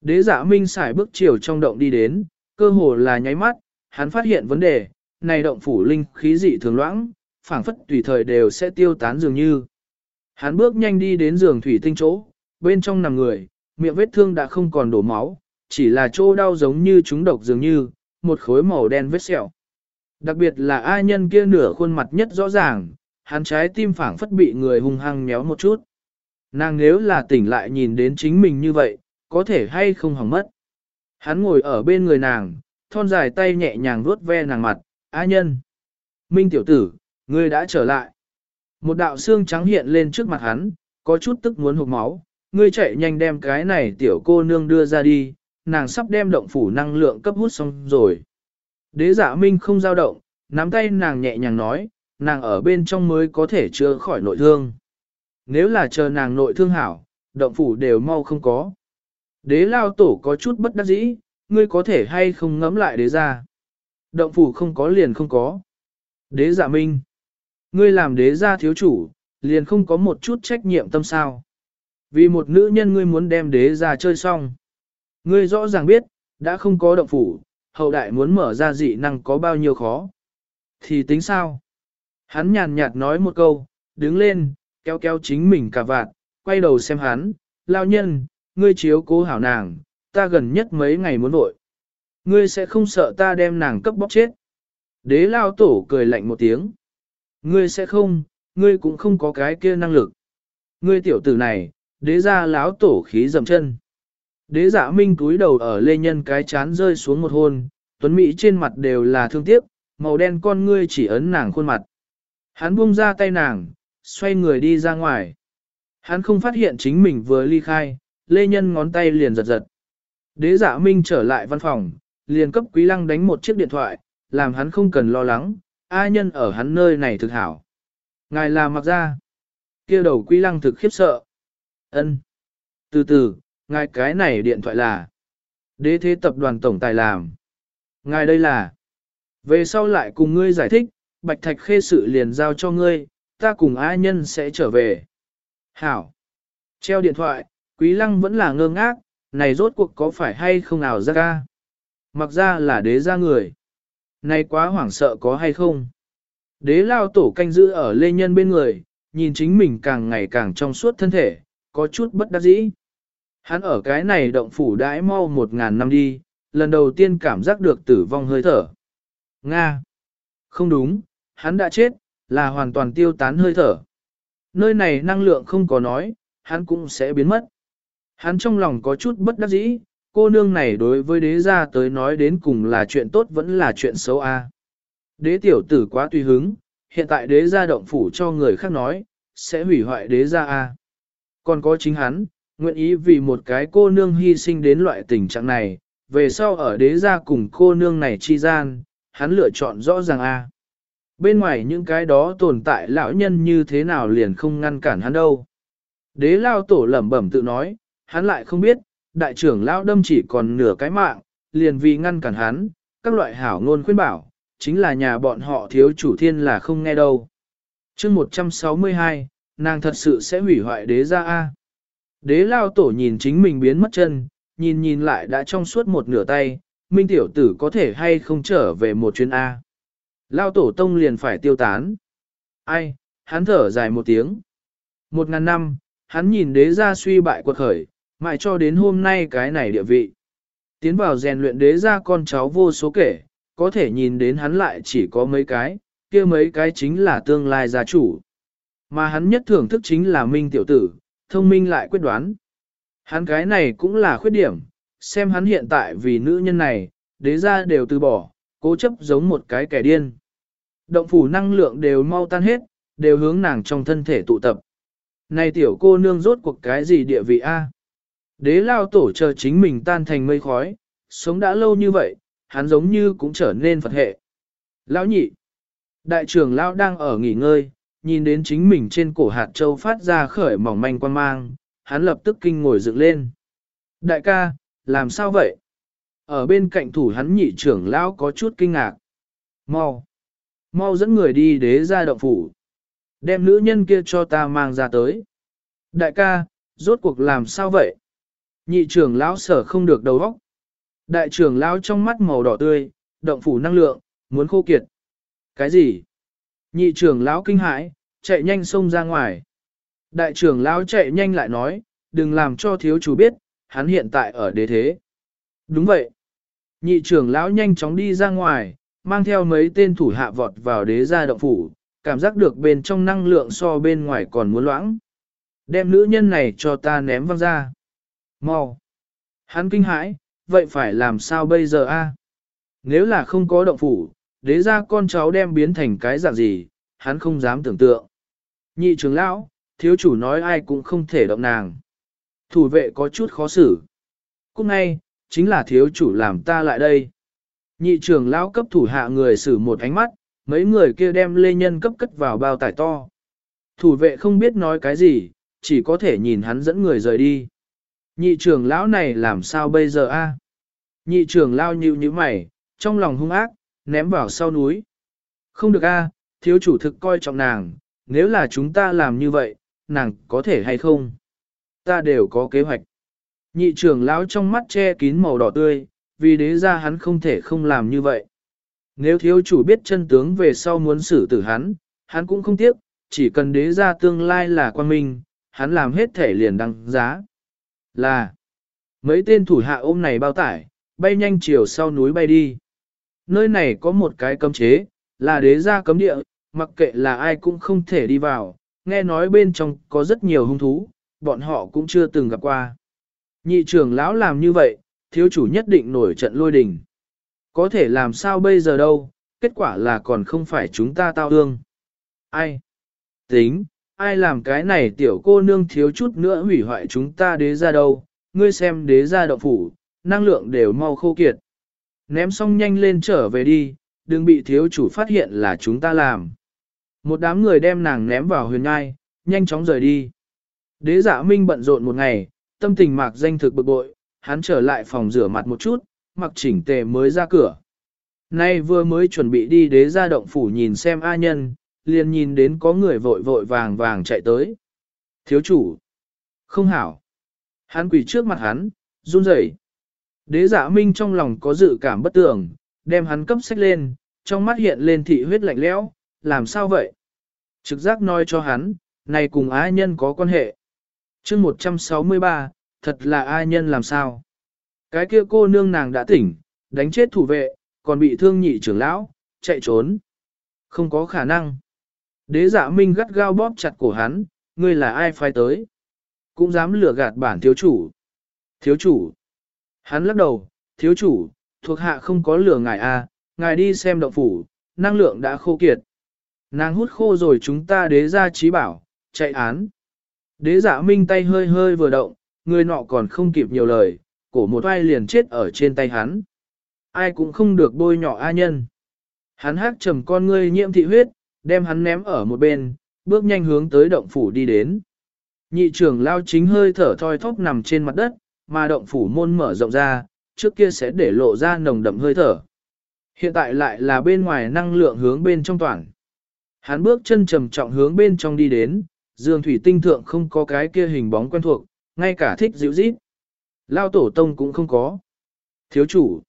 Đế giả minh xài bước chiều trong động đi đến, cơ hồ là nháy mắt, hắn phát hiện vấn đề, này động phủ linh khí dị thường loãng, phảng phất tùy thời đều sẽ tiêu tán dường như. Hắn bước nhanh đi đến giường thủy tinh chỗ, bên trong nằm người, miệng vết thương đã không còn đổ máu, chỉ là chỗ đau giống như chúng độc dường như, một khối màu đen vết sẹo. Đặc biệt là ai nhân kia nửa khuôn mặt nhất rõ ràng, hắn trái tim phảng phất bị người hung hăng méo một chút. Nàng nếu là tỉnh lại nhìn đến chính mình như vậy, có thể hay không hỏng mất. Hắn ngồi ở bên người nàng, thon dài tay nhẹ nhàng vuốt ve nàng mặt, A nhân. Minh tiểu tử, ngươi đã trở lại. Một đạo xương trắng hiện lên trước mặt hắn, có chút tức muốn hụt máu, ngươi chạy nhanh đem cái này tiểu cô nương đưa ra đi, nàng sắp đem động phủ năng lượng cấp hút xong rồi. Đế giả minh không dao động, nắm tay nàng nhẹ nhàng nói, nàng ở bên trong mới có thể chữa khỏi nội thương. Nếu là chờ nàng nội thương hảo, động phủ đều mau không có. Đế lao tổ có chút bất đắc dĩ, ngươi có thể hay không ngẫm lại đế ra. Động phủ không có liền không có. Đế giả minh. Ngươi làm đế gia thiếu chủ, liền không có một chút trách nhiệm tâm sao. Vì một nữ nhân ngươi muốn đem đế ra chơi xong. Ngươi rõ ràng biết, đã không có động phủ, hậu đại muốn mở ra dị năng có bao nhiêu khó. Thì tính sao? Hắn nhàn nhạt nói một câu, đứng lên, kéo kéo chính mình cả vạt, quay đầu xem hắn, lao nhân, ngươi chiếu cố hảo nàng, ta gần nhất mấy ngày muốn vội. Ngươi sẽ không sợ ta đem nàng cấp bóc chết. Đế lao tổ cười lạnh một tiếng. Ngươi sẽ không, ngươi cũng không có cái kia năng lực. Ngươi tiểu tử này, đế ra láo tổ khí dầm chân. Đế giả minh cúi đầu ở lê nhân cái chán rơi xuống một hôn, tuấn Mỹ trên mặt đều là thương tiếc, màu đen con ngươi chỉ ấn nàng khuôn mặt. Hắn buông ra tay nàng, xoay người đi ra ngoài. Hắn không phát hiện chính mình vừa ly khai, lê nhân ngón tay liền giật giật. Đế giả minh trở lại văn phòng, liền cấp quý lăng đánh một chiếc điện thoại, làm hắn không cần lo lắng, A nhân ở hắn nơi này thực hảo. Ngài là mặc ra. kia đầu quý lăng thực khiếp sợ ân Từ từ, ngài cái này điện thoại là. Đế thế tập đoàn tổng tài làm. Ngài đây là. Về sau lại cùng ngươi giải thích, bạch thạch khê sự liền giao cho ngươi, ta cùng A nhân sẽ trở về. Hảo. Treo điện thoại, quý lăng vẫn là ngơ ngác, này rốt cuộc có phải hay không nào ra ca. Mặc ra là đế ra người. Này quá hoảng sợ có hay không? Đế lao tổ canh giữ ở lê nhân bên người, nhìn chính mình càng ngày càng trong suốt thân thể, có chút bất đắc dĩ. Hắn ở cái này động phủ đãi mau một ngàn năm đi, lần đầu tiên cảm giác được tử vong hơi thở. Nga! Không đúng, hắn đã chết, là hoàn toàn tiêu tán hơi thở. Nơi này năng lượng không có nói, hắn cũng sẽ biến mất. Hắn trong lòng có chút bất đắc dĩ, cô nương này đối với đế gia tới nói đến cùng là chuyện tốt vẫn là chuyện xấu a. Đế tiểu tử quá tùy hứng, hiện tại đế gia động phủ cho người khác nói, sẽ hủy hoại đế gia a. Còn có chính hắn, nguyện ý vì một cái cô nương hy sinh đến loại tình trạng này, về sau ở đế gia cùng cô nương này chi gian, hắn lựa chọn rõ ràng a. Bên ngoài những cái đó tồn tại lão nhân như thế nào liền không ngăn cản hắn đâu. Đế lao tổ lẩm bẩm tự nói, hắn lại không biết, đại trưởng lão đâm chỉ còn nửa cái mạng, liền vì ngăn cản hắn, các loại hảo ngôn khuyên bảo, chính là nhà bọn họ thiếu chủ thiên là không nghe đâu. chương 162, nàng thật sự sẽ hủy hoại đế gia A. Đế lao tổ nhìn chính mình biến mất chân, nhìn nhìn lại đã trong suốt một nửa tay, minh tiểu tử có thể hay không trở về một chuyến A. Lao tổ tông liền phải tiêu tán. Ai, hắn thở dài một tiếng. Một ngàn năm, hắn nhìn đế gia suy bại quật khởi, mãi cho đến hôm nay cái này địa vị. Tiến vào rèn luyện đế gia con cháu vô số kể, có thể nhìn đến hắn lại chỉ có mấy cái, kia mấy cái chính là tương lai gia chủ. Mà hắn nhất thưởng thức chính là minh tiểu tử, thông minh lại quyết đoán. Hắn cái này cũng là khuyết điểm, xem hắn hiện tại vì nữ nhân này, đế gia đều từ bỏ, cố chấp giống một cái kẻ điên. Động phủ năng lượng đều mau tan hết, đều hướng nàng trong thân thể tụ tập. Này tiểu cô nương rốt cuộc cái gì địa vị A? Đế lao tổ chờ chính mình tan thành mây khói, sống đã lâu như vậy, hắn giống như cũng trở nên Phật hệ. Lão nhị, đại trưởng lão đang ở nghỉ ngơi, nhìn đến chính mình trên cổ hạt châu phát ra khởi mỏng manh quan mang, hắn lập tức kinh ngồi dựng lên. Đại ca, làm sao vậy? Ở bên cạnh thủ hắn nhị trưởng lão có chút kinh ngạc. Mau, mau dẫn người đi đế ra động phủ. Đem nữ nhân kia cho ta mang ra tới. Đại ca, rốt cuộc làm sao vậy? Nhị trưởng lão sở không được đầu óc. Đại trưởng lão trong mắt màu đỏ tươi, động phủ năng lượng, muốn khô kiệt. Cái gì? Nhị trưởng lão kinh hãi, chạy nhanh xông ra ngoài. Đại trưởng lão chạy nhanh lại nói, đừng làm cho thiếu chủ biết, hắn hiện tại ở đế thế. Đúng vậy. Nhị trưởng lão nhanh chóng đi ra ngoài, mang theo mấy tên thủ hạ vọt vào đế gia động phủ, cảm giác được bên trong năng lượng so bên ngoài còn muốn loãng. Đem nữ nhân này cho ta ném văng ra. Mau. Hắn kinh hãi, vậy phải làm sao bây giờ a? Nếu là không có động phủ, đế ra con cháu đem biến thành cái dạng gì, hắn không dám tưởng tượng. Nhị trưởng lão, thiếu chủ nói ai cũng không thể động nàng. Thủ vệ có chút khó xử. Cúc ngay, chính là thiếu chủ làm ta lại đây. Nhị trưởng lão cấp thủ hạ người xử một ánh mắt, mấy người kia đem lê nhân cấp cất vào bao tải to. Thủ vệ không biết nói cái gì, chỉ có thể nhìn hắn dẫn người rời đi. Nhị trưởng lão này làm sao bây giờ a? Nhị trưởng lao nhịu như mày, trong lòng hung ác, ném vào sau núi. Không được a, thiếu chủ thực coi trọng nàng, nếu là chúng ta làm như vậy, nàng có thể hay không? Ta đều có kế hoạch. Nhị trưởng lão trong mắt che kín màu đỏ tươi, vì đế ra hắn không thể không làm như vậy. Nếu thiếu chủ biết chân tướng về sau muốn xử tử hắn, hắn cũng không tiếc, chỉ cần đế ra tương lai là quan minh, hắn làm hết thể liền đăng giá. Là, mấy tên thủ hạ ôm này bao tải, bay nhanh chiều sau núi bay đi. Nơi này có một cái cấm chế, là đế gia cấm địa, mặc kệ là ai cũng không thể đi vào, nghe nói bên trong có rất nhiều hung thú, bọn họ cũng chưa từng gặp qua. Nhị trưởng lão làm như vậy, thiếu chủ nhất định nổi trận lôi đình. Có thể làm sao bây giờ đâu, kết quả là còn không phải chúng ta tao ương. Ai? Tính, ai làm cái này tiểu cô nương thiếu chút nữa hủy hoại chúng ta đế ra đâu, ngươi xem đế ra đậu phủ, năng lượng đều mau khô kiệt. Ném xong nhanh lên trở về đi, đừng bị thiếu chủ phát hiện là chúng ta làm. Một đám người đem nàng ném vào huyền ngai, nhanh chóng rời đi. Đế giả minh bận rộn một ngày, tâm tình mạc danh thực bực bội, hắn trở lại phòng rửa mặt một chút, mặc chỉnh tề mới ra cửa. Nay vừa mới chuẩn bị đi đế ra động phủ nhìn xem A nhân, liền nhìn đến có người vội vội vàng vàng chạy tới. Thiếu chủ. Không hảo. Hắn quỳ trước mặt hắn, run rẩy. Đế giả minh trong lòng có dự cảm bất tường, đem hắn cấp sách lên, trong mắt hiện lên thị huyết lạnh lẽo, làm sao vậy? Trực giác nói cho hắn, này cùng ai nhân có quan hệ. chương 163, thật là ai nhân làm sao? Cái kia cô nương nàng đã tỉnh, đánh chết thủ vệ, còn bị thương nhị trưởng lão, chạy trốn. Không có khả năng. Đế giả minh gắt gao bóp chặt cổ hắn, ngươi là ai phái tới? Cũng dám lừa gạt bản thiếu chủ. Thiếu chủ. Hắn lắc đầu, thiếu chủ, thuộc hạ không có lửa ngài a, à, ngài đi xem động phủ, năng lượng đã khô kiệt. Nàng hút khô rồi chúng ta đế ra trí bảo, chạy án. Đế giả minh tay hơi hơi vừa động, người nọ còn không kịp nhiều lời, cổ một vai liền chết ở trên tay hắn. Ai cũng không được bôi nhỏ A nhân. Hắn hát trầm con ngươi nhiễm thị huyết, đem hắn ném ở một bên, bước nhanh hướng tới động phủ đi đến. Nhị trưởng lao chính hơi thở thoi thóp nằm trên mặt đất, mà động phủ môn mở rộng ra, trước kia sẽ để lộ ra nồng đậm hơi thở. Hiện tại lại là bên ngoài năng lượng hướng bên trong toàn. Hắn bước chân trầm trọng hướng bên trong đi đến, dương thủy tinh thượng không có cái kia hình bóng quen thuộc, ngay cả thích dịu dít. Lao tổ tông cũng không có. Thiếu chủ.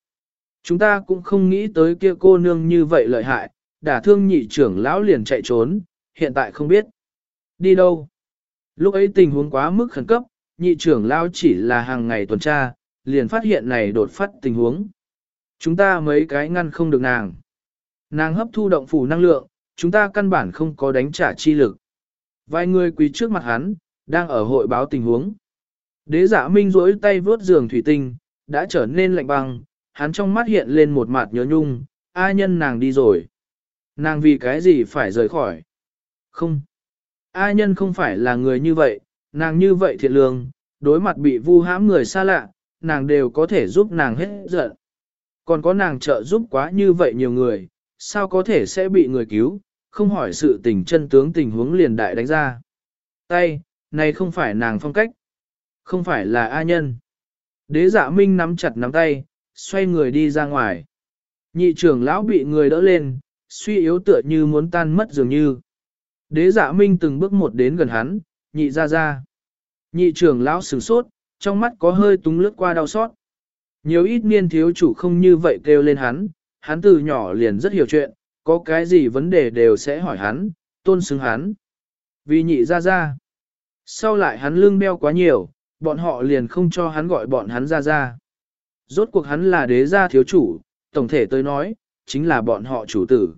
Chúng ta cũng không nghĩ tới kia cô nương như vậy lợi hại, đả thương nhị trưởng lão liền chạy trốn, hiện tại không biết. Đi đâu? Lúc ấy tình huống quá mức khẩn cấp, nhị trưởng lão chỉ là hàng ngày tuần tra, liền phát hiện này đột phát tình huống. Chúng ta mấy cái ngăn không được nàng. Nàng hấp thu động phủ năng lượng, chúng ta căn bản không có đánh trả chi lực. Vài người quỳ trước mặt hắn, đang ở hội báo tình huống. Đế giả minh rỗi tay vướt giường thủy tinh, đã trở nên lạnh băng, hắn trong mắt hiện lên một mặt nhớ nhung, a nhân nàng đi rồi. Nàng vì cái gì phải rời khỏi? Không. A nhân không phải là người như vậy, nàng như vậy thiện lương, đối mặt bị vu hãm người xa lạ, nàng đều có thể giúp nàng hết giận. Còn có nàng trợ giúp quá như vậy nhiều người, sao có thể sẽ bị người cứu, không hỏi sự tình chân tướng tình huống liền đại đánh ra. Tay, này không phải nàng phong cách, không phải là A nhân. Đế dạ minh nắm chặt nắm tay, xoay người đi ra ngoài. Nhị trưởng lão bị người đỡ lên, suy yếu tựa như muốn tan mất dường như. Đế dạ minh từng bước một đến gần hắn, nhị ra ra. Nhị trưởng lão sửng sốt, trong mắt có hơi túng lướt qua đau xót. Nhiều ít niên thiếu chủ không như vậy kêu lên hắn, hắn từ nhỏ liền rất hiểu chuyện, có cái gì vấn đề đều sẽ hỏi hắn, tôn xứng hắn. Vì nhị ra ra. Sau lại hắn lương beo quá nhiều, bọn họ liền không cho hắn gọi bọn hắn ra ra. Rốt cuộc hắn là đế gia thiếu chủ, tổng thể tôi nói, chính là bọn họ chủ tử.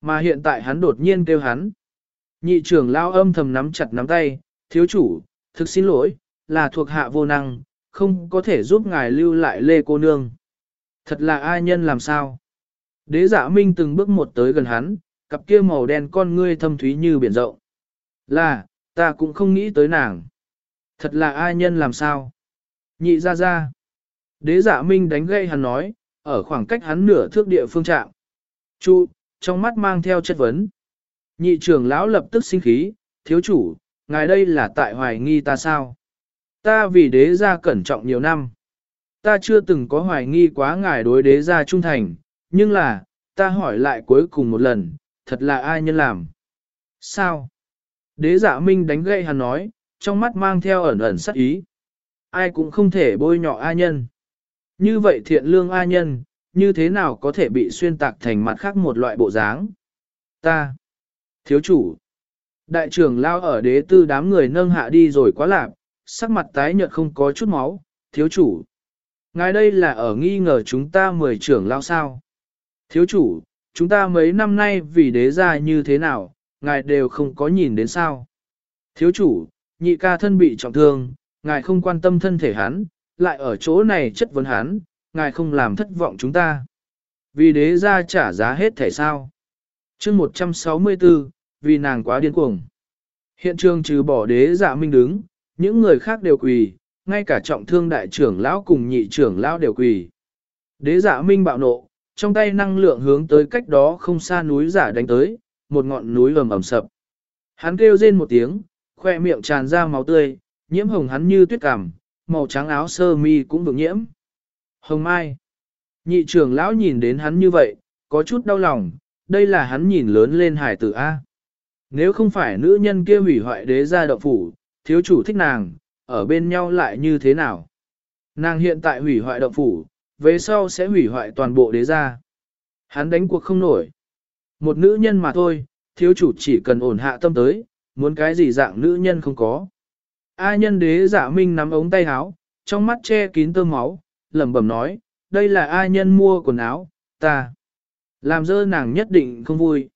Mà hiện tại hắn đột nhiên kêu hắn. Nhị trưởng lao âm thầm nắm chặt nắm tay, thiếu chủ, thực xin lỗi, là thuộc hạ vô năng, không có thể giúp ngài lưu lại lê cô nương. Thật là ai nhân làm sao? Đế giả minh từng bước một tới gần hắn, cặp kia màu đen con ngươi thâm thúy như biển rộng. Là, ta cũng không nghĩ tới nàng. Thật là ai nhân làm sao? Nhị ra ra. Đế giả minh đánh gây hắn nói, ở khoảng cách hắn nửa thước địa phương trạng. Chu, trong mắt mang theo chất vấn. Nhị trưởng lão lập tức sinh khí, thiếu chủ, ngài đây là tại hoài nghi ta sao? Ta vì đế gia cẩn trọng nhiều năm. Ta chưa từng có hoài nghi quá ngài đối đế gia trung thành, nhưng là, ta hỏi lại cuối cùng một lần, thật là ai nhân làm? Sao? Đế giả minh đánh gậy hắn nói, trong mắt mang theo ẩn ẩn sắc ý. Ai cũng không thể bôi nhọ A nhân. Như vậy thiện lương A nhân, như thế nào có thể bị xuyên tạc thành mặt khác một loại bộ dáng? Ta, thiếu chủ, đại trưởng lao ở đế tư đám người nâng hạ đi rồi quá lạc, sắc mặt tái nhợt không có chút máu, thiếu chủ. Ngài đây là ở nghi ngờ chúng ta mười trưởng lao sao? Thiếu chủ, chúng ta mấy năm nay vì đế gia như thế nào, ngài đều không có nhìn đến sao? Thiếu chủ, nhị ca thân bị trọng thương, ngài không quan tâm thân thể hắn, lại ở chỗ này chất vấn hắn, ngài không làm thất vọng chúng ta. Vì đế gia trả giá hết thể sao. chương 164, vì nàng quá điên cuồng. Hiện trường trừ bỏ đế dạ minh đứng, những người khác đều quỳ, ngay cả trọng thương đại trưởng lão cùng nhị trưởng lão đều quỳ. Đế dạ minh bạo nộ, trong tay năng lượng hướng tới cách đó không xa núi giả đánh tới, một ngọn núi ầm ầm sập. Hắn kêu rên một tiếng, khoe miệng tràn ra máu tươi, nhiễm hồng hắn như tuyết cảm, màu trắng áo sơ mi cũng vượng nhiễm. Hồng Mai. Nhị trưởng lão nhìn đến hắn như vậy, có chút đau lòng, đây là hắn nhìn lớn lên hải tử A. Nếu không phải nữ nhân kia hủy hoại đế gia động phủ, thiếu chủ thích nàng, ở bên nhau lại như thế nào? Nàng hiện tại hủy hoại động phủ, về sau sẽ hủy hoại toàn bộ đế gia. Hắn đánh cuộc không nổi. Một nữ nhân mà thôi, thiếu chủ chỉ cần ổn hạ tâm tới, muốn cái gì dạng nữ nhân không có. A nhân đế giả minh nắm ống tay áo, trong mắt che kín tơ máu, lẩm bẩm nói, đây là A nhân mua quần áo, ta. Làm dơ nàng nhất định không vui.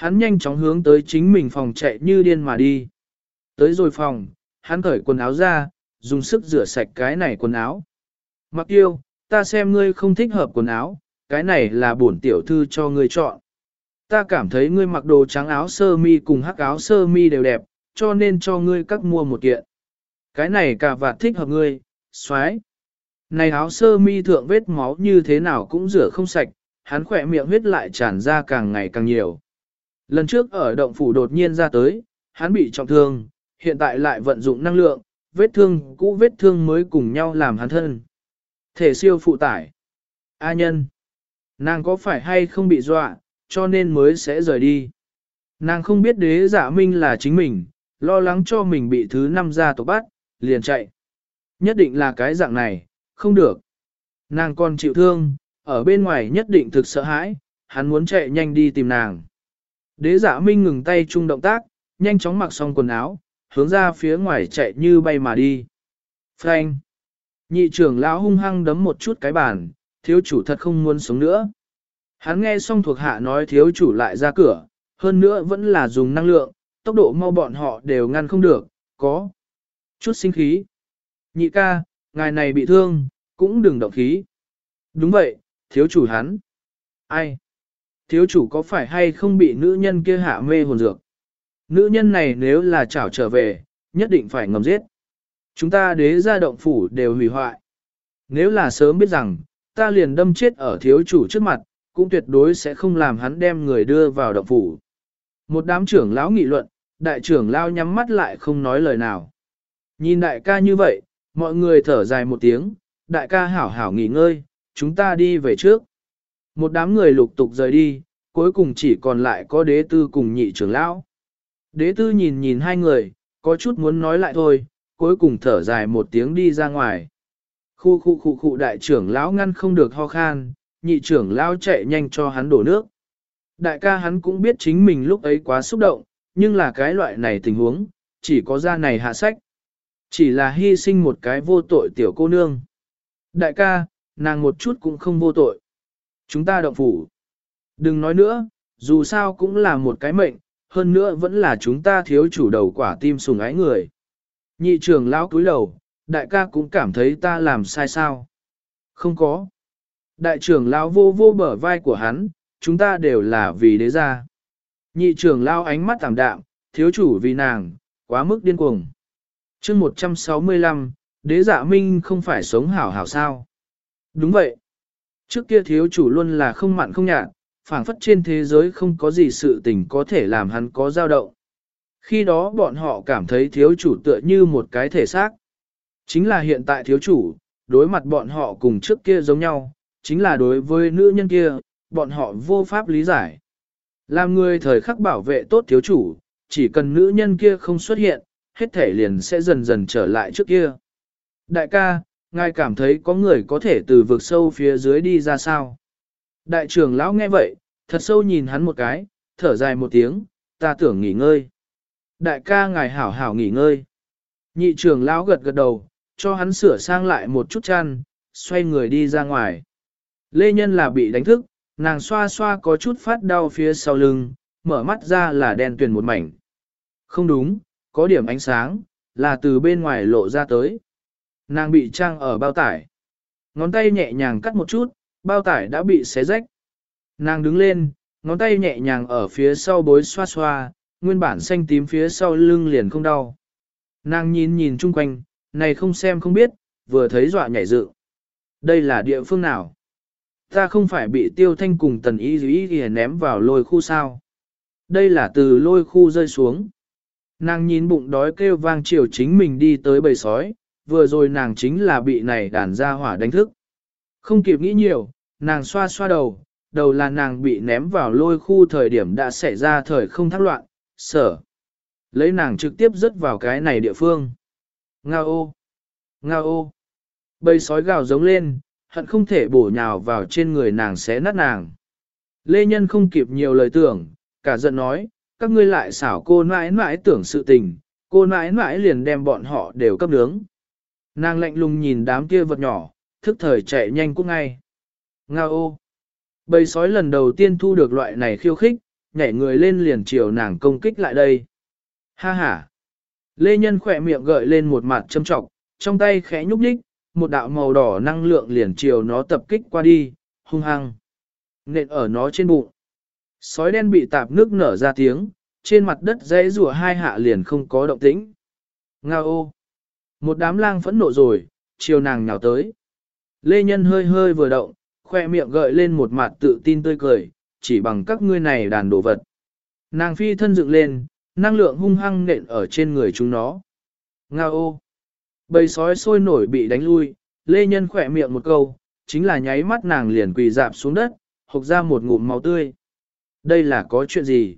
Hắn nhanh chóng hướng tới chính mình phòng chạy như điên mà đi. Tới rồi phòng, hắn cởi quần áo ra, dùng sức rửa sạch cái này quần áo. Mặc yêu, ta xem ngươi không thích hợp quần áo, cái này là bổn tiểu thư cho ngươi chọn. Ta cảm thấy ngươi mặc đồ trắng áo sơ mi cùng hắc áo sơ mi đều đẹp, cho nên cho ngươi cắt mua một kiện. Cái này cả vạt thích hợp ngươi, xoái. Này áo sơ mi thượng vết máu như thế nào cũng rửa không sạch, hắn khỏe miệng huyết lại tràn ra càng ngày càng nhiều. Lần trước ở động phủ đột nhiên ra tới, hắn bị trọng thương, hiện tại lại vận dụng năng lượng, vết thương cũ vết thương mới cùng nhau làm hắn thân. Thể siêu phụ tải. A nhân. Nàng có phải hay không bị dọa, cho nên mới sẽ rời đi. Nàng không biết đế giả minh là chính mình, lo lắng cho mình bị thứ năm ra tộc bắt, liền chạy. Nhất định là cái dạng này, không được. Nàng còn chịu thương, ở bên ngoài nhất định thực sợ hãi, hắn muốn chạy nhanh đi tìm nàng. Đế giả minh ngừng tay chung động tác, nhanh chóng mặc xong quần áo, hướng ra phía ngoài chạy như bay mà đi. Frank! Nhị trưởng lão hung hăng đấm một chút cái bàn, thiếu chủ thật không muốn sống nữa. Hắn nghe xong thuộc hạ nói thiếu chủ lại ra cửa, hơn nữa vẫn là dùng năng lượng, tốc độ mau bọn họ đều ngăn không được, có chút sinh khí. Nhị ca, ngài này bị thương, cũng đừng động khí. Đúng vậy, thiếu chủ hắn. Ai? Thiếu chủ có phải hay không bị nữ nhân kia hạ mê hồn dược? Nữ nhân này nếu là chảo trở về, nhất định phải ngầm giết. Chúng ta đế gia động phủ đều hủy hoại. Nếu là sớm biết rằng, ta liền đâm chết ở thiếu chủ trước mặt, cũng tuyệt đối sẽ không làm hắn đem người đưa vào động phủ. Một đám trưởng lão nghị luận, đại trưởng lao nhắm mắt lại không nói lời nào. Nhìn đại ca như vậy, mọi người thở dài một tiếng, đại ca hảo hảo nghỉ ngơi, chúng ta đi về trước. Một đám người lục tục rời đi, cuối cùng chỉ còn lại có đế tư cùng nhị trưởng lão. Đế tư nhìn nhìn hai người, có chút muốn nói lại thôi, cuối cùng thở dài một tiếng đi ra ngoài. Khu khu khu khu đại trưởng lão ngăn không được ho khan, nhị trưởng lão chạy nhanh cho hắn đổ nước. Đại ca hắn cũng biết chính mình lúc ấy quá xúc động, nhưng là cái loại này tình huống, chỉ có ra này hạ sách. Chỉ là hy sinh một cái vô tội tiểu cô nương. Đại ca, nàng một chút cũng không vô tội. Chúng ta động phủ. Đừng nói nữa, dù sao cũng là một cái mệnh, hơn nữa vẫn là chúng ta thiếu chủ đầu quả tim sùng ái người. Nhị trưởng lão cúi đầu, đại ca cũng cảm thấy ta làm sai sao. Không có. Đại trưởng lão vô vô bờ vai của hắn, chúng ta đều là vì đế gia. Nhị trưởng lão ánh mắt tạm đạm, thiếu chủ vì nàng, quá mức điên cuồng. chương 165, đế dạ minh không phải sống hảo hảo sao. Đúng vậy. Trước kia thiếu chủ luôn là không mặn không nhạt, phảng phất trên thế giới không có gì sự tình có thể làm hắn có dao động. Khi đó bọn họ cảm thấy thiếu chủ tựa như một cái thể xác. Chính là hiện tại thiếu chủ, đối mặt bọn họ cùng trước kia giống nhau, chính là đối với nữ nhân kia, bọn họ vô pháp lý giải. Làm người thời khắc bảo vệ tốt thiếu chủ, chỉ cần nữ nhân kia không xuất hiện, hết thể liền sẽ dần dần trở lại trước kia. Đại ca, ngài cảm thấy có người có thể từ vực sâu phía dưới đi ra sao? Đại trưởng lão nghe vậy, thật sâu nhìn hắn một cái, thở dài một tiếng, ta tưởng nghỉ ngơi. Đại ca ngài hảo hảo nghỉ ngơi. Nhị trưởng lão gật gật đầu, cho hắn sửa sang lại một chút chăn, xoay người đi ra ngoài. Lê Nhân là bị đánh thức, nàng xoa xoa có chút phát đau phía sau lưng, mở mắt ra là đen tuyền một mảnh. Không đúng, có điểm ánh sáng, là từ bên ngoài lộ ra tới. Nàng bị trang ở bao tải. Ngón tay nhẹ nhàng cắt một chút, bao tải đã bị xé rách. Nàng đứng lên, ngón tay nhẹ nhàng ở phía sau bối xoa xoa, nguyên bản xanh tím phía sau lưng liền không đau. Nàng nhìn nhìn chung quanh, này không xem không biết, vừa thấy dọa nhảy dự. Đây là địa phương nào? Ta không phải bị tiêu thanh cùng tần y dĩ y ném vào lôi khu sao? Đây là từ lôi khu rơi xuống. Nàng nhìn bụng đói kêu vang chiều chính mình đi tới bầy sói, vừa rồi nàng chính là bị này đàn ra hỏa đánh thức. Không kịp nghĩ nhiều, nàng xoa xoa đầu, đầu là nàng bị ném vào lôi khu thời điểm đã xảy ra thời không thác loạn, sở. Lấy nàng trực tiếp rớt vào cái này địa phương. Ngao ô! Ngao ô! Bầy sói gào giống lên, hận không thể bổ nhào vào trên người nàng xé nát nàng. Lê Nhân không kịp nhiều lời tưởng, cả giận nói, các ngươi lại xảo cô mãi mãi tưởng sự tình, cô mãi mãi liền đem bọn họ đều cấp nướng. Nàng lạnh lùng nhìn đám kia vật nhỏ, thức thời chạy nhanh cũng ngay. Nga ô! Bầy sói lần đầu tiên thu được loại này khiêu khích, nhảy người lên liền chiều nàng công kích lại đây. Ha ha! Lê Nhân khỏe miệng gợi lên một mặt châm trọng, trong tay khẽ nhúc nhích, một đạo màu đỏ năng lượng liền chiều nó tập kích qua đi, hung hăng. Nện ở nó trên bụng. Sói đen bị tạp nước nở ra tiếng, trên mặt đất dãy rùa hai hạ liền không có động tĩnh. Nga ô! Một đám lang phẫn nộ rồi, chiều nàng nhào tới. Lê Nhân hơi hơi vừa động, khoe miệng gợi lên một mặt tự tin tươi cười, chỉ bằng các ngươi này đàn đồ vật. Nàng phi thân dựng lên, năng lượng hung hăng nện ở trên người chúng nó. Nga ô! Bầy sói sôi nổi bị đánh lui, Lê Nhân khỏe miệng một câu, chính là nháy mắt nàng liền quỳ dạp xuống đất, hộc ra một ngụm máu tươi. Đây là có chuyện gì?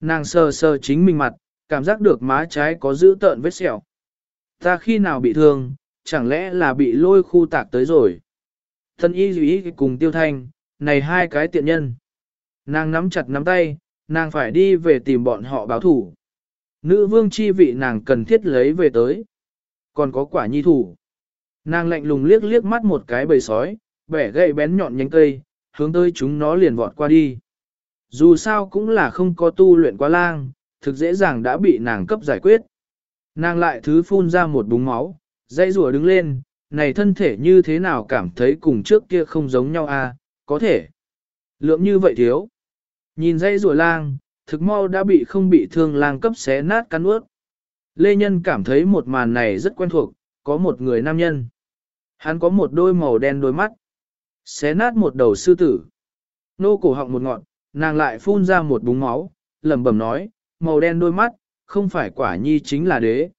Nàng sờ sờ chính mình mặt, cảm giác được má trái có giữ tợn vết sẹo. Ta khi nào bị thương, chẳng lẽ là bị lôi khu tạc tới rồi? Thân y dĩ cùng tiêu thanh, này hai cái tiện nhân. Nàng nắm chặt nắm tay, nàng phải đi về tìm bọn họ báo thủ. Nữ vương chi vị nàng cần thiết lấy về tới. Còn có quả nhi thủ. Nàng lạnh lùng liếc liếc mắt một cái bầy sói, bẻ gậy bén nhọn nhánh cây, hướng tới chúng nó liền vọt qua đi. Dù sao cũng là không có tu luyện quá lang, thực dễ dàng đã bị nàng cấp giải quyết. Nàng lại thứ phun ra một búng máu, dây rùa đứng lên, này thân thể như thế nào cảm thấy cùng trước kia không giống nhau à, có thể. Lượng như vậy thiếu. Nhìn dây rùa lang, thực mau đã bị không bị thương lang cấp xé nát cắn ướt. Lê Nhân cảm thấy một màn này rất quen thuộc, có một người nam nhân. Hắn có một đôi màu đen đôi mắt. Xé nát một đầu sư tử. Nô cổ họng một ngọn, nàng lại phun ra một búng máu, lẩm bẩm nói, màu đen đôi mắt, không phải quả nhi chính là đế.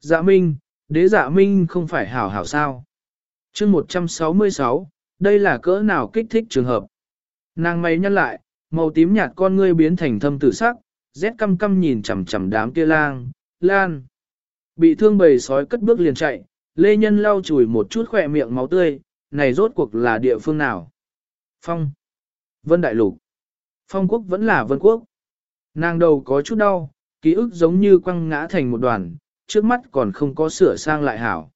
Dạ minh, đế dạ minh không phải hảo hảo sao. chương 166, đây là cỡ nào kích thích trường hợp. Nàng mày nhăn lại, màu tím nhạt con ngươi biến thành thâm tử sắc, rét căm căm nhìn chằm chằm đám kia lang, lan. Bị thương bầy sói cất bước liền chạy, lê nhân lau chùi một chút khỏe miệng máu tươi, này rốt cuộc là địa phương nào? Phong. Vân Đại Lục. Phong quốc vẫn là Vân Quốc. Nàng đầu có chút đau, ký ức giống như quăng ngã thành một đoàn, trước mắt còn không có sửa sang lại hảo.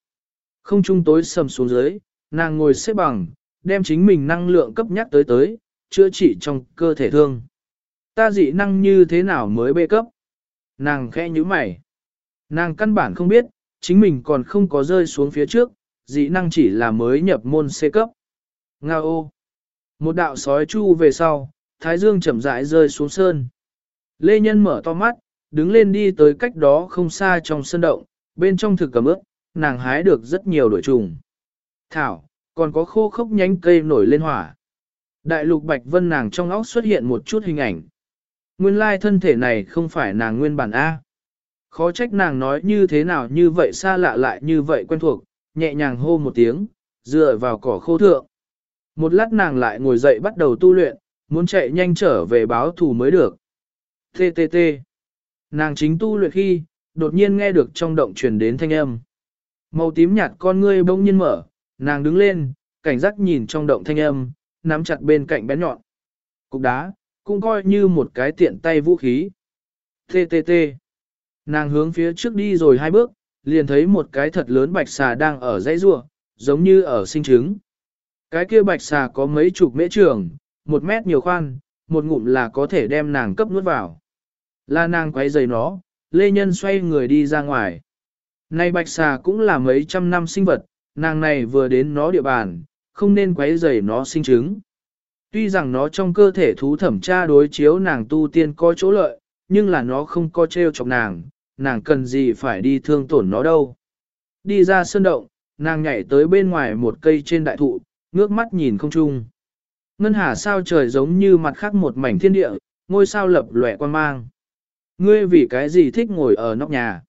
Không trung tối sầm xuống dưới, nàng ngồi xếp bằng, đem chính mình năng lượng cấp nhắc tới tới, chữa trị trong cơ thể thương. Ta dị năng như thế nào mới bê cấp? Nàng khẽ nhíu mày. Nàng căn bản không biết, chính mình còn không có rơi xuống phía trước, dị năng chỉ là mới nhập môn C cấp. Nga ô! Một đạo sói chu về sau, thái dương chậm rãi rơi xuống sơn. Lê Nhân mở to mắt, đứng lên đi tới cách đó không xa trong sân động, bên trong thực cầm ướp, nàng hái được rất nhiều đổi trùng. Thảo, còn có khô khốc nhánh cây nổi lên hỏa. Đại lục Bạch Vân nàng trong óc xuất hiện một chút hình ảnh. Nguyên lai thân thể này không phải nàng nguyên bản A. Khó trách nàng nói như thế nào như vậy xa lạ lại như vậy quen thuộc, nhẹ nhàng hô một tiếng, dựa vào cỏ khô thượng. Một lát nàng lại ngồi dậy bắt đầu tu luyện, muốn chạy nhanh trở về báo thù mới được. TTT. Nàng chính tu luyện khi, đột nhiên nghe được trong động truyền đến thanh âm. Màu tím nhạt con ngươi bỗng nhiên mở, nàng đứng lên, cảnh giác nhìn trong động thanh âm, nắm chặt bên cạnh bén nhọn. Cục đá, cũng coi như một cái tiện tay vũ khí. TTT. Nàng hướng phía trước đi rồi hai bước, liền thấy một cái thật lớn bạch xà đang ở dãy rua, giống như ở sinh trứng. Cái kia bạch xà có mấy chục mễ trường, một mét nhiều khoan, một ngụm là có thể đem nàng cấp nuốt vào. Là nàng quấy giày nó, lê nhân xoay người đi ra ngoài. Này bạch xà cũng là mấy trăm năm sinh vật, nàng này vừa đến nó địa bàn, không nên quấy rầy nó sinh trứng. Tuy rằng nó trong cơ thể thú thẩm tra đối chiếu nàng tu tiên có chỗ lợi, nhưng là nó không có treo chọc nàng, nàng cần gì phải đi thương tổn nó đâu. Đi ra sơn động, nàng nhảy tới bên ngoài một cây trên đại thụ, ngước mắt nhìn không trung. Ngân hà sao trời giống như mặt khác một mảnh thiên địa, ngôi sao lập lòe quan mang. Ngươi vì cái gì thích ngồi ở nóc nhà?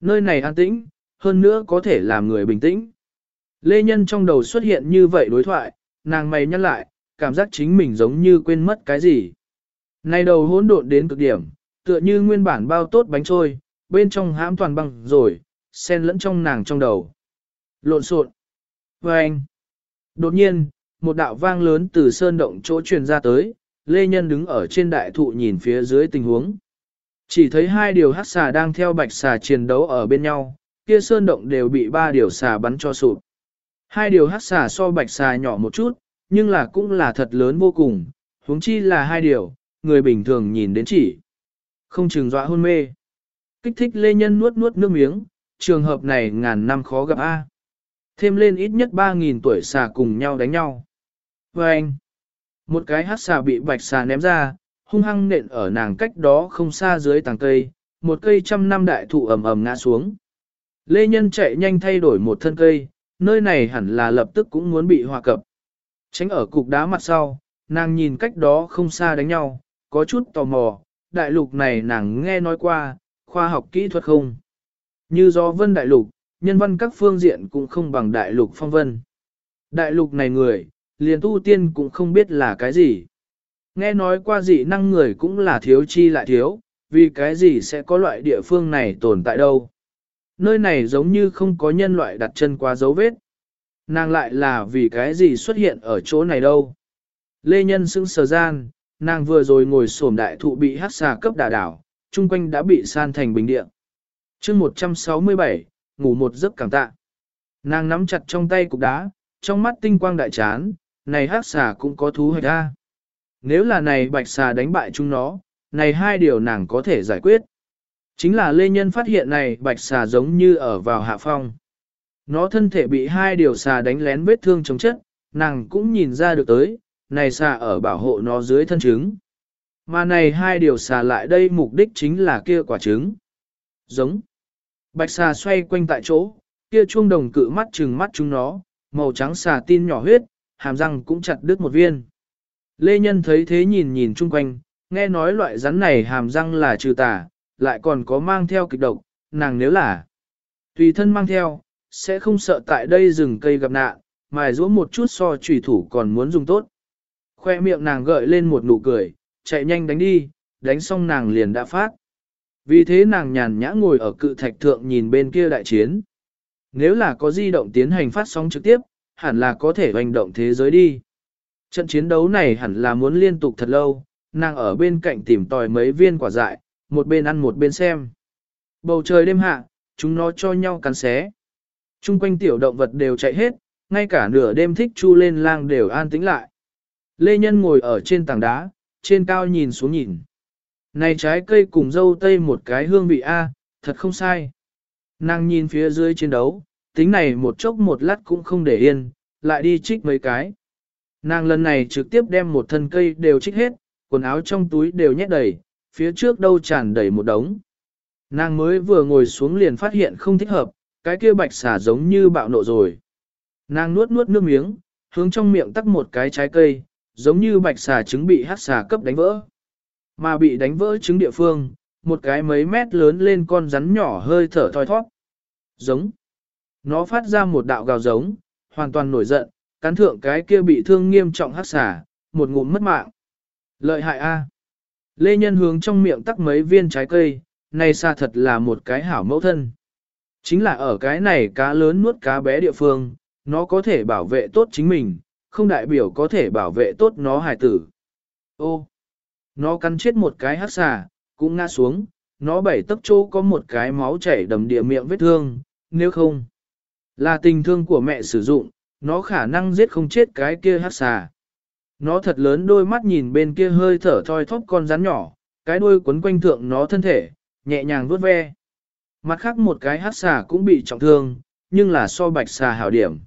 Nơi này an tĩnh, hơn nữa có thể làm người bình tĩnh. Lê Nhân trong đầu xuất hiện như vậy đối thoại, nàng mày nhắc lại, cảm giác chính mình giống như quên mất cái gì. Này đầu hỗn độn đến cực điểm, tựa như nguyên bản bao tốt bánh trôi, bên trong hãm toàn băng rồi, xen lẫn trong nàng trong đầu. Lộn xộn. Và anh. Đột nhiên, một đạo vang lớn từ sơn động chỗ truyền ra tới, Lê Nhân đứng ở trên đại thụ nhìn phía dưới tình huống. Chỉ thấy hai điều hắc xà đang theo bạch xà chiến đấu ở bên nhau, kia sơn động đều bị ba điều xà bắn cho sụp. Hai điều hắc xà so bạch xà nhỏ một chút, nhưng là cũng là thật lớn vô cùng, huống chi là hai điều, người bình thường nhìn đến chỉ. Không chừng dọa hôn mê. Kích thích lê nhân nuốt nuốt nước miếng, trường hợp này ngàn năm khó gặp A. Thêm lên ít nhất 3.000 tuổi xà cùng nhau đánh nhau. Và anh, một cái hát xà bị bạch xà ném ra, hung hăng nện ở nàng cách đó không xa dưới tàng cây, một cây trăm năm đại thụ ầm ầm ngã xuống. Lê Nhân chạy nhanh thay đổi một thân cây, nơi này hẳn là lập tức cũng muốn bị hòa cập. Tránh ở cục đá mặt sau, nàng nhìn cách đó không xa đánh nhau, có chút tò mò, đại lục này nàng nghe nói qua, khoa học kỹ thuật không. Như do vân đại lục, nhân văn các phương diện cũng không bằng đại lục phong vân. Đại lục này người, liền tu tiên cũng không biết là cái gì. Nghe nói qua dị năng người cũng là thiếu chi lại thiếu, vì cái gì sẽ có loại địa phương này tồn tại đâu. Nơi này giống như không có nhân loại đặt chân qua dấu vết. Nàng lại là vì cái gì xuất hiện ở chỗ này đâu. Lê Nhân xưng sờ gian, nàng vừa rồi ngồi xổm đại thụ bị hát xà cấp đà đảo, chung quanh đã bị san thành bình địa. chương 167, ngủ một giấc cảm tạ. Nàng nắm chặt trong tay cục đá, trong mắt tinh quang đại chán, này hát xà cũng có thú hoạch ra. Nếu là này bạch xà đánh bại chúng nó, này hai điều nàng có thể giải quyết. Chính là Lê Nhân phát hiện này bạch xà giống như ở vào hạ phong. Nó thân thể bị hai điều xà đánh lén vết thương chống chất, nàng cũng nhìn ra được tới, này xà ở bảo hộ nó dưới thân trứng. Mà này hai điều xà lại đây mục đích chính là kia quả trứng. Giống. Bạch xà xoay quanh tại chỗ, kia chuông đồng cự mắt trừng mắt chúng nó, màu trắng xà tin nhỏ huyết, hàm răng cũng chặt đứt một viên. Lê Nhân thấy thế nhìn nhìn chung quanh, nghe nói loại rắn này hàm răng là trừ tà, lại còn có mang theo kịch độc, nàng nếu là tùy thân mang theo, sẽ không sợ tại đây rừng cây gặp nạn, mài rũa một chút so trùy thủ còn muốn dùng tốt. Khoe miệng nàng gợi lên một nụ cười, chạy nhanh đánh đi, đánh xong nàng liền đã phát. Vì thế nàng nhàn nhã ngồi ở cự thạch thượng nhìn bên kia đại chiến. Nếu là có di động tiến hành phát sóng trực tiếp, hẳn là có thể hành động thế giới đi. Trận chiến đấu này hẳn là muốn liên tục thật lâu, nàng ở bên cạnh tìm tòi mấy viên quả dại, một bên ăn một bên xem. Bầu trời đêm hạ, chúng nó cho nhau cắn xé. Trung quanh tiểu động vật đều chạy hết, ngay cả nửa đêm thích chu lên lang đều an tĩnh lại. Lê Nhân ngồi ở trên tảng đá, trên cao nhìn xuống nhìn. Này trái cây cùng dâu tây một cái hương vị A, thật không sai. Nàng nhìn phía dưới chiến đấu, tính này một chốc một lát cũng không để yên, lại đi trích mấy cái. Nàng lần này trực tiếp đem một thân cây đều trích hết, quần áo trong túi đều nhét đầy, phía trước đâu tràn đầy một đống. Nàng mới vừa ngồi xuống liền phát hiện không thích hợp, cái kia bạch xà giống như bạo nộ rồi. Nàng nuốt nuốt nước miếng, hướng trong miệng tắc một cái trái cây, giống như bạch xà trứng bị hát xà cấp đánh vỡ. Mà bị đánh vỡ trứng địa phương, một cái mấy mét lớn lên con rắn nhỏ hơi thở thoi thoát. Giống. Nó phát ra một đạo gào giống, hoàn toàn nổi giận, cắn thượng cái kia bị thương nghiêm trọng hắc xà, một ngụm mất mạng. Lợi hại a. Lê Nhân hướng trong miệng tắc mấy viên trái cây, này xa thật là một cái hảo mẫu thân. Chính là ở cái này cá lớn nuốt cá bé địa phương, nó có thể bảo vệ tốt chính mình, không đại biểu có thể bảo vệ tốt nó hài tử. Ô, nó cắn chết một cái hát xà, cũng ngã xuống, nó bảy tấc chỗ có một cái máu chảy đầm địa miệng vết thương, nếu không, là tình thương của mẹ sử dụng, nó khả năng giết không chết cái kia hắc xà. Nó thật lớn đôi mắt nhìn bên kia hơi thở thoi thóp con rắn nhỏ, cái đuôi quấn quanh thượng nó thân thể, nhẹ nhàng vuốt ve. Mặt khác một cái hắc xà cũng bị trọng thương, nhưng là so bạch xà hảo điểm.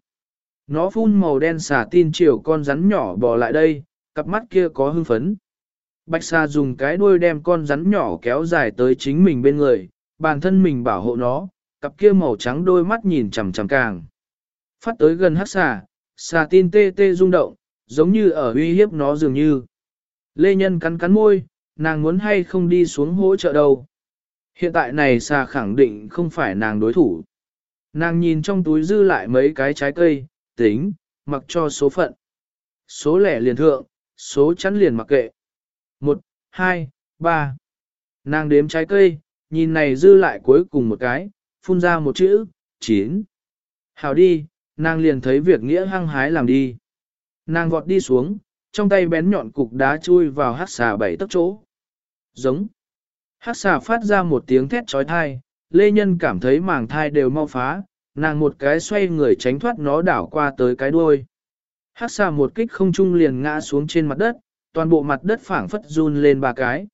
Nó phun màu đen xà tin chiều con rắn nhỏ bò lại đây, cặp mắt kia có hưng phấn. Bạch xà dùng cái đuôi đem con rắn nhỏ kéo dài tới chính mình bên người, bản thân mình bảo hộ nó, cặp kia màu trắng đôi mắt nhìn chằm chằm càng. Phát tới gần hắc xà, xà tin tê tê rung động, giống như ở uy hiếp nó dường như. Lê Nhân cắn cắn môi, nàng muốn hay không đi xuống hỗ trợ đâu. Hiện tại này xà khẳng định không phải nàng đối thủ. Nàng nhìn trong túi dư lại mấy cái trái cây, tính, mặc cho số phận. Số lẻ liền thượng, số chắn liền mặc kệ. Một, hai, ba. Nàng đếm trái cây, nhìn này dư lại cuối cùng một cái, phun ra một chữ, chín. Hào đi, nàng liền thấy việc nghĩa hăng hái làm đi. Nàng vọt đi xuống, trong tay bén nhọn cục đá chui vào hát xà bảy tấc chỗ. Giống. Hát xà phát ra một tiếng thét trói thai, lê nhân cảm thấy màng thai đều mau phá, nàng một cái xoay người tránh thoát nó đảo qua tới cái đuôi. Hát xà một kích không trung liền ngã xuống trên mặt đất, toàn bộ mặt đất phảng phất run lên ba cái.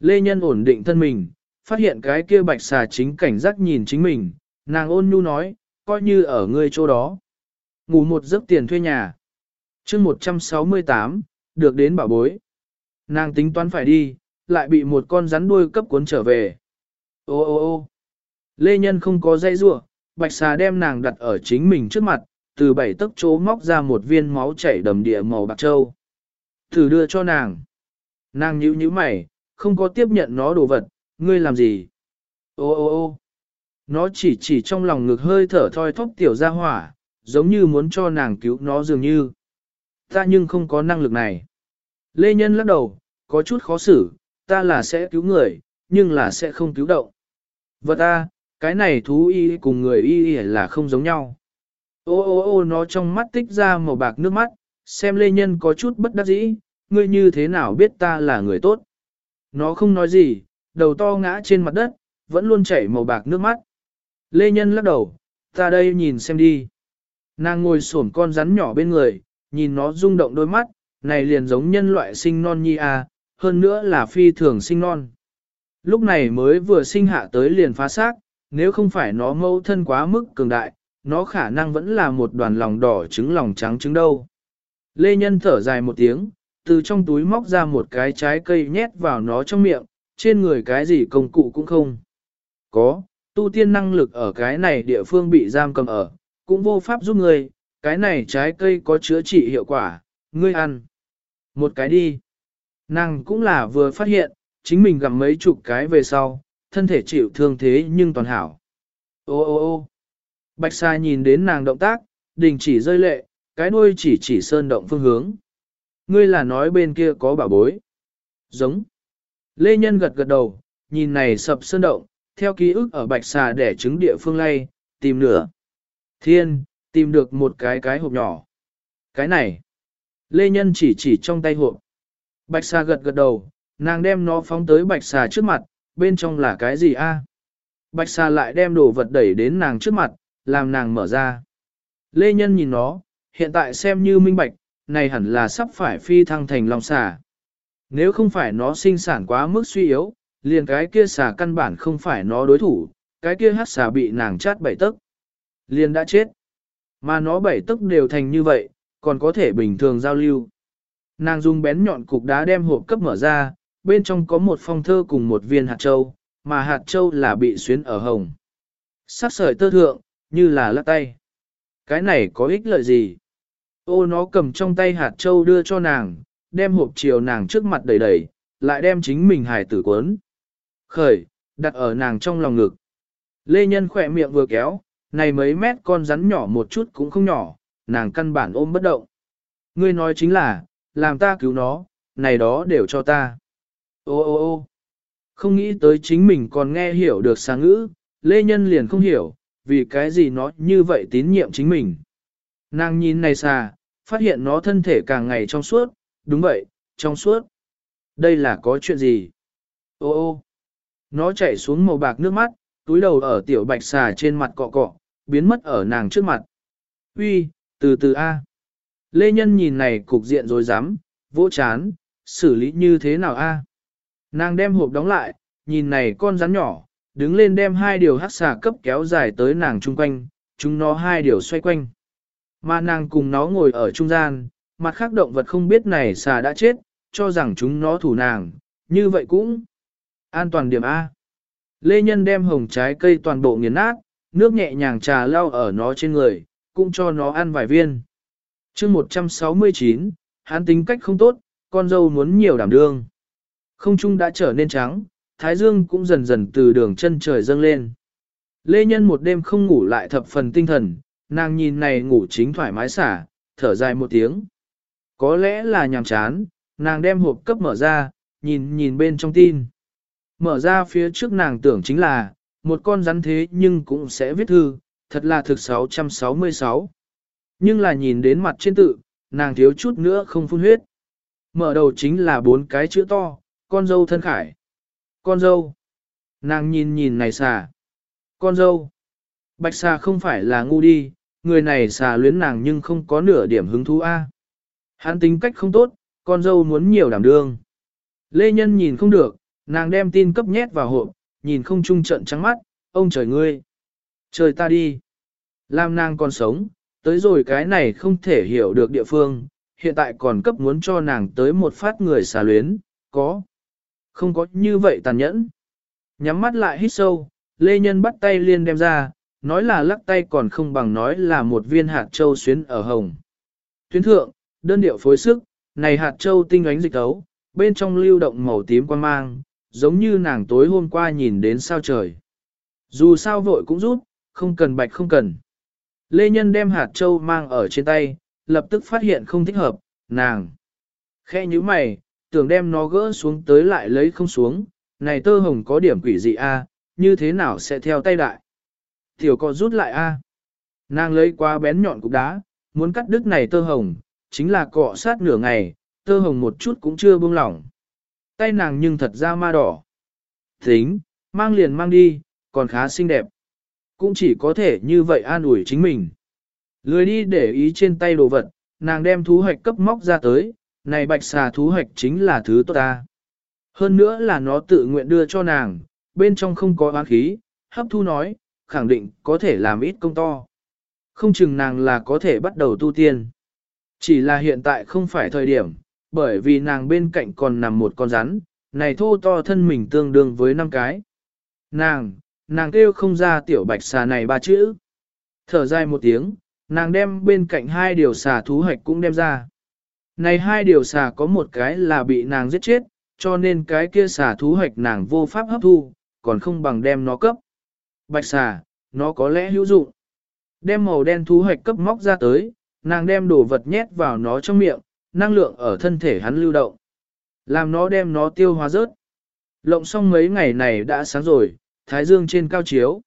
Lê Nhân ổn định thân mình, phát hiện cái kia bạch xà chính cảnh giác nhìn chính mình, nàng ôn nhu nói, coi như ở ngươi chỗ đó. Ngủ một giấc tiền thuê nhà. chương 168, được đến bảo bối. Nàng tính toán phải đi, lại bị một con rắn đuôi cấp cuốn trở về. Ô ô ô Lê Nhân không có dây rua, bạch xà đem nàng đặt ở chính mình trước mặt, từ bảy tấc chỗ móc ra một viên máu chảy đầm địa màu bạc trâu. Thử đưa cho nàng. Nàng nhíu nhíu mày, không có tiếp nhận nó đồ vật, ngươi làm gì? Ô ô ô nó chỉ chỉ trong lòng ngực hơi thở thoi thóp tiểu ra hỏa, giống như muốn cho nàng cứu nó dường như. Ta nhưng không có năng lực này. Lê Nhân lắc đầu, có chút khó xử, ta là sẽ cứu người, nhưng là sẽ không cứu động. Vật ta, cái này thú y cùng người y y là không giống nhau. Ô ô ô nó trong mắt tích ra màu bạc nước mắt, xem Lê Nhân có chút bất đắc dĩ, ngươi như thế nào biết ta là người tốt. Nó không nói gì, đầu to ngã trên mặt đất, vẫn luôn chảy màu bạc nước mắt. Lê Nhân lắc đầu, ta đây nhìn xem đi. Nàng ngồi xổm con rắn nhỏ bên người, nhìn nó rung động đôi mắt, này liền giống nhân loại sinh non nhi à, hơn nữa là phi thường sinh non. Lúc này mới vừa sinh hạ tới liền phá xác, nếu không phải nó mâu thân quá mức cường đại, nó khả năng vẫn là một đoàn lòng đỏ trứng lòng trắng trứng đâu. Lê Nhân thở dài một tiếng, từ trong túi móc ra một cái trái cây nhét vào nó trong miệng, trên người cái gì công cụ cũng không. Có, tu tiên năng lực ở cái này địa phương bị giam cầm ở, cũng vô pháp giúp người, cái này trái cây có chữa trị hiệu quả, ngươi ăn. Một cái đi. Nàng cũng là vừa phát hiện, chính mình gặm mấy chục cái về sau, thân thể chịu thương thế nhưng toàn hảo. Ô ô ô Bạch Sa nhìn đến nàng động tác, đình chỉ rơi lệ, cái đuôi chỉ chỉ sơn động phương hướng. Ngươi là nói bên kia có bảo bối. Giống. Lê Nhân gật gật đầu, nhìn này sập sơn động, theo ký ức ở Bạch xà để trứng địa phương lay, tìm nửa. Thiên, tìm được một cái cái hộp nhỏ. Cái này. Lê Nhân chỉ chỉ trong tay hộp. Bạch xà gật gật đầu, nàng đem nó phóng tới Bạch xà trước mặt, bên trong là cái gì a? Bạch xà lại đem đồ vật đẩy đến nàng trước mặt, làm nàng mở ra. Lê Nhân nhìn nó, hiện tại xem như minh bạch, này hẳn là sắp phải phi thăng thành long xà. Nếu không phải nó sinh sản quá mức suy yếu, liền cái kia xà căn bản không phải nó đối thủ, cái kia hát xà bị nàng chát bảy tấc. Liền đã chết. Mà nó bảy tấc đều thành như vậy, còn có thể bình thường giao lưu. Nàng dùng bén nhọn cục đá đem hộp cấp mở ra, bên trong có một phong thơ cùng một viên hạt châu, mà hạt châu là bị xuyến ở hồng. Sắc sợi tơ thượng, như là lắc tay. Cái này có ích lợi gì? Ô nó cầm trong tay hạt châu đưa cho nàng, đem hộp chiều nàng trước mặt đầy đầy, lại đem chính mình hài tử cuốn. Khởi, đặt ở nàng trong lòng ngực. Lê Nhân khỏe miệng vừa kéo, này mấy mét con rắn nhỏ một chút cũng không nhỏ, nàng căn bản ôm bất động. Ngươi nói chính là, làm ta cứu nó, này đó đều cho ta. Ô ô ô không nghĩ tới chính mình còn nghe hiểu được sáng ngữ, Lê Nhân liền không hiểu, vì cái gì nó như vậy tín nhiệm chính mình. Nàng nhìn này xà, phát hiện nó thân thể càng ngày trong suốt, đúng vậy, trong suốt. Đây là có chuyện gì? Ô ô, nó chảy xuống màu bạc nước mắt, túi đầu ở tiểu bạch xà trên mặt cọ cọ, biến mất ở nàng trước mặt. Uy, từ từ A. Lê Nhân nhìn này cục diện rồi dám, vỗ chán, xử lý như thế nào A. Nàng đem hộp đóng lại, nhìn này con rắn nhỏ, đứng lên đem hai điều hắc xà cấp kéo dài tới nàng chung quanh, chúng nó hai điều xoay quanh. Mà nàng cùng nó ngồi ở trung gian, mặt khác động vật không biết này xà đã chết, cho rằng chúng nó thủ nàng, như vậy cũng an toàn điểm A. Lê Nhân đem hồng trái cây toàn bộ nghiền nát, nước nhẹ nhàng trà lau ở nó trên người, cũng cho nó ăn vài viên. chương 169, hắn tính cách không tốt, con dâu muốn nhiều đảm đương. Không trung đã trở nên trắng, thái dương cũng dần dần từ đường chân trời dâng lên. Lê Nhân một đêm không ngủ lại thập phần tinh thần, nàng nhìn này ngủ chính thoải mái xả, thở dài một tiếng. Có lẽ là nhàm chán, nàng đem hộp cấp mở ra, nhìn nhìn bên trong tin. Mở ra phía trước nàng tưởng chính là, một con rắn thế nhưng cũng sẽ viết thư, thật là thực 666. Nhưng là nhìn đến mặt trên tự, nàng thiếu chút nữa không phun huyết. Mở đầu chính là bốn cái chữ to, con dâu thân khải. Con dâu. Nàng nhìn nhìn này xà. Con dâu. Bạch xà không phải là ngu đi, người này xà luyến nàng nhưng không có nửa điểm hứng thú a. Hắn tính cách không tốt, con dâu muốn nhiều đảm đương. Lê Nhân nhìn không được, nàng đem tin cấp nhét vào hộp, nhìn không trung trận trắng mắt, ông trời ngươi. Trời ta đi. Làm nàng còn sống, tới rồi cái này không thể hiểu được địa phương, hiện tại còn cấp muốn cho nàng tới một phát người xà luyến, có. Không có như vậy tàn nhẫn. Nhắm mắt lại hít sâu, Lê Nhân bắt tay liên đem ra, nói là lắc tay còn không bằng nói là một viên hạt châu xuyến ở hồng. Tuyến thượng, đơn điệu phối sức, này hạt châu tinh ánh dịch tấu, bên trong lưu động màu tím quan mang, giống như nàng tối hôm qua nhìn đến sao trời. Dù sao vội cũng rút, không cần bạch không cần. Lê Nhân đem hạt châu mang ở trên tay, lập tức phát hiện không thích hợp, nàng. Khe như mày, tưởng đem nó gỡ xuống tới lại lấy không xuống, này tơ hồng có điểm quỷ dị a, như thế nào sẽ theo tay đại. Tiểu có rút lại a. Nàng lấy qua bén nhọn cục đá, muốn cắt đứt này tơ hồng, chính là cọ sát nửa ngày, tơ hồng một chút cũng chưa buông lỏng. Tay nàng nhưng thật ra ma đỏ. Tính, mang liền mang đi, còn khá xinh đẹp. Cũng chỉ có thể như vậy an ủi chính mình. Lười đi để ý trên tay đồ vật, nàng đem thú hoạch cấp móc ra tới, này bạch xà thú hoạch chính là thứ tốt ta. Hơn nữa là nó tự nguyện đưa cho nàng, bên trong không có oán khí, hấp thu nói, khẳng định có thể làm ít công to. Không chừng nàng là có thể bắt đầu tu tiên. Chỉ là hiện tại không phải thời điểm, bởi vì nàng bên cạnh còn nằm một con rắn, này thô to thân mình tương đương với năm cái. Nàng, nàng kêu không ra tiểu bạch xà này ba chữ. Thở dài một tiếng, nàng đem bên cạnh hai điều xà thú hạch cũng đem ra. Này hai điều xà có một cái là bị nàng giết chết, cho nên cái kia xà thú hạch nàng vô pháp hấp thu, còn không bằng đem nó cấp. Bạch xà, nó có lẽ hữu dụng. Đem màu đen thú hạch cấp móc ra tới, nàng đem đồ vật nhét vào nó trong miệng, năng lượng ở thân thể hắn lưu động. Làm nó đem nó tiêu hóa rớt. Lộng xong mấy ngày này đã sáng rồi, thái dương trên cao chiếu.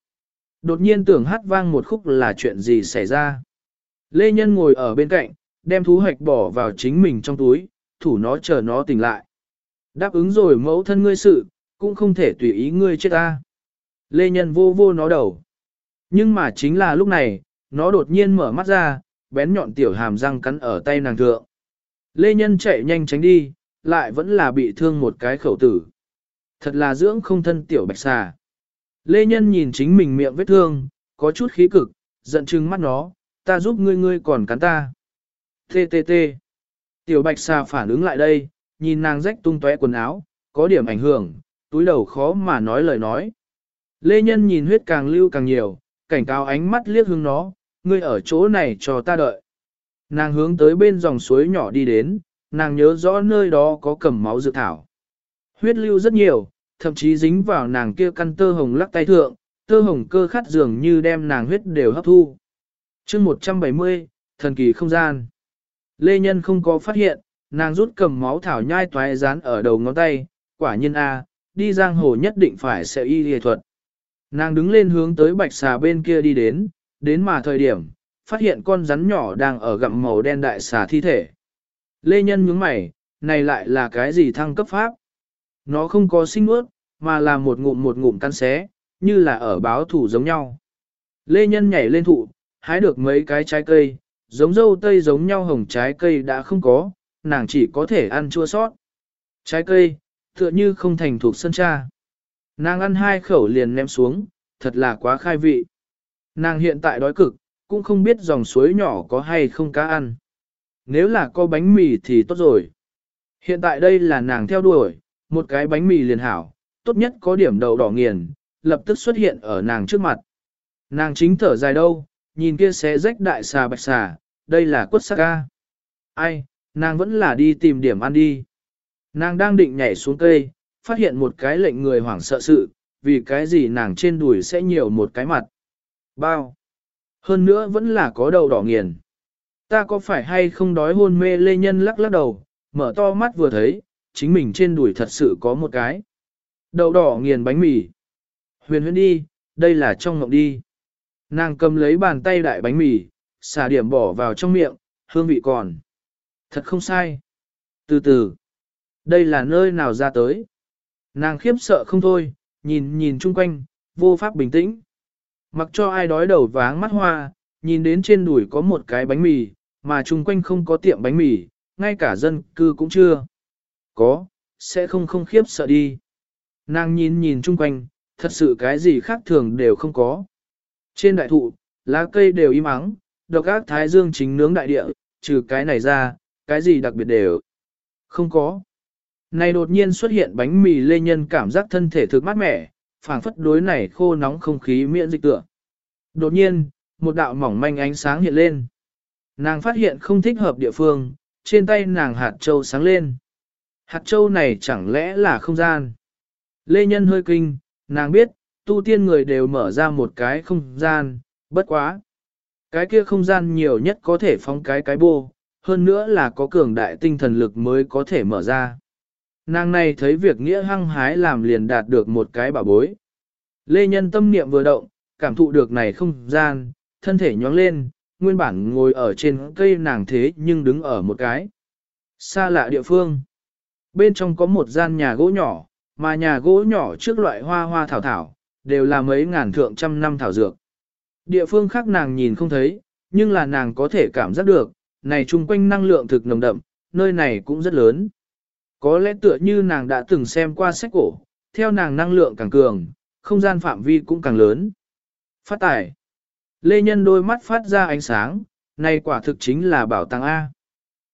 Đột nhiên tưởng hát vang một khúc là chuyện gì xảy ra. Lê Nhân ngồi ở bên cạnh, đem thú hạch bỏ vào chính mình trong túi, thủ nó chờ nó tỉnh lại. Đáp ứng rồi mẫu thân ngươi sự, cũng không thể tùy ý ngươi chết ta. Lê Nhân vô vô nó đầu. Nhưng mà chính là lúc này, nó đột nhiên mở mắt ra, bén nhọn tiểu hàm răng cắn ở tay nàng thượng. Lê Nhân chạy nhanh tránh đi, lại vẫn là bị thương một cái khẩu tử. Thật là dưỡng không thân tiểu bạch xà. Lê Nhân nhìn chính mình miệng vết thương, có chút khí cực, giận chừng mắt nó, ta giúp ngươi ngươi còn cắn ta. Tê tê tê. Tiểu bạch xà phản ứng lại đây, nhìn nàng rách tung tóe quần áo, có điểm ảnh hưởng, túi đầu khó mà nói lời nói. Lê Nhân nhìn huyết càng lưu càng nhiều, cảnh cáo ánh mắt liếc hướng nó, ngươi ở chỗ này cho ta đợi. Nàng hướng tới bên dòng suối nhỏ đi đến, nàng nhớ rõ nơi đó có cầm máu dược thảo. Huyết lưu rất nhiều, thậm chí dính vào nàng kia căn tơ hồng lắc tay thượng, tơ hồng cơ khát dường như đem nàng huyết đều hấp thu. chương 170, thần kỳ không gian. Lê Nhân không có phát hiện, nàng rút cầm máu thảo nhai toái dán ở đầu ngón tay, quả nhiên A, đi giang hồ nhất định phải sẽ y lìa thuật. Nàng đứng lên hướng tới bạch xà bên kia đi đến, đến mà thời điểm, phát hiện con rắn nhỏ đang ở gặm màu đen đại xà thi thể. Lê Nhân nhướng mày, này lại là cái gì thăng cấp pháp? Nó không có sinh nuốt, mà là một ngụm một ngụm cắn xé, như là ở báo thủ giống nhau. Lê Nhân nhảy lên thụ, hái được mấy cái trái cây, giống dâu tây giống nhau hồng trái cây đã không có, nàng chỉ có thể ăn chua sót. Trái cây, tựa như không thành thuộc sân cha. Nàng ăn hai khẩu liền ném xuống, thật là quá khai vị. Nàng hiện tại đói cực, cũng không biết dòng suối nhỏ có hay không cá ăn. Nếu là có bánh mì thì tốt rồi. Hiện tại đây là nàng theo đuổi, một cái bánh mì liền hảo, tốt nhất có điểm đầu đỏ nghiền, lập tức xuất hiện ở nàng trước mặt. Nàng chính thở dài đâu, nhìn kia xé rách đại xà bạch xà, đây là quất sắc ca. Ai, nàng vẫn là đi tìm điểm ăn đi. Nàng đang định nhảy xuống cây, phát hiện một cái lệnh người hoảng sợ sự, vì cái gì nàng trên đùi sẽ nhiều một cái mặt. Bao. Hơn nữa vẫn là có đầu đỏ nghiền. Ta có phải hay không đói hôn mê lê nhân lắc lắc đầu, mở to mắt vừa thấy, chính mình trên đùi thật sự có một cái. đầu đỏ nghiền bánh mì. Huyền huyền đi, đây là trong ngộng đi. Nàng cầm lấy bàn tay đại bánh mì, xả điểm bỏ vào trong miệng, hương vị còn. Thật không sai. Từ từ. Đây là nơi nào ra tới. Nàng khiếp sợ không thôi, nhìn nhìn chung quanh, vô pháp bình tĩnh. Mặc cho ai đói đầu váng mắt hoa, nhìn đến trên đùi có một cái bánh mì, mà chung quanh không có tiệm bánh mì, ngay cả dân cư cũng chưa. Có, sẽ không không khiếp sợ đi. Nàng nhìn nhìn chung quanh, thật sự cái gì khác thường đều không có. Trên đại thụ, lá cây đều im ắng, độc ác thái dương chính nướng đại địa, trừ cái này ra, cái gì đặc biệt đều không có. Này đột nhiên xuất hiện bánh mì lê nhân cảm giác thân thể thực mát mẻ, phảng phất đối này khô nóng không khí miễn dịch tựa. Đột nhiên, một đạo mỏng manh ánh sáng hiện lên. Nàng phát hiện không thích hợp địa phương, trên tay nàng hạt châu sáng lên. Hạt châu này chẳng lẽ là không gian? Lê Nhân hơi kinh, nàng biết, tu tiên người đều mở ra một cái không gian, bất quá. Cái kia không gian nhiều nhất có thể phóng cái cái bô, hơn nữa là có cường đại tinh thần lực mới có thể mở ra. Nàng này thấy việc nghĩa hăng hái làm liền đạt được một cái bảo bối. Lê Nhân tâm niệm vừa động, cảm thụ được này không gian, thân thể nhóng lên, nguyên bản ngồi ở trên cây nàng thế nhưng đứng ở một cái. Xa lạ địa phương. Bên trong có một gian nhà gỗ nhỏ, mà nhà gỗ nhỏ trước loại hoa hoa thảo thảo, đều là mấy ngàn thượng trăm năm thảo dược. Địa phương khác nàng nhìn không thấy, nhưng là nàng có thể cảm giác được, này chung quanh năng lượng thực nồng đậm, nơi này cũng rất lớn. Có lẽ tựa như nàng đã từng xem qua sách cổ, theo nàng năng lượng càng cường, không gian phạm vi cũng càng lớn. Phát tải. Lê Nhân đôi mắt phát ra ánh sáng, này quả thực chính là bảo tàng A.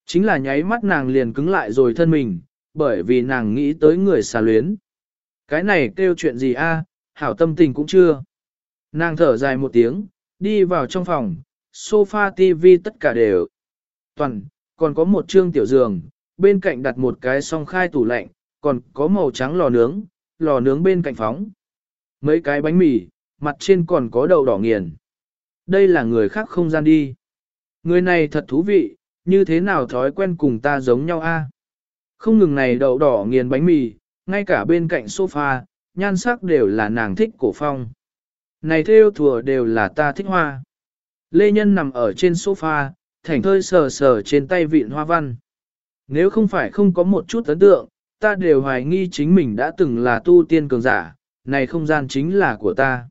Chính là nháy mắt nàng liền cứng lại rồi thân mình, bởi vì nàng nghĩ tới người xà luyến. Cái này kêu chuyện gì A, hảo tâm tình cũng chưa. Nàng thở dài một tiếng, đi vào trong phòng, sofa TV tất cả đều. Toàn, còn có một trương tiểu giường, bên cạnh đặt một cái song khai tủ lạnh, còn có màu trắng lò nướng, lò nướng bên cạnh phóng. Mấy cái bánh mì, mặt trên còn có đậu đỏ nghiền. Đây là người khác không gian đi. Người này thật thú vị, như thế nào thói quen cùng ta giống nhau a? Không ngừng này đậu đỏ nghiền bánh mì, ngay cả bên cạnh sofa, nhan sắc đều là nàng thích cổ phong. Này theo thùa đều là ta thích hoa. Lê Nhân nằm ở trên sofa, thảnh thơi sờ sờ trên tay vịn hoa văn. Nếu không phải không có một chút ấn tượng, ta đều hoài nghi chính mình đã từng là tu tiên cường giả, này không gian chính là của ta.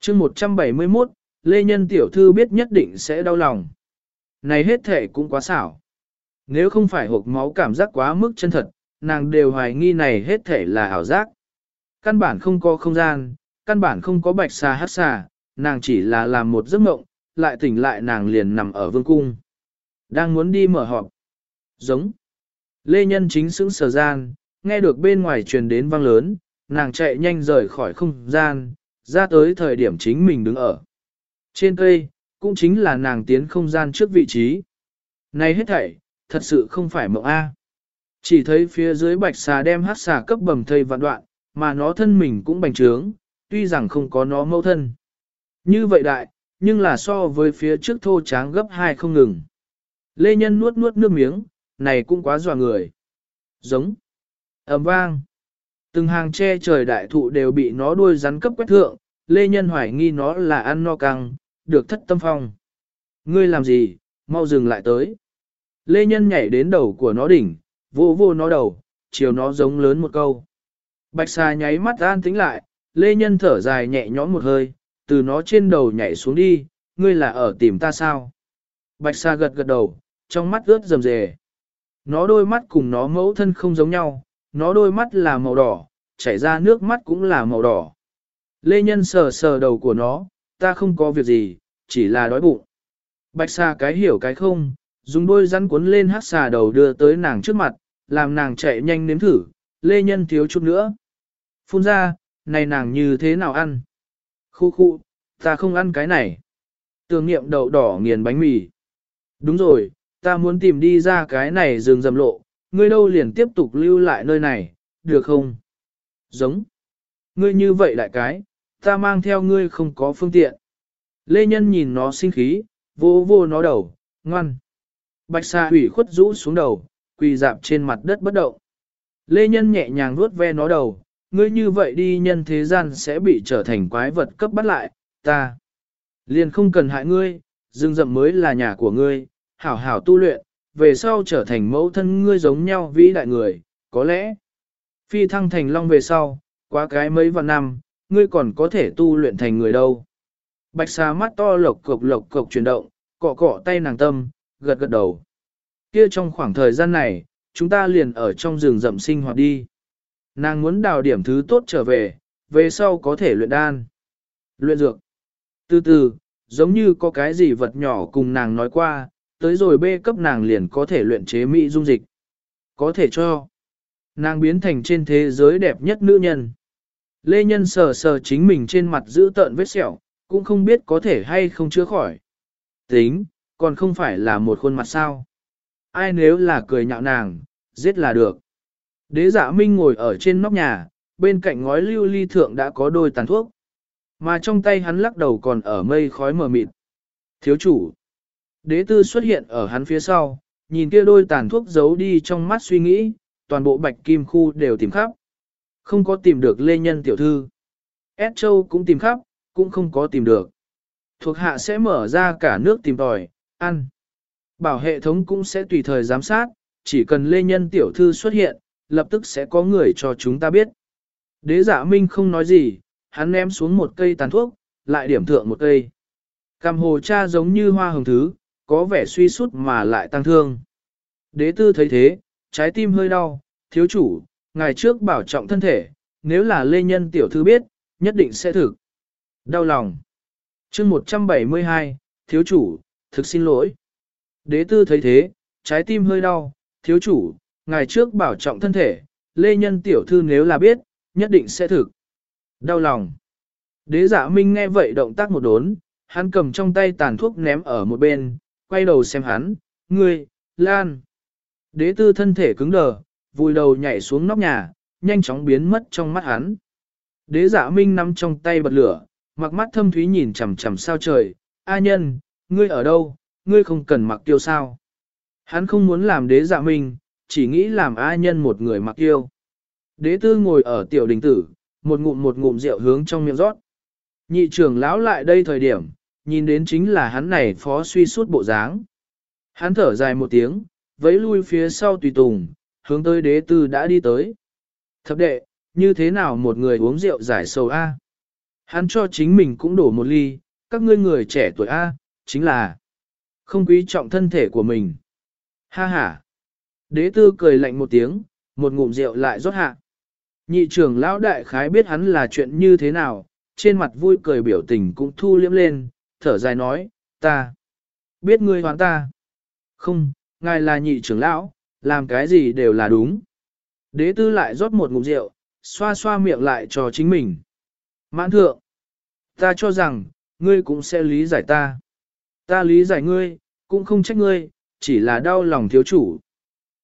chương 171, Lê Nhân Tiểu Thư biết nhất định sẽ đau lòng. Này hết thể cũng quá xảo. Nếu không phải hộp máu cảm giác quá mức chân thật, nàng đều hoài nghi này hết thể là ảo giác. Căn bản không có không gian, căn bản không có bạch xà hát xà, nàng chỉ là làm một giấc mộng, lại tỉnh lại nàng liền nằm ở vương cung. Đang muốn đi mở họp. Giống. Lê Nhân chính sững sờ gian, nghe được bên ngoài truyền đến vang lớn, nàng chạy nhanh rời khỏi không gian, ra tới thời điểm chính mình đứng ở. Trên cây, cũng chính là nàng tiến không gian trước vị trí. Này hết thảy, thật sự không phải mộng A. Chỉ thấy phía dưới bạch xà đem hát xà cấp bầm thây vạn đoạn, mà nó thân mình cũng bành trướng, tuy rằng không có nó mâu thân. Như vậy đại, nhưng là so với phía trước thô tráng gấp hai không ngừng. Lê Nhân nuốt nuốt nước miếng, này cũng quá dọa người. Giống. ầm vang. Từng hàng tre trời đại thụ đều bị nó đuôi rắn cấp quét thượng, Lê Nhân hoài nghi nó là ăn no căng, được thất tâm phong. Ngươi làm gì, mau dừng lại tới. Lê Nhân nhảy đến đầu của nó đỉnh, vô vô nó đầu, chiều nó giống lớn một câu. Bạch xà nháy mắt an tính lại, Lê Nhân thở dài nhẹ nhõm một hơi, từ nó trên đầu nhảy xuống đi, ngươi là ở tìm ta sao? Bạch xà gật gật đầu, trong mắt ướt rầm rề. Nó đôi mắt cùng nó mẫu thân không giống nhau, nó đôi mắt là màu đỏ, chảy ra nước mắt cũng là màu đỏ. Lê Nhân sờ sờ đầu của nó, ta không có việc gì, chỉ là đói bụng. Bạch xà cái hiểu cái không, dùng đôi rắn cuốn lên hát xà đầu đưa tới nàng trước mặt, làm nàng chạy nhanh nếm thử, Lê Nhân thiếu chút nữa. Phun ra, này nàng như thế nào ăn? Khu khu, ta không ăn cái này. Tường nghiệm đậu đỏ nghiền bánh mì. Đúng rồi, ta muốn tìm đi ra cái này rừng rầm lộ, ngươi đâu liền tiếp tục lưu lại nơi này, được không? Giống. Ngươi như vậy đại cái, ta mang theo ngươi không có phương tiện. Lê Nhân nhìn nó sinh khí, vô vô nó đầu, ngoan. Bạch xà ủy khuất rũ xuống đầu, quỳ dạp trên mặt đất bất động. Lê Nhân nhẹ nhàng vuốt ve nó đầu, ngươi như vậy đi nhân thế gian sẽ bị trở thành quái vật cấp bắt lại, ta. Liền không cần hại ngươi, rừng rậm mới là nhà của ngươi, hảo hảo tu luyện, về sau trở thành mẫu thân ngươi giống nhau vĩ đại người, có lẽ. Phi thăng thành long về sau, quá cái mấy vạn năm, ngươi còn có thể tu luyện thành người đâu. Bạch xà mắt to lộc cộc lộc cộc chuyển động, cọ cọ tay nàng tâm, gật gật đầu. Kia trong khoảng thời gian này, chúng ta liền ở trong rừng rậm sinh hoạt đi. Nàng muốn đào điểm thứ tốt trở về, về sau có thể luyện đan. Luyện dược. Từ từ, giống như có cái gì vật nhỏ cùng nàng nói qua, tới rồi bê cấp nàng liền có thể luyện chế mỹ dung dịch. Có thể cho. Nàng biến thành trên thế giới đẹp nhất nữ nhân. Lê Nhân sờ sờ chính mình trên mặt giữ tợn vết sẹo, cũng không biết có thể hay không chữa khỏi. Tính, còn không phải là một khuôn mặt sao. Ai nếu là cười nhạo nàng, giết là được. Đế dạ minh ngồi ở trên nóc nhà, bên cạnh ngói lưu ly thượng đã có đôi tàn thuốc. Mà trong tay hắn lắc đầu còn ở mây khói mờ mịt. Thiếu chủ. Đế tư xuất hiện ở hắn phía sau, nhìn kia đôi tàn thuốc giấu đi trong mắt suy nghĩ, toàn bộ bạch kim khu đều tìm khắp. Không có tìm được lê nhân tiểu thư. Ed Châu cũng tìm khắp, cũng không có tìm được. Thuộc hạ sẽ mở ra cả nước tìm tòi, ăn. Bảo hệ thống cũng sẽ tùy thời giám sát, chỉ cần lê nhân tiểu thư xuất hiện, lập tức sẽ có người cho chúng ta biết. Đế giả minh không nói gì, hắn ném xuống một cây tàn thuốc, lại điểm thượng một cây. Cằm hồ cha giống như hoa hồng thứ, có vẻ suy sút mà lại tăng thương. Đế tư thấy thế, trái tim hơi đau, thiếu chủ, ngày trước bảo trọng thân thể, nếu là lê nhân tiểu thư biết, nhất định sẽ thực. Đau lòng. chương 172, thiếu chủ, thực xin lỗi. Đế tư thấy thế, trái tim hơi đau, thiếu chủ, ngày trước bảo trọng thân thể, lê nhân tiểu thư nếu là biết, nhất định sẽ thực. Đau lòng. Đế giả minh nghe vậy động tác một đốn, hắn cầm trong tay tàn thuốc ném ở một bên, quay đầu xem hắn, ngươi, Lan. Đế tư thân thể cứng đờ, vùi đầu nhảy xuống nóc nhà, nhanh chóng biến mất trong mắt hắn. Đế giả minh nắm trong tay bật lửa, mặc mắt thâm thúy nhìn chằm chằm sao trời, A nhân, ngươi ở đâu, ngươi không cần mặc tiêu sao. Hắn không muốn làm đế giả minh, chỉ nghĩ làm A nhân một người mặc tiêu. Đế tư ngồi ở tiểu đình tử, một ngụm một ngụm rượu hướng trong miệng rót. Nhị trưởng lão lại đây thời điểm, nhìn đến chính là hắn này phó suy suốt bộ dáng. Hắn thở dài một tiếng, vẫy lui phía sau tùy tùng, hướng tới đế tư đã đi tới. Thập đệ, như thế nào một người uống rượu giải sầu A? Hắn cho chính mình cũng đổ một ly, các ngươi người trẻ tuổi A, chính là không quý trọng thân thể của mình. Ha ha! Đế tư cười lạnh một tiếng, một ngụm rượu lại rót hạ. Nhị trưởng lão đại khái biết hắn là chuyện như thế nào, trên mặt vui cười biểu tình cũng thu liếm lên, thở dài nói, ta biết ngươi hoán ta. Không, ngài là nhị trưởng lão, làm cái gì đều là đúng. Đế tư lại rót một ngụm rượu, xoa xoa miệng lại cho chính mình. Mãn thượng, ta cho rằng, ngươi cũng sẽ lý giải ta. Ta lý giải ngươi, cũng không trách ngươi, chỉ là đau lòng thiếu chủ.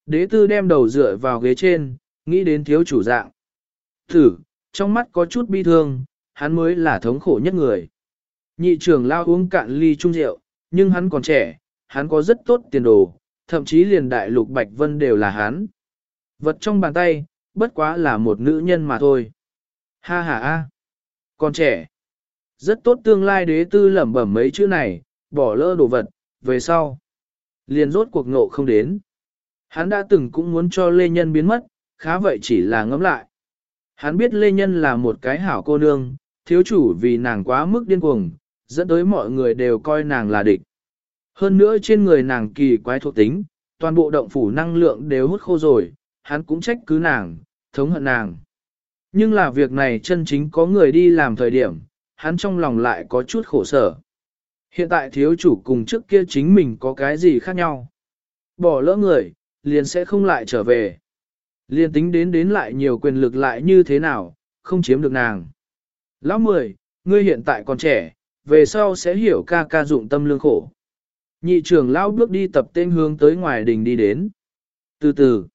Đế tư đem đầu dựa vào ghế trên, nghĩ đến thiếu chủ dạng. Thử, trong mắt có chút bi thương, hắn mới là thống khổ nhất người. Nhị trưởng lao uống cạn ly chung rượu, nhưng hắn còn trẻ, hắn có rất tốt tiền đồ, thậm chí liền đại lục Bạch Vân đều là hắn. Vật trong bàn tay, bất quá là một nữ nhân mà thôi. Ha ha ha, còn trẻ. Rất tốt tương lai đế tư lẩm bẩm mấy chữ này, bỏ lỡ đồ vật, về sau. Liền rốt cuộc ngộ không đến. Hắn đã từng cũng muốn cho Lê Nhân biến mất, khá vậy chỉ là ngẫm lại. Hắn biết Lê Nhân là một cái hảo cô nương, thiếu chủ vì nàng quá mức điên cuồng, dẫn tới mọi người đều coi nàng là địch. Hơn nữa trên người nàng kỳ quái thuộc tính, toàn bộ động phủ năng lượng đều hút khô rồi, hắn cũng trách cứ nàng, thống hận nàng. Nhưng là việc này chân chính có người đi làm thời điểm, hắn trong lòng lại có chút khổ sở. Hiện tại thiếu chủ cùng trước kia chính mình có cái gì khác nhau. Bỏ lỡ người, liền sẽ không lại trở về. Liền tính đến đến lại nhiều quyền lực lại như thế nào, không chiếm được nàng. Lão mười, ngươi hiện tại còn trẻ, về sau sẽ hiểu ca ca dụng tâm lương khổ. Nhị trưởng lão bước đi tập tên hướng tới ngoài đình đi đến. Từ từ,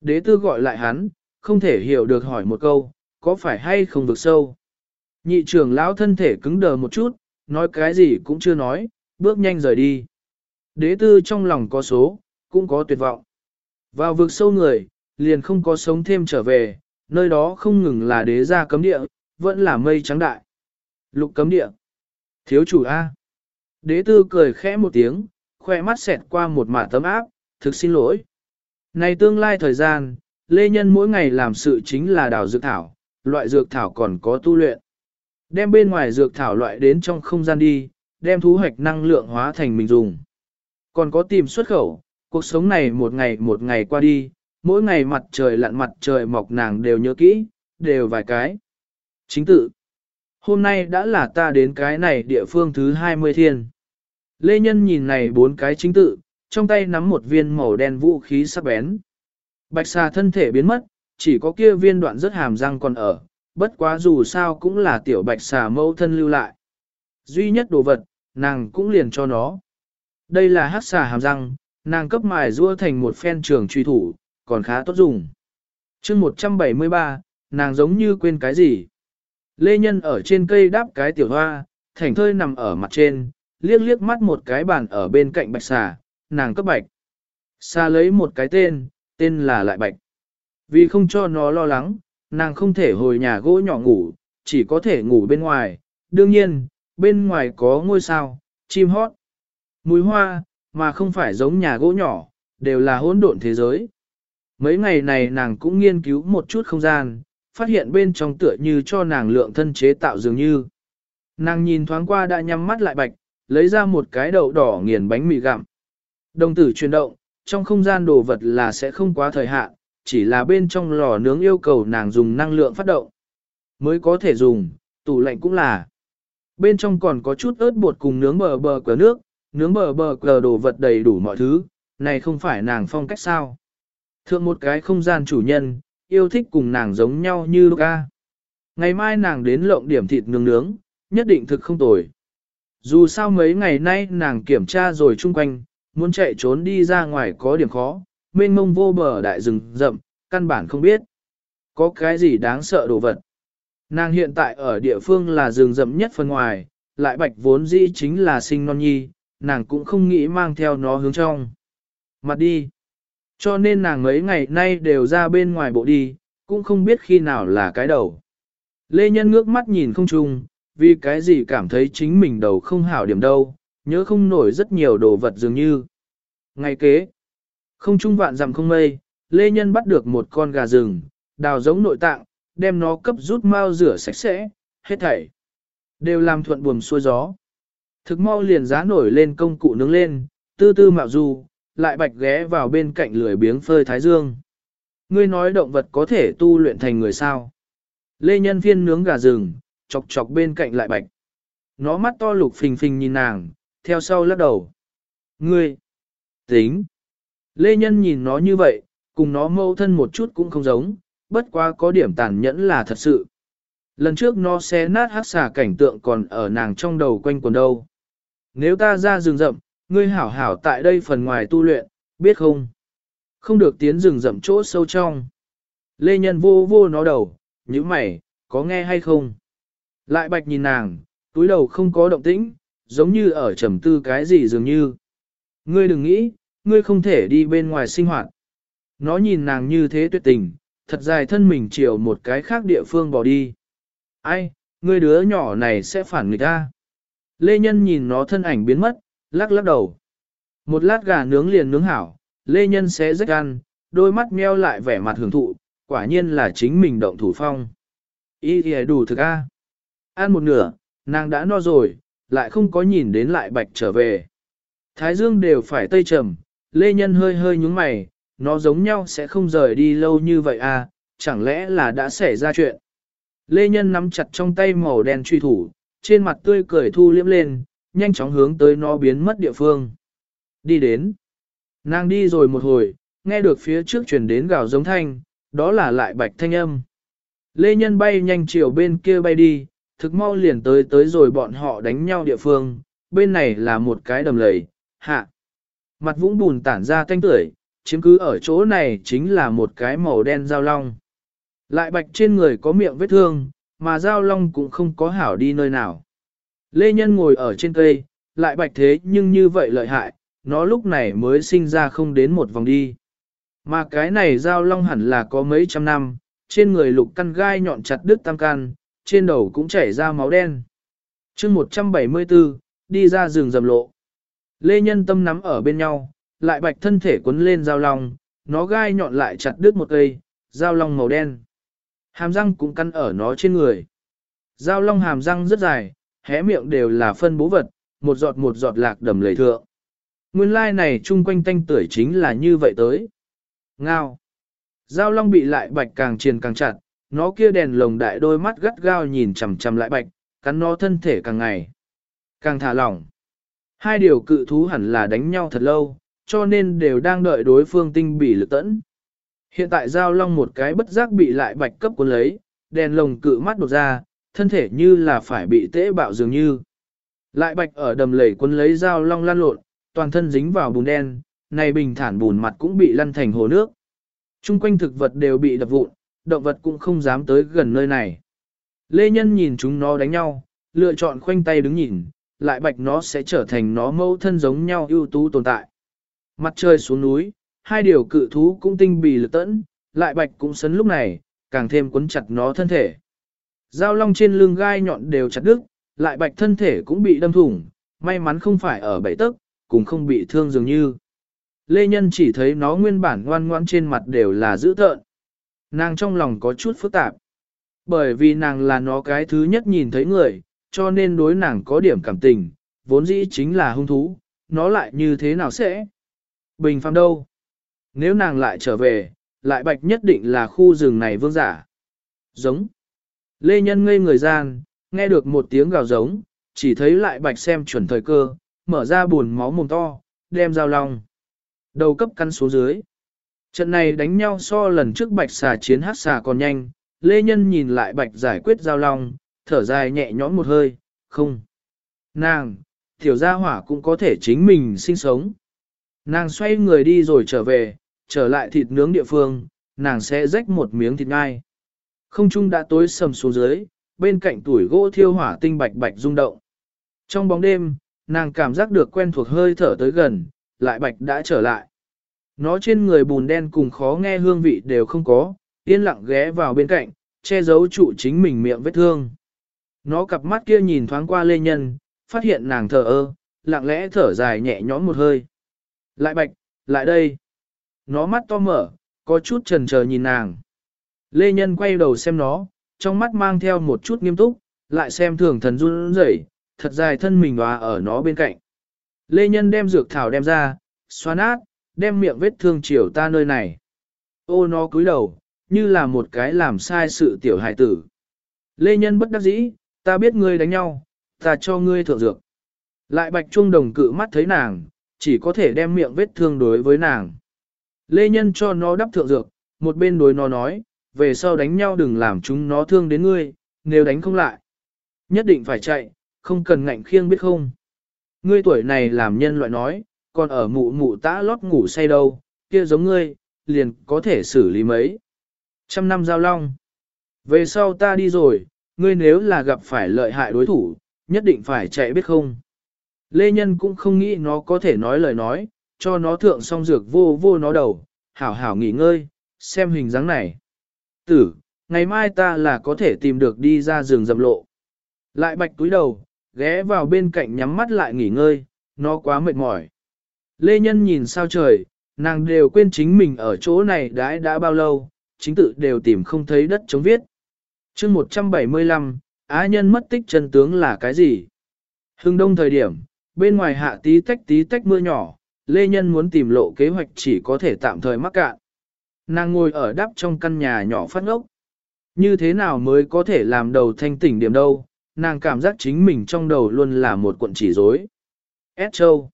đế tư gọi lại hắn, không thể hiểu được hỏi một câu, có phải hay không vực sâu? Nhị trưởng lão thân thể cứng đờ một chút, nói cái gì cũng chưa nói, bước nhanh rời đi. Đế tư trong lòng có số, cũng có tuyệt vọng. Vào vực sâu người, liền không có sống thêm trở về, nơi đó không ngừng là đế gia cấm địa, vẫn là mây trắng đại. Lục cấm địa. Thiếu chủ A. Đế tư cười khẽ một tiếng, khoe mắt xẹt qua một mả tấm áp, thực xin lỗi. Này tương lai thời gian, Lê Nhân mỗi ngày làm sự chính là đào dược thảo, loại dược thảo còn có tu luyện. Đem bên ngoài dược thảo loại đến trong không gian đi, đem thu hoạch năng lượng hóa thành mình dùng. Còn có tìm xuất khẩu, cuộc sống này một ngày một ngày qua đi, mỗi ngày mặt trời lặn mặt trời mọc nàng đều nhớ kỹ, đều vài cái. Chính tự, hôm nay đã là ta đến cái này địa phương thứ 20 thiên. Lê Nhân nhìn này bốn cái chính tự, trong tay nắm một viên màu đen vũ khí sắc bén. Bạch xà thân thể biến mất, chỉ có kia viên đoạn rất hàm răng còn ở, bất quá dù sao cũng là tiểu bạch xà mẫu thân lưu lại. Duy nhất đồ vật, nàng cũng liền cho nó. Đây là hát xà hàm răng, nàng cấp mài rua thành một phen trường truy thủ, còn khá tốt dùng. chương 173, nàng giống như quên cái gì. Lê Nhân ở trên cây đáp cái tiểu hoa, thành thơi nằm ở mặt trên, liếc liếc mắt một cái bàn ở bên cạnh bạch xà, nàng cấp bạch. Xà lấy một cái tên, tên là lại bạch. Vì không cho nó lo lắng, nàng không thể hồi nhà gỗ nhỏ ngủ, chỉ có thể ngủ bên ngoài. Đương nhiên, bên ngoài có ngôi sao, chim hót, mùi hoa, mà không phải giống nhà gỗ nhỏ, đều là hỗn độn thế giới. Mấy ngày này nàng cũng nghiên cứu một chút không gian, phát hiện bên trong tựa như cho nàng lượng thân chế tạo dường như. Nàng nhìn thoáng qua đã nhắm mắt lại bạch, lấy ra một cái đậu đỏ nghiền bánh mì gặm. Đồng tử chuyển động, trong không gian đồ vật là sẽ không quá thời hạn, chỉ là bên trong lò nướng yêu cầu nàng dùng năng lượng phát động. Mới có thể dùng, tủ lạnh cũng là. Bên trong còn có chút ớt bột cùng nướng bờ bờ cờ nước, nướng bờ bờ cờ đồ vật đầy đủ mọi thứ, này không phải nàng phong cách sao. Thượng một cái không gian chủ nhân, yêu thích cùng nàng giống nhau như Luca. Ngày mai nàng đến lộng điểm thịt nướng nướng, nhất định thực không tồi. Dù sao mấy ngày nay nàng kiểm tra rồi chung quanh, muốn chạy trốn đi ra ngoài có điểm khó, mênh mông vô bờ đại rừng rậm, căn bản không biết. Có cái gì đáng sợ đồ vật. Nàng hiện tại ở địa phương là rừng rậm nhất phần ngoài, lại bạch vốn dĩ chính là sinh non nhi, nàng cũng không nghĩ mang theo nó hướng trong. Mặt đi. Cho nên nàng mấy ngày nay đều ra bên ngoài bộ đi, cũng không biết khi nào là cái đầu. Lê Nhân ngước mắt nhìn không chung, vì cái gì cảm thấy chính mình đầu không hảo điểm đâu, nhớ không nổi rất nhiều đồ vật dường như. Ngày kế, không trung vạn dặm không mây, Lê Nhân bắt được một con gà rừng, đào giống nội tạng, đem nó cấp rút mau rửa sạch sẽ, hết thảy. Đều làm thuận buồm xuôi gió. Thực mau liền giá nổi lên công cụ nướng lên, tư tư mạo du, lại bạch ghé vào bên cạnh lười biếng phơi thái dương. Ngươi nói động vật có thể tu luyện thành người sao? Lê Nhân Phiên nướng gà rừng, chọc chọc bên cạnh lại bạch. Nó mắt to lục phình phình nhìn nàng, theo sau lắc đầu. Ngươi! Tính! Lê Nhân nhìn nó như vậy, cùng nó mâu thân một chút cũng không giống, bất quá có điểm tàn nhẫn là thật sự. Lần trước nó xé nát hát xà cảnh tượng còn ở nàng trong đầu quanh quần đâu. Nếu ta ra rừng rậm, ngươi hảo hảo tại đây phần ngoài tu luyện, biết không? Không được tiến rừng rậm chỗ sâu trong. Lê Nhân vô vô nó đầu, như mày, có nghe hay không? Lại bạch nhìn nàng, túi đầu không có động tĩnh, giống như ở trầm tư cái gì dường như. Ngươi đừng nghĩ, ngươi không thể đi bên ngoài sinh hoạt. Nó nhìn nàng như thế tuyệt tình, thật dài thân mình chiều một cái khác địa phương bỏ đi. Ai, ngươi đứa nhỏ này sẽ phản nghịch ta. Lê Nhân nhìn nó thân ảnh biến mất, lắc lắc đầu. Một lát gà nướng liền nướng hảo, Lê Nhân sẽ rách ăn, đôi mắt meo lại vẻ mặt hưởng thụ, quả nhiên là chính mình động thủ phong. Ý thì đủ thực a. Ăn một nửa, nàng đã no rồi, lại không có nhìn đến lại bạch trở về. Thái dương đều phải tây trầm, Lê Nhân hơi hơi nhúng mày, nó giống nhau sẽ không rời đi lâu như vậy à, chẳng lẽ là đã xảy ra chuyện. Lê Nhân nắm chặt trong tay màu đen truy thủ, trên mặt tươi cười thu liếm lên, nhanh chóng hướng tới nó biến mất địa phương. Đi đến. Nàng đi rồi một hồi, nghe được phía trước truyền đến gào giống thanh, đó là lại bạch thanh âm. Lê Nhân bay nhanh chiều bên kia bay đi, thực mau liền tới tới rồi bọn họ đánh nhau địa phương, bên này là một cái đầm lầy, hạ. Mặt vũng bùn tản ra thanh tưởi, chiếm cứ ở chỗ này chính là một cái màu đen giao long. Lại bạch trên người có miệng vết thương, mà giao long cũng không có hảo đi nơi nào. Lê Nhân ngồi ở trên cây, lại bạch thế nhưng như vậy lợi hại, nó lúc này mới sinh ra không đến một vòng đi. Mà cái này giao long hẳn là có mấy trăm năm, trên người lục căn gai nhọn chặt đứt tam can, trên đầu cũng chảy ra máu đen. chương 174, đi ra rừng rầm lộ. Lê Nhân tâm nắm ở bên nhau, lại bạch thân thể quấn lên giao long, nó gai nhọn lại chặt đứt một cây, giao long màu đen. Hàm răng cũng căn ở nó trên người. Giao long hàm răng rất dài, hé miệng đều là phân bố vật, một giọt một giọt lạc đầm lầy thượng. Nguyên lai này chung quanh tanh tuổi chính là như vậy tới. Ngao. Giao long bị lại bạch càng triền càng chặt, nó kia đèn lồng đại đôi mắt gắt gao nhìn chằm chằm lại bạch, cắn nó thân thể càng ngày. Càng thả lỏng. Hai điều cự thú hẳn là đánh nhau thật lâu, cho nên đều đang đợi đối phương tinh bỉ lực tẫn. Hiện tại giao long một cái bất giác bị lại bạch cấp cuốn lấy, đèn lồng cự mắt đột ra, thân thể như là phải bị tễ bạo dường như. Lại bạch ở đầm lầy quân lấy dao long lan lộn, toàn thân dính vào bùn đen, này bình thản bùn mặt cũng bị lăn thành hồ nước. Trung quanh thực vật đều bị đập vụn, động vật cũng không dám tới gần nơi này. Lê Nhân nhìn chúng nó đánh nhau, lựa chọn khoanh tay đứng nhìn, lại bạch nó sẽ trở thành nó mâu thân giống nhau ưu tú tồn tại. Mặt trời xuống núi, hai điều cự thú cũng tinh bì lực tẫn, lại bạch cũng sấn lúc này, càng thêm cuốn chặt nó thân thể. Dao long trên lưng gai nhọn đều chặt đứt, lại bạch thân thể cũng bị đâm thủng, may mắn không phải ở bảy tấc, cũng không bị thương dường như. Lê Nhân chỉ thấy nó nguyên bản ngoan ngoãn trên mặt đều là dữ tợn. Nàng trong lòng có chút phức tạp. Bởi vì nàng là nó cái thứ nhất nhìn thấy người, cho nên đối nàng có điểm cảm tình, vốn dĩ chính là hung thú, nó lại như thế nào sẽ? Bình phàm đâu? Nếu nàng lại trở về, lại bạch nhất định là khu rừng này vương giả. Giống. Lê Nhân ngây người gian, nghe được một tiếng gào giống, chỉ thấy lại bạch xem chuẩn thời cơ, mở ra buồn máu mồm to, đem dao long. Đầu cấp căn số dưới. Trận này đánh nhau so lần trước bạch xà chiến hát xà còn nhanh, Lê Nhân nhìn lại bạch giải quyết dao long, thở dài nhẹ nhõm một hơi, không. Nàng, tiểu gia hỏa cũng có thể chính mình sinh sống. Nàng xoay người đi rồi trở về, trở lại thịt nướng địa phương, nàng sẽ rách một miếng thịt ngai. Không trung đã tối sầm xuống dưới, bên cạnh tuổi gỗ thiêu hỏa tinh bạch bạch rung động. Trong bóng đêm, nàng cảm giác được quen thuộc hơi thở tới gần, lại bạch đã trở lại. Nó trên người bùn đen cùng khó nghe hương vị đều không có, yên lặng ghé vào bên cạnh, che giấu trụ chính mình miệng vết thương. Nó cặp mắt kia nhìn thoáng qua lê nhân, phát hiện nàng thở ơ, lặng lẽ thở dài nhẹ nhõm một hơi. Lại bạch, lại đây. Nó mắt to mở, có chút trần chờ nhìn nàng. Lê nhân quay đầu xem nó, trong mắt mang theo một chút nghiêm túc, lại xem thường thần run rẩy, thật dài thân mình hòa ở nó bên cạnh. Lê nhân đem dược thảo đem ra, xoa nát, đem miệng vết thương chiều ta nơi này. Ô nó cúi đầu, như là một cái làm sai sự tiểu hải tử. Lê Nhân bất đắc dĩ, ta biết ngươi đánh nhau, ta cho ngươi thượng dược. Lại bạch trung đồng cự mắt thấy nàng, chỉ có thể đem miệng vết thương đối với nàng. Lê Nhân cho nó đắp thượng dược, một bên đối nó nói, về sau đánh nhau đừng làm chúng nó thương đến ngươi, nếu đánh không lại. Nhất định phải chạy, không cần ngạnh khiêng biết không. Ngươi tuổi này làm nhân loại nói, còn ở mụ mụ tã lót ngủ say đâu, kia giống ngươi, liền có thể xử lý mấy. Trăm năm giao long. Về sau ta đi rồi, ngươi nếu là gặp phải lợi hại đối thủ, nhất định phải chạy biết không. Lê Nhân cũng không nghĩ nó có thể nói lời nói, cho nó thượng xong dược vô vô nó đầu, hảo hảo nghỉ ngơi, xem hình dáng này. Tử, ngày mai ta là có thể tìm được đi ra rừng rậm lộ. Lại bạch túi đầu, ghé vào bên cạnh nhắm mắt lại nghỉ ngơi, nó quá mệt mỏi. Lê Nhân nhìn sao trời, nàng đều quên chính mình ở chỗ này đãi đã bao lâu, chính tự đều tìm không thấy đất chống viết. chương 175, Á nhân mất tích chân tướng là cái gì? Hưng đông thời điểm, bên ngoài hạ tí tách tí tách mưa nhỏ, Lê Nhân muốn tìm lộ kế hoạch chỉ có thể tạm thời mắc cạn. Nàng ngồi ở đắp trong căn nhà nhỏ phát ngốc. Như thế nào mới có thể làm đầu thanh tỉnh điểm đâu, nàng cảm giác chính mình trong đầu luôn là một cuộn chỉ rối. S Châu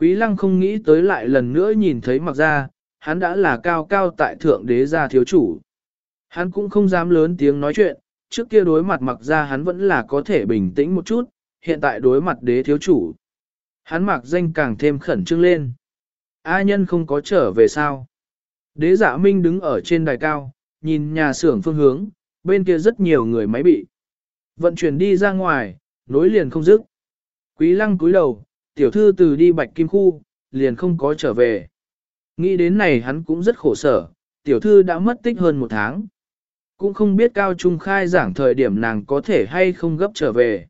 Quý lăng không nghĩ tới lại lần nữa nhìn thấy mặc ra, hắn đã là cao cao tại thượng đế gia thiếu chủ. Hắn cũng không dám lớn tiếng nói chuyện, trước kia đối mặt mặc ra hắn vẫn là có thể bình tĩnh một chút, hiện tại đối mặt đế thiếu chủ. Hắn mặc danh càng thêm khẩn trương lên. A nhân không có trở về sao. Đế giả minh đứng ở trên đài cao, nhìn nhà xưởng phương hướng, bên kia rất nhiều người máy bị. Vận chuyển đi ra ngoài, nối liền không dứt. Quý lăng cúi đầu, tiểu thư từ đi bạch kim khu, liền không có trở về. Nghĩ đến này hắn cũng rất khổ sở, tiểu thư đã mất tích hơn một tháng. Cũng không biết cao trung khai giảng thời điểm nàng có thể hay không gấp trở về.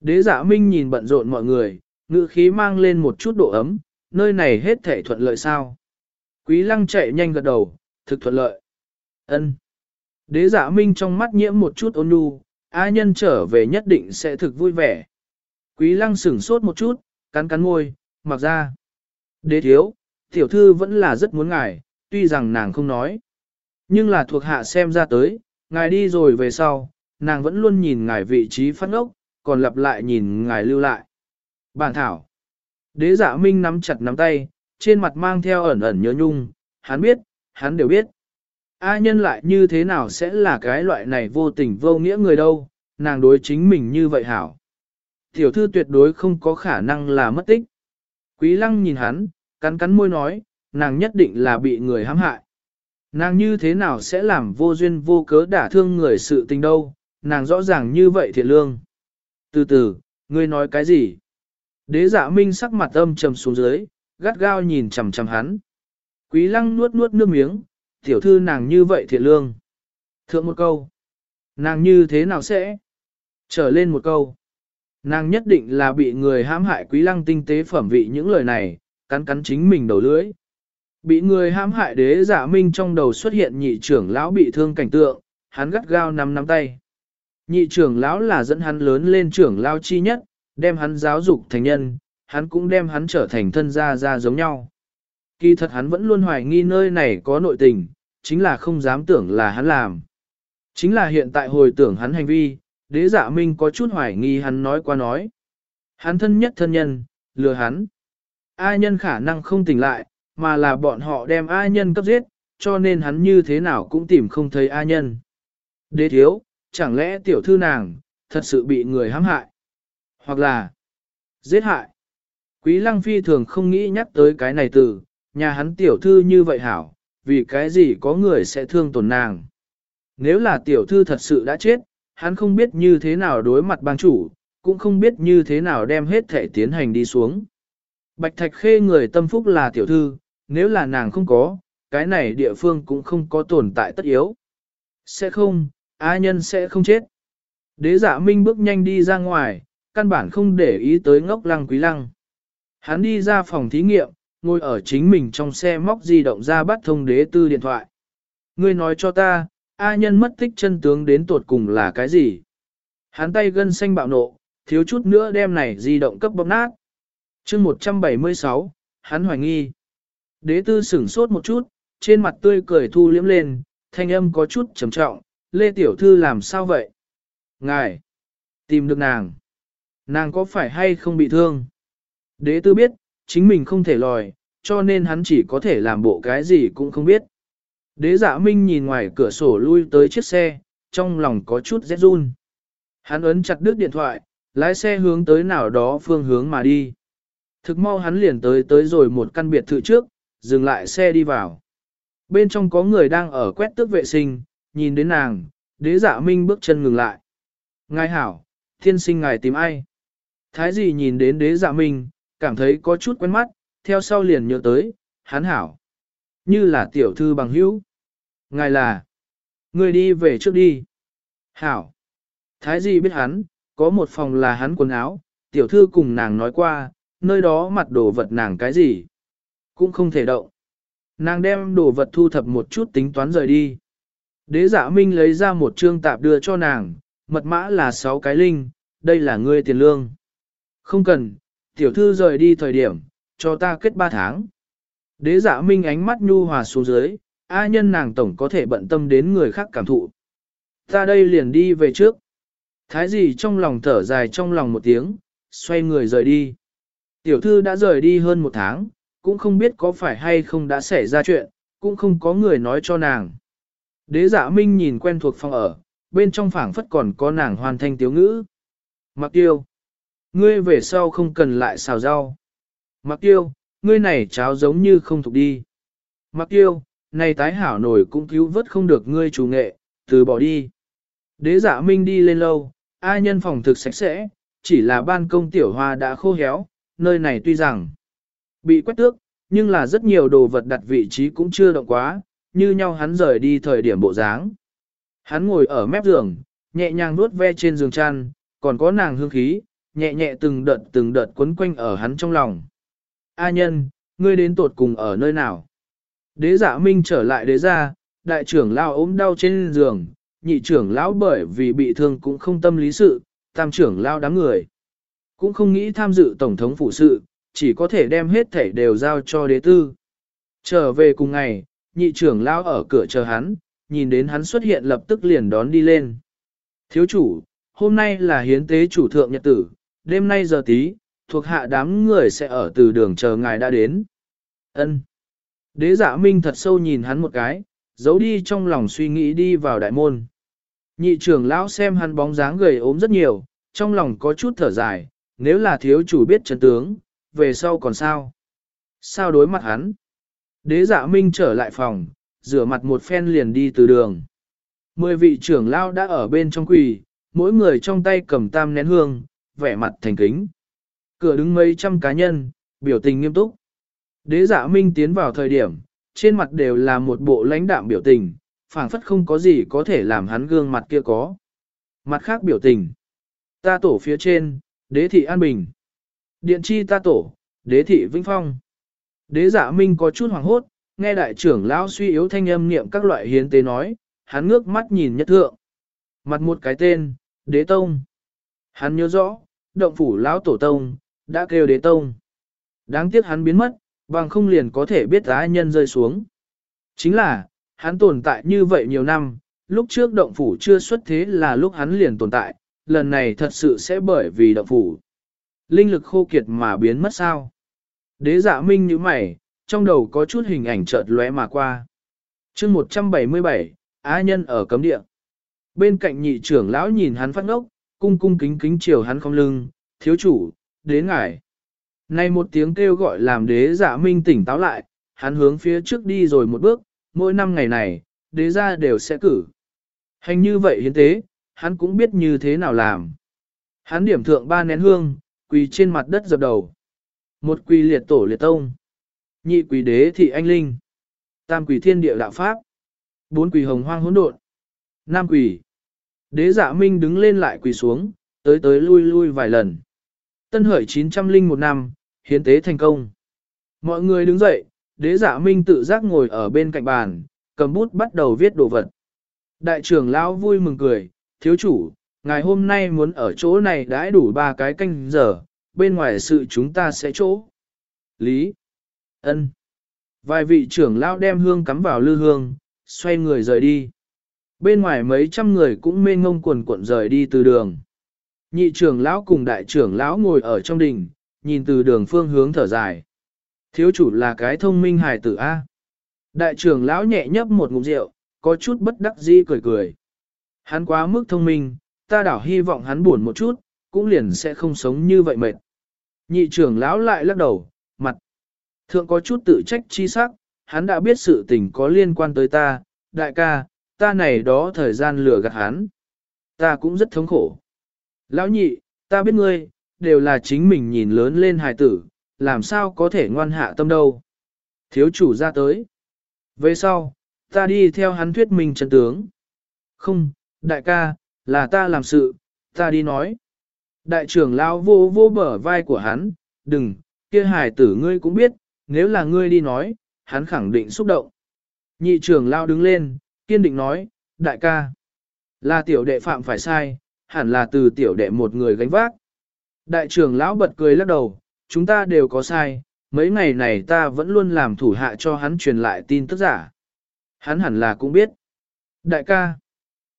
Đế giả minh nhìn bận rộn mọi người, ngữ khí mang lên một chút độ ấm, nơi này hết thể thuận lợi sao. Quý lăng chạy nhanh gật đầu, thực thuận lợi. ân Đế giả minh trong mắt nhiễm một chút ôn nhu, A nhân trở về nhất định sẽ thực vui vẻ. Quý lăng sửng sốt một chút, cắn cắn môi, mặc ra. Đế thiếu, tiểu thư vẫn là rất muốn ngài, tuy rằng nàng không nói. Nhưng là thuộc hạ xem ra tới, ngài đi rồi về sau, nàng vẫn luôn nhìn ngài vị trí phát ngốc, còn lặp lại nhìn ngài lưu lại. Bản thảo. Đế giả minh nắm chặt nắm tay, trên mặt mang theo ẩn ẩn nhớ nhung, hắn biết, hắn đều biết. A nhân lại như thế nào sẽ là cái loại này vô tình vô nghĩa người đâu, nàng đối chính mình như vậy hảo. Tiểu thư tuyệt đối không có khả năng là mất tích. Quý lăng nhìn hắn, cắn cắn môi nói, nàng nhất định là bị người hãm hại. Nàng như thế nào sẽ làm vô duyên vô cớ đả thương người sự tình đâu, nàng rõ ràng như vậy thiệt lương. Từ từ, ngươi nói cái gì? Đế dạ minh sắc mặt âm trầm xuống dưới, gắt gao nhìn chằm chằm hắn. Quý lăng nuốt nuốt nước miếng, tiểu thư nàng như vậy thiệt lương. Thượng một câu. Nàng như thế nào sẽ? Trở lên một câu. Nàng nhất định là bị người hãm hại quý lăng tinh tế phẩm vị những lời này, cắn cắn chính mình đầu lưỡi. Bị người hãm hại đế giả minh trong đầu xuất hiện nhị trưởng lão bị thương cảnh tượng, hắn gắt gao nắm nắm tay. Nhị trưởng lão là dẫn hắn lớn lên trưởng lão chi nhất, đem hắn giáo dục thành nhân, hắn cũng đem hắn trở thành thân gia gia giống nhau. Kỳ thật hắn vẫn luôn hoài nghi nơi này có nội tình, chính là không dám tưởng là hắn làm. Chính là hiện tại hồi tưởng hắn hành vi, đế giả minh có chút hoài nghi hắn nói qua nói. Hắn thân nhất thân nhân, lừa hắn. Ai nhân khả năng không tỉnh lại, mà là bọn họ đem ai nhân cấp giết, cho nên hắn như thế nào cũng tìm không thấy ai nhân. Đế thiếu, chẳng lẽ tiểu thư nàng, thật sự bị người hãm hại? Hoặc là, giết hại? Quý lăng phi thường không nghĩ nhắc tới cái này từ, nhà hắn tiểu thư như vậy hảo, vì cái gì có người sẽ thương tổn nàng. Nếu là tiểu thư thật sự đã chết, hắn không biết như thế nào đối mặt bang chủ, cũng không biết như thế nào đem hết thể tiến hành đi xuống. Bạch Thạch Khê người tâm phúc là tiểu thư, nếu là nàng không có, cái này địa phương cũng không có tồn tại tất yếu. Sẽ không, A nhân sẽ không chết. Đế giả minh bước nhanh đi ra ngoài, căn bản không để ý tới ngốc lăng quý lăng. Hắn đi ra phòng thí nghiệm, ngồi ở chính mình trong xe móc di động ra bắt thông đế tư điện thoại. Ngươi nói cho ta, A nhân mất tích chân tướng đến tột cùng là cái gì? Hắn tay gân xanh bạo nộ, thiếu chút nữa đem này di động cấp bóp nát. chương 176, hắn hoài nghi. Đế tư sửng sốt một chút, trên mặt tươi cười thu liếm lên, thanh âm có chút trầm trọng, Lê Tiểu Thư làm sao vậy? Ngài! Tìm được nàng! Nàng có phải hay không bị thương? Đế tư biết, chính mình không thể lòi, cho nên hắn chỉ có thể làm bộ cái gì cũng không biết. Đế dạ minh nhìn ngoài cửa sổ lui tới chiếc xe, trong lòng có chút rét run. Hắn ấn chặt đứt điện thoại, lái xe hướng tới nào đó phương hướng mà đi. Thực mau hắn liền tới tới rồi một căn biệt thự trước, dừng lại xe đi vào. Bên trong có người đang ở quét tước vệ sinh, nhìn đến nàng, đế dạ minh bước chân ngừng lại. Ngài hảo, thiên sinh ngài tìm ai? Thái gì nhìn đến đế dạ minh, cảm thấy có chút quen mắt, theo sau liền nhớ tới, hắn hảo. Như là tiểu thư bằng hữu. Ngài là, người đi về trước đi. Hảo. Thái gì biết hắn, có một phòng là hắn quần áo, tiểu thư cùng nàng nói qua, nơi đó mặt đồ vật nàng cái gì. Cũng không thể động. Nàng đem đồ vật thu thập một chút tính toán rời đi. Đế giả minh lấy ra một trương tạp đưa cho nàng, mật mã là 6 cái linh, đây là ngươi tiền lương. Không cần, tiểu thư rời đi thời điểm, cho ta kết 3 tháng. Đế giả minh ánh mắt nhu hòa xuống dưới, a nhân nàng tổng có thể bận tâm đến người khác cảm thụ. Ta đây liền đi về trước. Thái gì trong lòng thở dài trong lòng một tiếng, xoay người rời đi. Tiểu thư đã rời đi hơn một tháng, cũng không biết có phải hay không đã xảy ra chuyện, cũng không có người nói cho nàng. Đế giả minh nhìn quen thuộc phòng ở, bên trong phảng phất còn có nàng hoàn thành tiếu ngữ. Mặc tiêu, ngươi về sau không cần lại xào rau. Mặc tiêu, ngươi này cháo giống như không thuộc đi. Mặc tiêu, Này tái hảo nổi cũng cứu vớt không được ngươi chủ nghệ, từ bỏ đi. Đế dạ minh đi lên lâu, ai nhân phòng thực sạch sẽ, chỉ là ban công tiểu hoa đã khô héo, nơi này tuy rằng bị quét tước, nhưng là rất nhiều đồ vật đặt vị trí cũng chưa động quá, như nhau hắn rời đi thời điểm bộ dáng. Hắn ngồi ở mép giường, nhẹ nhàng nuốt ve trên giường chăn, còn có nàng hương khí, nhẹ nhẹ từng đợt từng đợt quấn quanh ở hắn trong lòng. A nhân, ngươi đến tột cùng ở nơi nào? Đế giả minh trở lại đế gia, đại trưởng lao ốm đau trên giường, nhị trưởng lão bởi vì bị thương cũng không tâm lý sự, tam trưởng lao đám người. Cũng không nghĩ tham dự tổng thống phụ sự, chỉ có thể đem hết thảy đều giao cho đế tư. Trở về cùng ngày, nhị trưởng lao ở cửa chờ hắn, nhìn đến hắn xuất hiện lập tức liền đón đi lên. Thiếu chủ, hôm nay là hiến tế chủ thượng nhật tử, đêm nay giờ tí, thuộc hạ đám người sẽ ở từ đường chờ ngài đã đến. Ân. Đế giả minh thật sâu nhìn hắn một cái, giấu đi trong lòng suy nghĩ đi vào đại môn. Nhị trưởng lão xem hắn bóng dáng gầy ốm rất nhiều, trong lòng có chút thở dài, nếu là thiếu chủ biết chân tướng, về sau còn sao? Sao đối mặt hắn? Đế dạ minh trở lại phòng, rửa mặt một phen liền đi từ đường. Mười vị trưởng lão đã ở bên trong quỳ, mỗi người trong tay cầm tam nén hương, vẻ mặt thành kính. Cửa đứng mấy trăm cá nhân, biểu tình nghiêm túc. Đế giả minh tiến vào thời điểm, trên mặt đều là một bộ lãnh đạm biểu tình, phảng phất không có gì có thể làm hắn gương mặt kia có. Mặt khác biểu tình. Ta tổ phía trên, đế thị an bình. Điện chi ta tổ, đế thị vĩnh phong. Đế giả minh có chút hoàng hốt, nghe đại trưởng lão suy yếu thanh âm niệm các loại hiến tế nói, hắn ngước mắt nhìn nhất thượng. Mặt một cái tên, đế tông. Hắn nhớ rõ, động phủ lão tổ tông, đã kêu đế tông. Đáng tiếc hắn biến mất, bằng không liền có thể biết giá nhân rơi xuống. Chính là, hắn tồn tại như vậy nhiều năm, lúc trước động phủ chưa xuất thế là lúc hắn liền tồn tại, lần này thật sự sẽ bởi vì động phủ. Linh lực khô kiệt mà biến mất sao? Đế dạ minh như mày, trong đầu có chút hình ảnh chợt lóe mà qua. chương 177, Á nhân ở cấm địa. Bên cạnh nhị trưởng lão nhìn hắn phát ngốc, cung cung kính kính chiều hắn không lưng, thiếu chủ, đến ngài. Nay một tiếng kêu gọi làm đế dạ minh tỉnh táo lại, hắn hướng phía trước đi rồi một bước, mỗi năm ngày này, đế gia đều sẽ cử. Hành như vậy hiến tế, hắn cũng biết như thế nào làm. Hắn điểm thượng ba nén hương, quỳ trên mặt đất dập đầu. Một quỳ liệt tổ liệt tông. Nhị quỳ đế thị anh linh. Tam quỳ thiên địa đạo pháp. Bốn quỳ hồng hoang hỗn độn. Năm quỳ. Đế dạ minh đứng lên lại quỳ xuống, tới tới lui lui vài lần. Tân hởi 900 linh một năm, hiến tế thành công. Mọi người đứng dậy, đế dạ minh tự giác ngồi ở bên cạnh bàn, cầm bút bắt đầu viết đồ vật. Đại trưởng lão vui mừng cười, thiếu chủ, ngài hôm nay muốn ở chỗ này đãi đủ ba cái canh giờ, bên ngoài sự chúng ta sẽ chỗ. Lý. ân. Vài vị trưởng lão đem hương cắm vào lư hương, xoay người rời đi. Bên ngoài mấy trăm người cũng mê ngông quần cuộn rời đi từ đường. Nhị trưởng lão cùng đại trưởng lão ngồi ở trong đình, nhìn từ đường phương hướng thở dài. Thiếu chủ là cái thông minh hài tử A. Đại trưởng lão nhẹ nhấp một ngụm rượu, có chút bất đắc dĩ cười cười. Hắn quá mức thông minh, ta đảo hy vọng hắn buồn một chút, cũng liền sẽ không sống như vậy mệt. Nhị trưởng lão lại lắc đầu, mặt. Thượng có chút tự trách chi sắc, hắn đã biết sự tình có liên quan tới ta, đại ca, ta này đó thời gian lừa gạt hắn. Ta cũng rất thống khổ. Lão nhị, ta biết ngươi, đều là chính mình nhìn lớn lên hài tử, làm sao có thể ngoan hạ tâm đâu. Thiếu chủ ra tới. Về sau, ta đi theo hắn thuyết minh chân tướng. Không, đại ca, là ta làm sự, ta đi nói. Đại trưởng lão vô vô bờ vai của hắn, đừng, kia hài tử ngươi cũng biết, nếu là ngươi đi nói, hắn khẳng định xúc động. Nhị trưởng lão đứng lên, kiên định nói, đại ca, là tiểu đệ phạm phải sai, hẳn là từ tiểu đệ một người gánh vác. Đại trưởng lão bật cười lắc đầu, chúng ta đều có sai, mấy ngày này ta vẫn luôn làm thủ hạ cho hắn truyền lại tin tức giả. Hắn hẳn là cũng biết. Đại ca,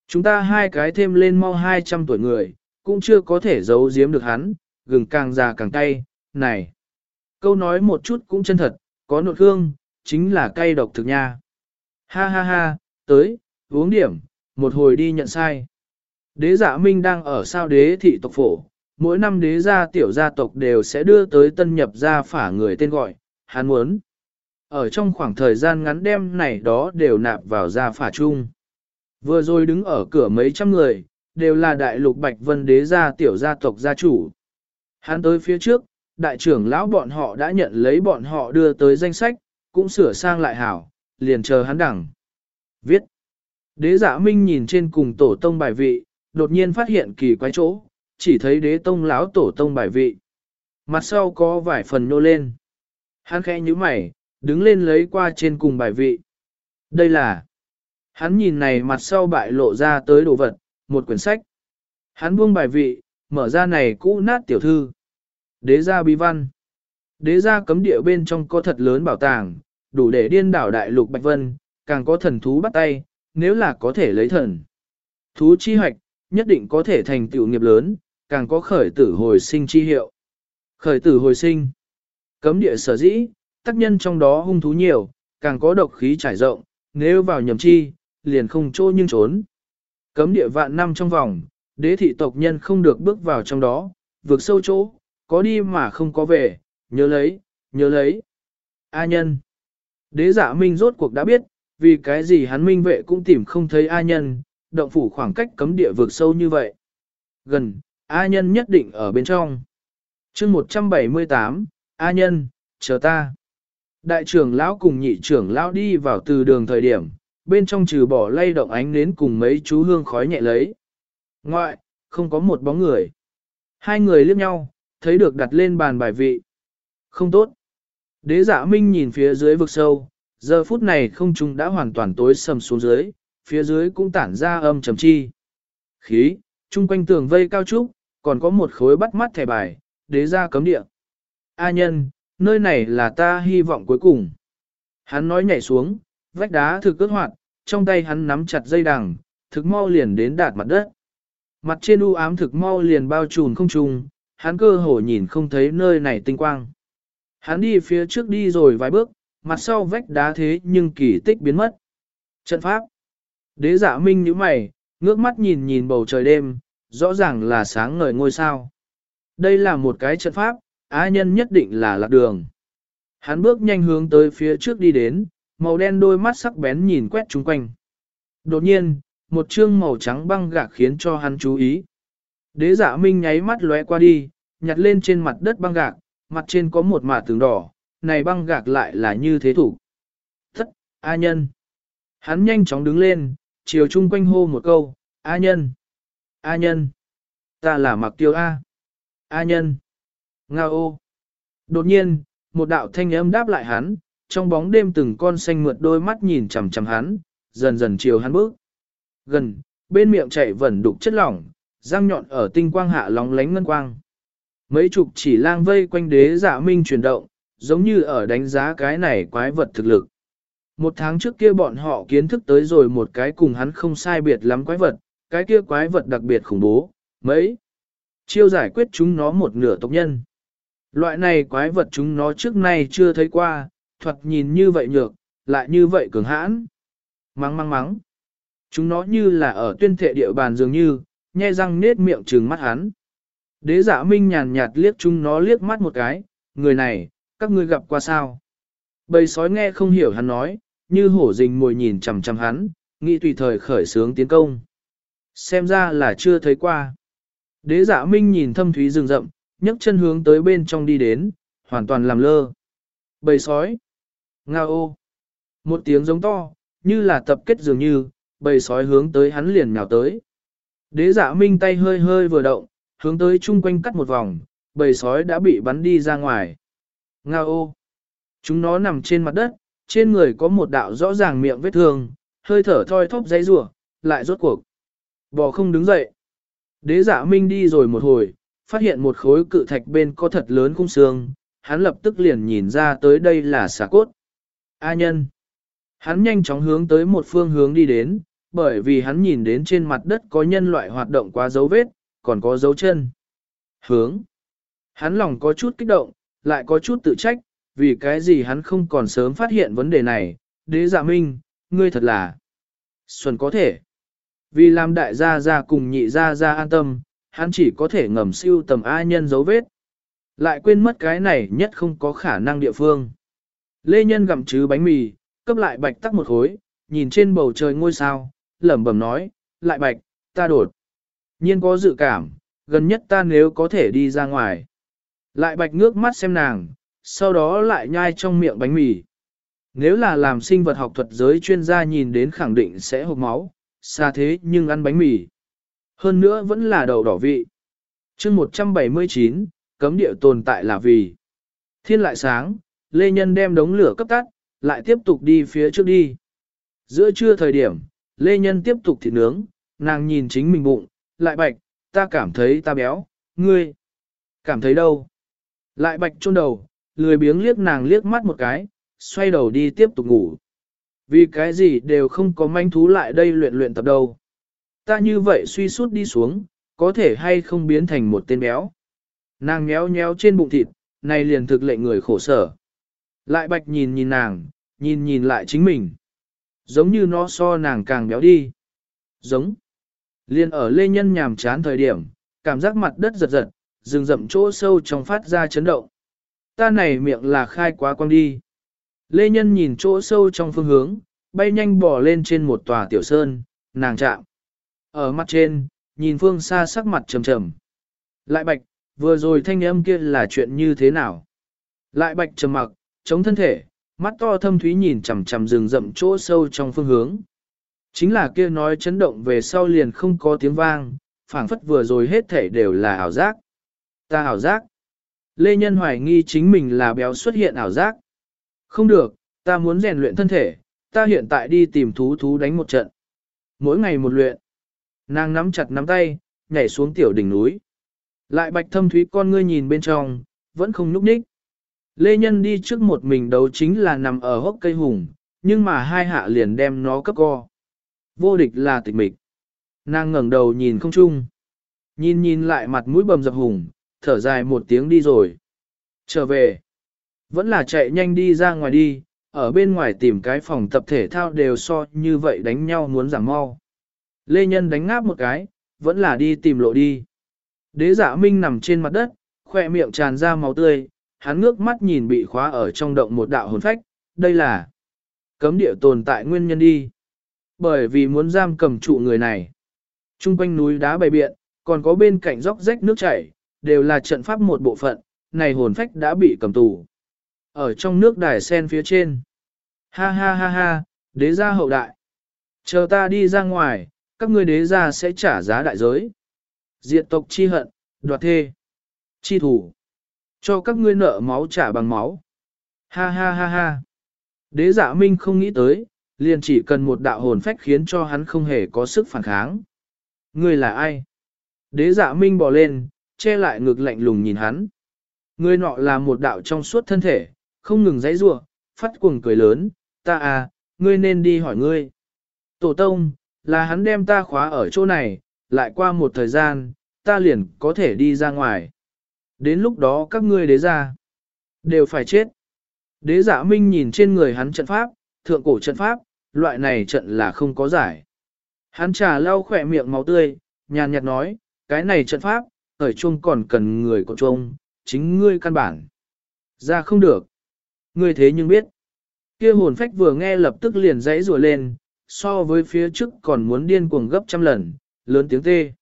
chúng ta hai cái thêm lên mau 200 tuổi người, cũng chưa có thể giấu giếm được hắn, gừng càng già càng cay, này. Câu nói một chút cũng chân thật, có nội hương, chính là cay độc thực nha. Ha ha ha, tới, uống điểm, một hồi đi nhận sai. Đế giả minh đang ở sao đế thị tộc phổ, mỗi năm đế gia tiểu gia tộc đều sẽ đưa tới tân nhập gia phả người tên gọi, hắn muốn. Ở trong khoảng thời gian ngắn đêm này đó đều nạp vào gia phả chung. Vừa rồi đứng ở cửa mấy trăm người, đều là đại lục Bạch Vân đế gia tiểu gia tộc gia chủ. Hắn tới phía trước, đại trưởng lão bọn họ đã nhận lấy bọn họ đưa tới danh sách, cũng sửa sang lại hảo, liền chờ hắn đẳng. Viết. Đế giả minh nhìn trên cùng tổ tông bài vị, đột nhiên phát hiện kỳ quái chỗ, chỉ thấy đế tông lão tổ tông bài vị. Mặt sau có vài phần nô lên. Hắn khẽ như mày, đứng lên lấy qua trên cùng bài vị. Đây là... Hắn nhìn này mặt sau bại lộ ra tới đồ vật, một quyển sách. Hắn buông bài vị, mở ra này cũ nát tiểu thư. Đế gia bí văn. Đế gia cấm địa bên trong có thật lớn bảo tàng, đủ để điên đảo đại lục Bạch Vân, càng có thần thú bắt tay, nếu là có thể lấy thần. Thú chi hoạch, nhất định có thể thành tựu nghiệp lớn, càng có khởi tử hồi sinh chi hiệu. Khởi tử hồi sinh. Cấm địa sở dĩ, tác nhân trong đó hung thú nhiều, càng có độc khí trải rộng, nếu vào nhầm chi, liền không trô nhưng trốn. Cấm địa vạn năm trong vòng, đế thị tộc nhân không được bước vào trong đó, vượt sâu chỗ, có đi mà không có về, nhớ lấy, nhớ lấy. A nhân. Đế giả minh rốt cuộc đã biết, vì cái gì hắn minh vệ cũng tìm không thấy A nhân, động phủ khoảng cách cấm địa vượt sâu như vậy. Gần, A nhân nhất định ở bên trong. chương 178, A nhân, chờ ta. Đại trưởng lão cùng nhị trưởng lão đi vào từ đường thời điểm, bên trong trừ bỏ lay động ánh nến cùng mấy chú hương khói nhẹ lấy. Ngoại, không có một bóng người. Hai người liếc nhau, thấy được đặt lên bàn bài vị. Không tốt. Đế giả minh nhìn phía dưới vực sâu, giờ phút này không trung đã hoàn toàn tối sầm xuống dưới, phía dưới cũng tản ra âm trầm chi. Khí, chung quanh tường vây cao trúc, còn có một khối bắt mắt thẻ bài, đế ra cấm địa. A nhân, nơi này là ta hy vọng cuối cùng. Hắn nói nhảy xuống, vách đá thực cước hoạt, trong tay hắn nắm chặt dây đằng, thực mau liền đến đạt mặt đất. Mặt trên u ám thực mau liền bao trùm không trùng, hắn cơ hồ nhìn không thấy nơi này tinh quang. Hắn đi phía trước đi rồi vài bước, mặt sau vách đá thế nhưng kỳ tích biến mất. Trận pháp. Đế giả minh như mày, ngước mắt nhìn nhìn bầu trời đêm, rõ ràng là sáng ngời ngôi sao. Đây là một cái trận pháp, á nhân nhất định là lạc đường. Hắn bước nhanh hướng tới phía trước đi đến, màu đen đôi mắt sắc bén nhìn quét chung quanh. Đột nhiên, một chương màu trắng băng gạc khiến cho hắn chú ý. Đế giả minh nháy mắt lóe qua đi, nhặt lên trên mặt đất băng gạc, mặt trên có một mả tường đỏ, này băng gạc lại là như thế thủ. Thất, A nhân. Hắn nhanh chóng đứng lên, chiều chung quanh hô một câu, A nhân. A nhân. Ta là mặc tiêu A. A nhân. Nga ô. Đột nhiên, một đạo thanh âm đáp lại hắn, trong bóng đêm từng con xanh mượt đôi mắt nhìn chằm chằm hắn, dần dần chiều hắn bước. Gần, bên miệng chảy vẩn đục chất lỏng, răng nhọn ở tinh quang hạ lóng lánh ngân quang. Mấy chục chỉ lang vây quanh đế giả minh chuyển động, giống như ở đánh giá cái này quái vật thực lực. Một tháng trước kia bọn họ kiến thức tới rồi một cái cùng hắn không sai biệt lắm quái vật, cái kia quái vật đặc biệt khủng bố, mấy. Chiêu giải quyết chúng nó một nửa tộc nhân. Loại này quái vật chúng nó trước nay chưa thấy qua, thuật nhìn như vậy nhược, lại như vậy cường hãn. Mắng mắng mắng. Chúng nó như là ở tuyên thệ địa bàn dường như, nhe răng nết miệng trừng mắt hắn. Đế giả minh nhàn nhạt liếc chúng nó liếc mắt một cái, người này, các ngươi gặp qua sao? Bầy sói nghe không hiểu hắn nói, như hổ rình mồi nhìn chằm chằm hắn, nghĩ tùy thời khởi sướng tiến công. Xem ra là chưa thấy qua. Đế giả minh nhìn thâm thúy rừng rậm, nhấc chân hướng tới bên trong đi đến, hoàn toàn làm lơ. Bầy sói. Nga ô. Một tiếng giống to, như là tập kết dường như, bầy sói hướng tới hắn liền nhào tới. Đế giả minh tay hơi hơi vừa động, hướng tới chung quanh cắt một vòng, bầy sói đã bị bắn đi ra ngoài. Nga ô! Chúng nó nằm trên mặt đất, trên người có một đạo rõ ràng miệng vết thương, hơi thở thoi thóp giấy rủa lại rốt cuộc. Bò không đứng dậy. Đế giả minh đi rồi một hồi, phát hiện một khối cự thạch bên có thật lớn khung xương, hắn lập tức liền nhìn ra tới đây là xà cốt. A nhân. Hắn nhanh chóng hướng tới một phương hướng đi đến, bởi vì hắn nhìn đến trên mặt đất có nhân loại hoạt động quá dấu vết, còn có dấu chân. Hướng. Hắn lòng có chút kích động, lại có chút tự trách, vì cái gì hắn không còn sớm phát hiện vấn đề này, đế dạ minh, ngươi thật là xuân có thể. Vì làm đại gia gia cùng nhị gia gia an tâm, hắn chỉ có thể ngầm siêu tầm A nhân dấu vết. Lại quên mất cái này nhất không có khả năng địa phương. Lê Nhân gặm chứ bánh mì, cấp lại bạch tắc một khối, nhìn trên bầu trời ngôi sao, lẩm bẩm nói, lại bạch, ta đột. Nhiên có dự cảm, gần nhất ta nếu có thể đi ra ngoài. Lại bạch ngước mắt xem nàng, sau đó lại nhai trong miệng bánh mì. Nếu là làm sinh vật học thuật giới chuyên gia nhìn đến khẳng định sẽ hộp máu, xa thế nhưng ăn bánh mì. Hơn nữa vẫn là đậu đỏ vị. chương 179, cấm địa tồn tại là vì. Thiên lại sáng, Lê Nhân đem đống lửa cấp tắt, lại tiếp tục đi phía trước đi. Giữa trưa thời điểm, Lê Nhân tiếp tục thịt nướng, nàng nhìn chính mình bụng, lại bạch, ta cảm thấy ta béo, ngươi. Cảm thấy đâu? Lại bạch chôn đầu, lười biếng liếc nàng liếc mắt một cái, xoay đầu đi tiếp tục ngủ. Vì cái gì đều không có manh thú lại đây luyện luyện tập đâu. Ta như vậy suy suốt đi xuống, có thể hay không biến thành một tên béo. Nàng nhéo nhéo trên bụng thịt, này liền thực lệ người khổ sở. Lại bạch nhìn nhìn nàng, nhìn nhìn lại chính mình. Giống như nó so nàng càng béo đi. Giống. Liên ở lê nhân nhàm chán thời điểm, cảm giác mặt đất giật giật, rừng rậm chỗ sâu trong phát ra chấn động. Ta này miệng là khai quá quang đi. Lê nhân nhìn chỗ sâu trong phương hướng, bay nhanh bỏ lên trên một tòa tiểu sơn, nàng chạm. Ở mặt trên, nhìn phương xa sắc mặt trầm trầm. Lại bạch, vừa rồi thanh âm kia là chuyện như thế nào? Lại bạch trầm mặc, chống thân thể, mắt to thâm thúy nhìn chằm chằm rừng rậm chỗ sâu trong phương hướng. Chính là kia nói chấn động về sau liền không có tiếng vang, phảng phất vừa rồi hết thể đều là ảo giác. Ta ảo giác. Lê Nhân hoài nghi chính mình là béo xuất hiện ảo giác. Không được, ta muốn rèn luyện thân thể, ta hiện tại đi tìm thú thú đánh một trận. Mỗi ngày một luyện. Nàng nắm chặt nắm tay, nhảy xuống tiểu đỉnh núi. Lại bạch thâm thúy con ngươi nhìn bên trong, vẫn không nhúc nhích. Lê Nhân đi trước một mình đấu chính là nằm ở hốc cây hùng, nhưng mà hai hạ liền đem nó cấp co. Vô địch là tịch mịch. Nàng ngẩng đầu nhìn không chung. Nhìn nhìn lại mặt mũi bầm dập hùng, thở dài một tiếng đi rồi. Trở về. Vẫn là chạy nhanh đi ra ngoài đi, ở bên ngoài tìm cái phòng tập thể thao đều so như vậy đánh nhau muốn giảm mau. Lê Nhân đánh ngáp một cái, vẫn là đi tìm lộ đi. Đế giả minh nằm trên mặt đất, khoe miệng tràn ra máu tươi, hắn ngước mắt nhìn bị khóa ở trong động một đạo hồn phách, đây là cấm địa tồn tại nguyên nhân đi. Bởi vì muốn giam cầm trụ người này. Trung quanh núi đá bày biện, còn có bên cạnh dốc rách nước chảy, đều là trận pháp một bộ phận, này hồn phách đã bị cầm tù. Ở trong nước đài sen phía trên. Ha ha ha ha, đế gia hậu đại. Chờ ta đi ra ngoài, các ngươi đế gia sẽ trả giá đại giới. Diệt tộc chi hận, đoạt thê, chi thủ. Cho các ngươi nợ máu trả bằng máu. Ha ha ha ha. Đế dạ minh không nghĩ tới, liền chỉ cần một đạo hồn phách khiến cho hắn không hề có sức phản kháng. Ngươi là ai? Đế dạ minh bỏ lên, che lại ngực lạnh lùng nhìn hắn. người nọ là một đạo trong suốt thân thể, không ngừng giãy giụa, phát cuồng cười lớn, ta à, ngươi nên đi hỏi ngươi. Tổ tông, là hắn đem ta khóa ở chỗ này, lại qua một thời gian, ta liền có thể đi ra ngoài. Đến lúc đó các ngươi đế ra, đều phải chết. Đế giả minh nhìn trên người hắn trận pháp, thượng cổ trận pháp, loại này trận là không có giải. Hắn trà lau khỏe miệng máu tươi, nhàn nhạt nói, cái này trận pháp, ở chuông còn cần người của chuông, chính ngươi căn bản. Ra không được. Ngươi thế nhưng biết. kia hồn phách vừa nghe lập tức liền dãy rùa lên, so với phía trước còn muốn điên cuồng gấp trăm lần, lớn tiếng tê.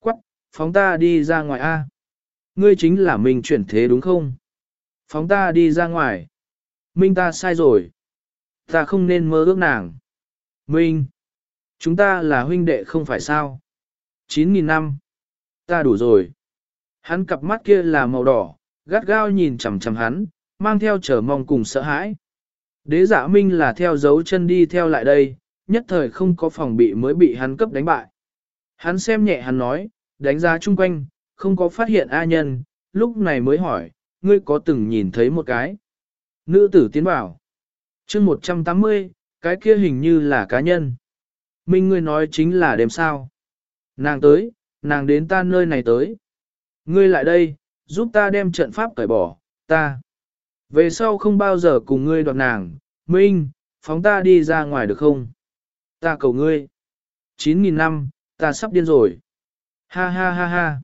Quắc, phóng ta đi ra ngoài A. Ngươi chính là mình chuyển thế đúng không? Phóng ta đi ra ngoài. Minh ta sai rồi. Ta không nên mơ ước nàng. Minh. Chúng ta là huynh đệ không phải sao? 9.000 năm. Ta đủ rồi. Hắn cặp mắt kia là màu đỏ, gắt gao nhìn chằm chằm hắn, mang theo chờ mong cùng sợ hãi. Đế giả minh là theo dấu chân đi theo lại đây, nhất thời không có phòng bị mới bị hắn cấp đánh bại. Hắn xem nhẹ hắn nói, đánh giá chung quanh, không có phát hiện A nhân, lúc này mới hỏi, ngươi có từng nhìn thấy một cái. Nữ tử tiến bảo. chương 180, cái kia hình như là cá nhân. Minh ngươi nói chính là đêm sao. Nàng tới, nàng đến ta nơi này tới. Ngươi lại đây, giúp ta đem trận pháp cởi bỏ, ta. Về sau không bao giờ cùng ngươi đoạt nàng, Minh, phóng ta đi ra ngoài được không? Ta cầu ngươi. 9.000 năm, ta sắp điên rồi. Ha ha ha ha.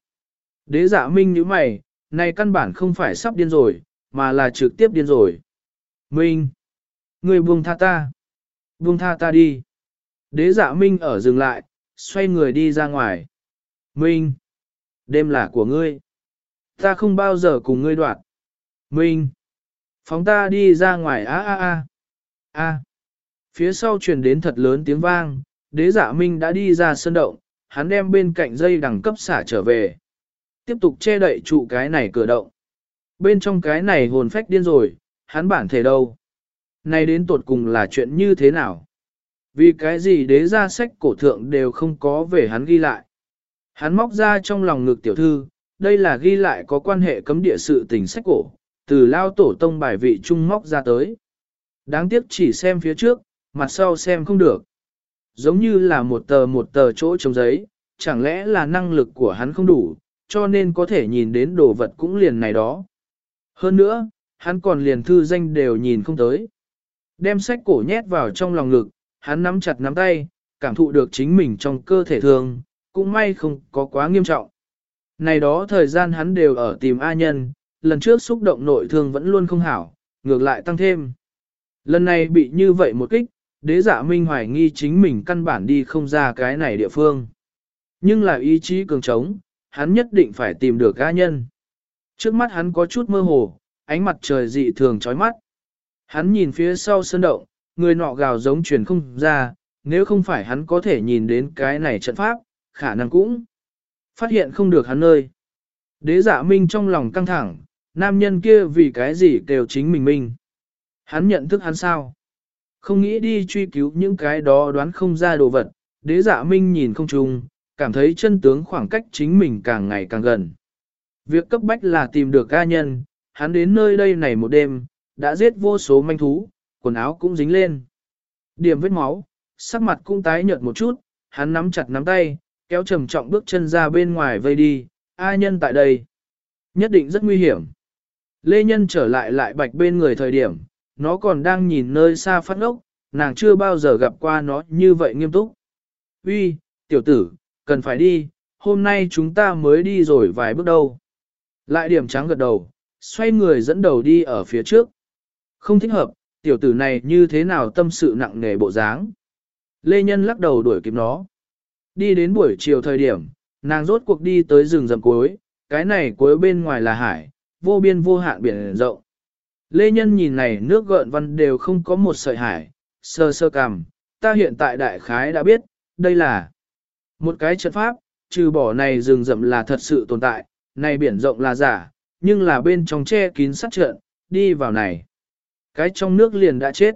Đế giả Minh như mày, này căn bản không phải sắp điên rồi, mà là trực tiếp điên rồi. Minh! Người buông tha ta! Buông tha ta đi! Đế giả Minh ở dừng lại, xoay người đi ra ngoài. Minh! Đêm là của ngươi. Ta không bao giờ cùng ngươi đoạt. Minh! Phóng ta đi ra ngoài a a a. A. Phía sau truyền đến thật lớn tiếng vang, đế dạ Minh đã đi ra sân động, hắn đem bên cạnh dây đẳng cấp xả trở về. Tiếp tục che đậy trụ cái này cửa động. Bên trong cái này hồn phách điên rồi, hắn bản thể đâu? Này đến tột cùng là chuyện như thế nào? Vì cái gì đế ra sách cổ thượng đều không có về hắn ghi lại. Hắn móc ra trong lòng ngực tiểu thư, đây là ghi lại có quan hệ cấm địa sự tình sách cổ, từ lao tổ tông bài vị trung móc ra tới. Đáng tiếc chỉ xem phía trước, mặt sau xem không được. Giống như là một tờ một tờ chỗ trống giấy, chẳng lẽ là năng lực của hắn không đủ, cho nên có thể nhìn đến đồ vật cũng liền này đó. Hơn nữa, hắn còn liền thư danh đều nhìn không tới. Đem sách cổ nhét vào trong lòng ngực, hắn nắm chặt nắm tay, cảm thụ được chính mình trong cơ thể thương, cũng may không có quá nghiêm trọng. Này đó thời gian hắn đều ở tìm A nhân, lần trước xúc động nội thương vẫn luôn không hảo, ngược lại tăng thêm. Lần này bị như vậy một kích, đế giả minh hoài nghi chính mình căn bản đi không ra cái này địa phương. Nhưng là ý chí cường trống, hắn nhất định phải tìm được A nhân. Trước mắt hắn có chút mơ hồ, ánh mặt trời dị thường chói mắt. Hắn nhìn phía sau sơn động, người nọ gào giống truyền không ra, nếu không phải hắn có thể nhìn đến cái này trận pháp, khả năng cũng phát hiện không được hắn nơi. Đế giả minh trong lòng căng thẳng, nam nhân kia vì cái gì đều chính mình mình Hắn nhận thức hắn sao? Không nghĩ đi truy cứu những cái đó đoán không ra đồ vật, đế giả minh nhìn không trùng, cảm thấy chân tướng khoảng cách chính mình càng ngày càng gần. Việc cấp bách là tìm được ca nhân, hắn đến nơi đây này một đêm, đã giết vô số manh thú, quần áo cũng dính lên. Điểm vết máu, sắc mặt cũng tái nhợt một chút, hắn nắm chặt nắm tay, kéo trầm trọng bước chân ra bên ngoài vây đi, A nhân tại đây. Nhất định rất nguy hiểm. Lê Nhân trở lại lại bạch bên người thời điểm, nó còn đang nhìn nơi xa phát ngốc, nàng chưa bao giờ gặp qua nó như vậy nghiêm túc. Uy, tiểu tử, cần phải đi, hôm nay chúng ta mới đi rồi vài bước đâu. Lại điểm trắng gật đầu, xoay người dẫn đầu đi ở phía trước. Không thích hợp, tiểu tử này như thế nào tâm sự nặng nề bộ dáng. Lê Nhân lắc đầu đuổi kịp nó. Đi đến buổi chiều thời điểm, nàng rốt cuộc đi tới rừng rậm cuối, cái này cuối bên ngoài là hải, vô biên vô hạn biển rộng. Lê Nhân nhìn này nước gợn văn đều không có một sợi hải, sơ sơ cằm, ta hiện tại đại khái đã biết, đây là một cái trận pháp, trừ bỏ này rừng rậm là thật sự tồn tại, này biển rộng là giả, nhưng là bên trong che kín sắt trận, đi vào này. Cái trong nước liền đã chết.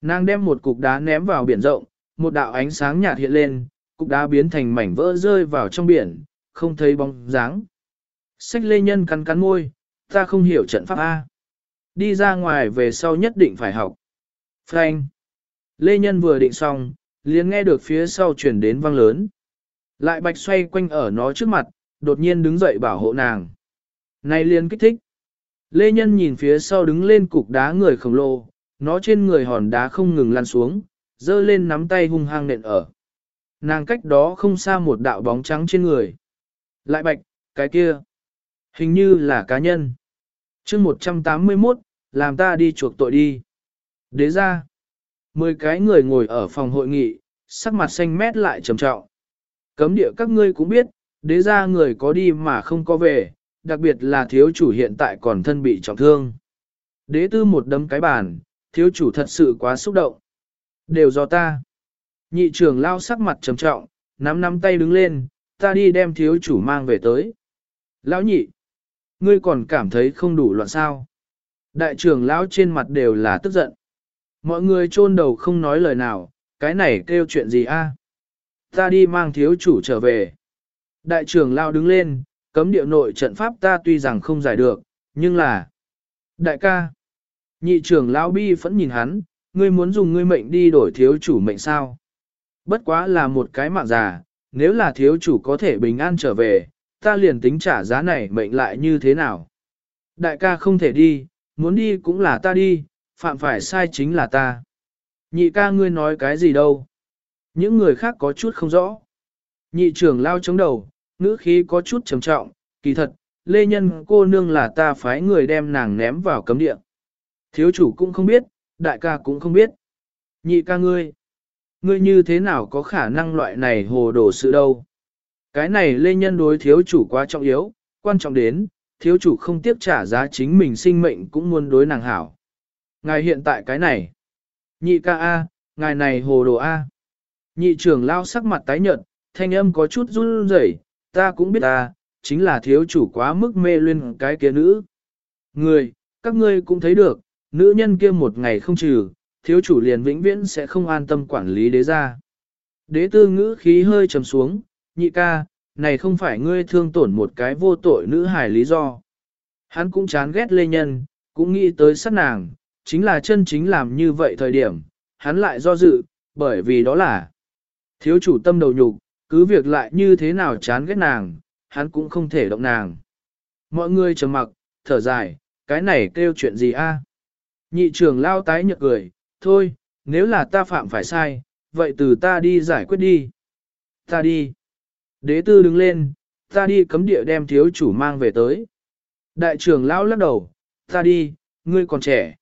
Nàng đem một cục đá ném vào biển rộng, một đạo ánh sáng nhạt hiện lên, cục đá biến thành mảnh vỡ rơi vào trong biển, không thấy bóng dáng. Sách lê nhân cắn cắn môi, ta không hiểu trận pháp A. Đi ra ngoài về sau nhất định phải học. Frank. Lê nhân vừa định xong, liền nghe được phía sau chuyển đến vang lớn. Lại bạch xoay quanh ở nó trước mặt, đột nhiên đứng dậy bảo hộ nàng. Này liền kích thích. Lê Nhân nhìn phía sau đứng lên cục đá người khổng lồ, nó trên người hòn đá không ngừng lăn xuống, dơ lên nắm tay hung hăng nện ở. Nàng cách đó không xa một đạo bóng trắng trên người. Lại bạch, cái kia. Hình như là cá nhân. chương 181, làm ta đi chuộc tội đi. Đế ra. Mười cái người ngồi ở phòng hội nghị, sắc mặt xanh mét lại trầm trọng. Cấm địa các ngươi cũng biết, đế ra người có đi mà không có về, đặc biệt là thiếu chủ hiện tại còn thân bị trọng thương. Đế tư một đấm cái bàn, thiếu chủ thật sự quá xúc động. Đều do ta. Nhị trưởng lao sắc mặt trầm trọng, nắm nắm tay đứng lên, ta đi đem thiếu chủ mang về tới. Lão nhị, ngươi còn cảm thấy không đủ loạn sao. Đại trưởng lão trên mặt đều là tức giận. Mọi người chôn đầu không nói lời nào, cái này kêu chuyện gì a? Ta đi mang thiếu chủ trở về. Đại trưởng lao đứng lên, cấm địa nội trận pháp ta tuy rằng không giải được, nhưng là... Đại ca, nhị trưởng lão bi vẫn nhìn hắn, ngươi muốn dùng ngươi mệnh đi đổi thiếu chủ mệnh sao? Bất quá là một cái mạng già, nếu là thiếu chủ có thể bình an trở về, ta liền tính trả giá này mệnh lại như thế nào? Đại ca không thể đi, muốn đi cũng là ta đi, phạm phải sai chính là ta. Nhị ca ngươi nói cái gì đâu? Những người khác có chút không rõ. Nhị trưởng lao chống đầu, ngữ khí có chút trầm trọng, kỳ thật, lê nhân cô nương là ta phái người đem nàng ném vào cấm địa. Thiếu chủ cũng không biết, đại ca cũng không biết. Nhị ca ngươi, ngươi như thế nào có khả năng loại này hồ đồ sự đâu. Cái này lê nhân đối thiếu chủ quá trọng yếu, quan trọng đến, thiếu chủ không tiếp trả giá chính mình sinh mệnh cũng muốn đối nàng hảo. Ngài hiện tại cái này, nhị ca A, ngài này hồ đồ A. Nhị trưởng lao sắc mặt tái nhợt, thanh âm có chút run rẩy, ta cũng biết ta, chính là thiếu chủ quá mức mê luyên cái kia nữ. Người, các ngươi cũng thấy được, nữ nhân kia một ngày không trừ, thiếu chủ liền vĩnh viễn sẽ không an tâm quản lý đế gia. Đế tư ngữ khí hơi trầm xuống, nhị ca, này không phải ngươi thương tổn một cái vô tội nữ hài lý do. Hắn cũng chán ghét lê nhân, cũng nghĩ tới sát nàng, chính là chân chính làm như vậy thời điểm, hắn lại do dự, bởi vì đó là thiếu chủ tâm đầu nhục, cứ việc lại như thế nào chán ghét nàng, hắn cũng không thể động nàng. Mọi người trầm mặc, thở dài, cái này kêu chuyện gì a? Nhị trưởng lao tái nhợt cười, thôi, nếu là ta phạm phải sai, vậy từ ta đi giải quyết đi. Ta đi. Đế tư đứng lên, ta đi cấm địa đem thiếu chủ mang về tới. Đại trưởng lão lắc đầu, ta đi, ngươi còn trẻ.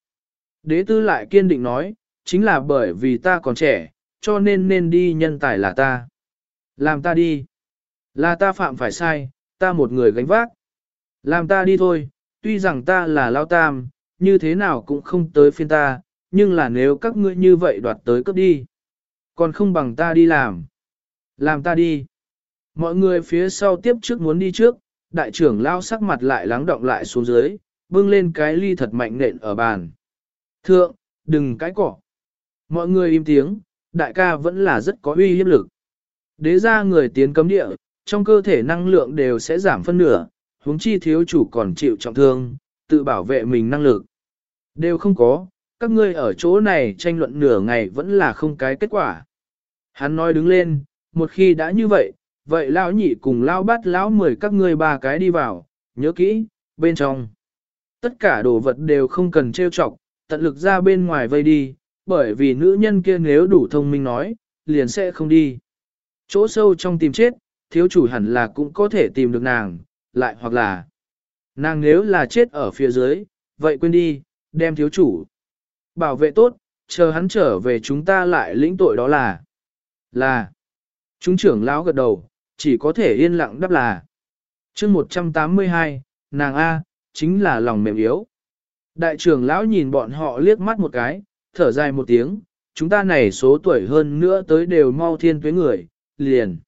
Đế tư lại kiên định nói, chính là bởi vì ta còn trẻ, cho nên nên đi nhân tài là ta. Làm ta đi. Là ta phạm phải sai, ta một người gánh vác. Làm ta đi thôi, tuy rằng ta là lao tam, như thế nào cũng không tới phiên ta, nhưng là nếu các ngươi như vậy đoạt tới cấp đi, còn không bằng ta đi làm. Làm ta đi. Mọi người phía sau tiếp trước muốn đi trước, đại trưởng lao sắc mặt lại lắng động lại xuống dưới, bưng lên cái ly thật mạnh nện ở bàn. Thượng, đừng cái cỏ. Mọi người im tiếng, đại ca vẫn là rất có uy hiếp lực. Đế ra người tiến cấm địa, trong cơ thể năng lượng đều sẽ giảm phân nửa, huống chi thiếu chủ còn chịu trọng thương, tự bảo vệ mình năng lực. Đều không có, các ngươi ở chỗ này tranh luận nửa ngày vẫn là không cái kết quả. Hắn nói đứng lên, một khi đã như vậy, vậy lão nhị cùng lão bát lão mười các ngươi ba cái đi vào, nhớ kỹ, bên trong. Tất cả đồ vật đều không cần trêu chọc, tận lực ra bên ngoài vây đi, bởi vì nữ nhân kia nếu đủ thông minh nói, liền sẽ không đi. Chỗ sâu trong tìm chết, thiếu chủ hẳn là cũng có thể tìm được nàng, lại hoặc là nàng nếu là chết ở phía dưới, vậy quên đi, đem thiếu chủ. Bảo vệ tốt, chờ hắn trở về chúng ta lại lĩnh tội đó là là chúng trưởng lão gật đầu, chỉ có thể yên lặng đáp là chương 182, nàng A, chính là lòng mềm yếu. Đại trưởng lão nhìn bọn họ liếc mắt một cái, thở dài một tiếng, chúng ta này số tuổi hơn nữa tới đều mau thiên tuế người, liền.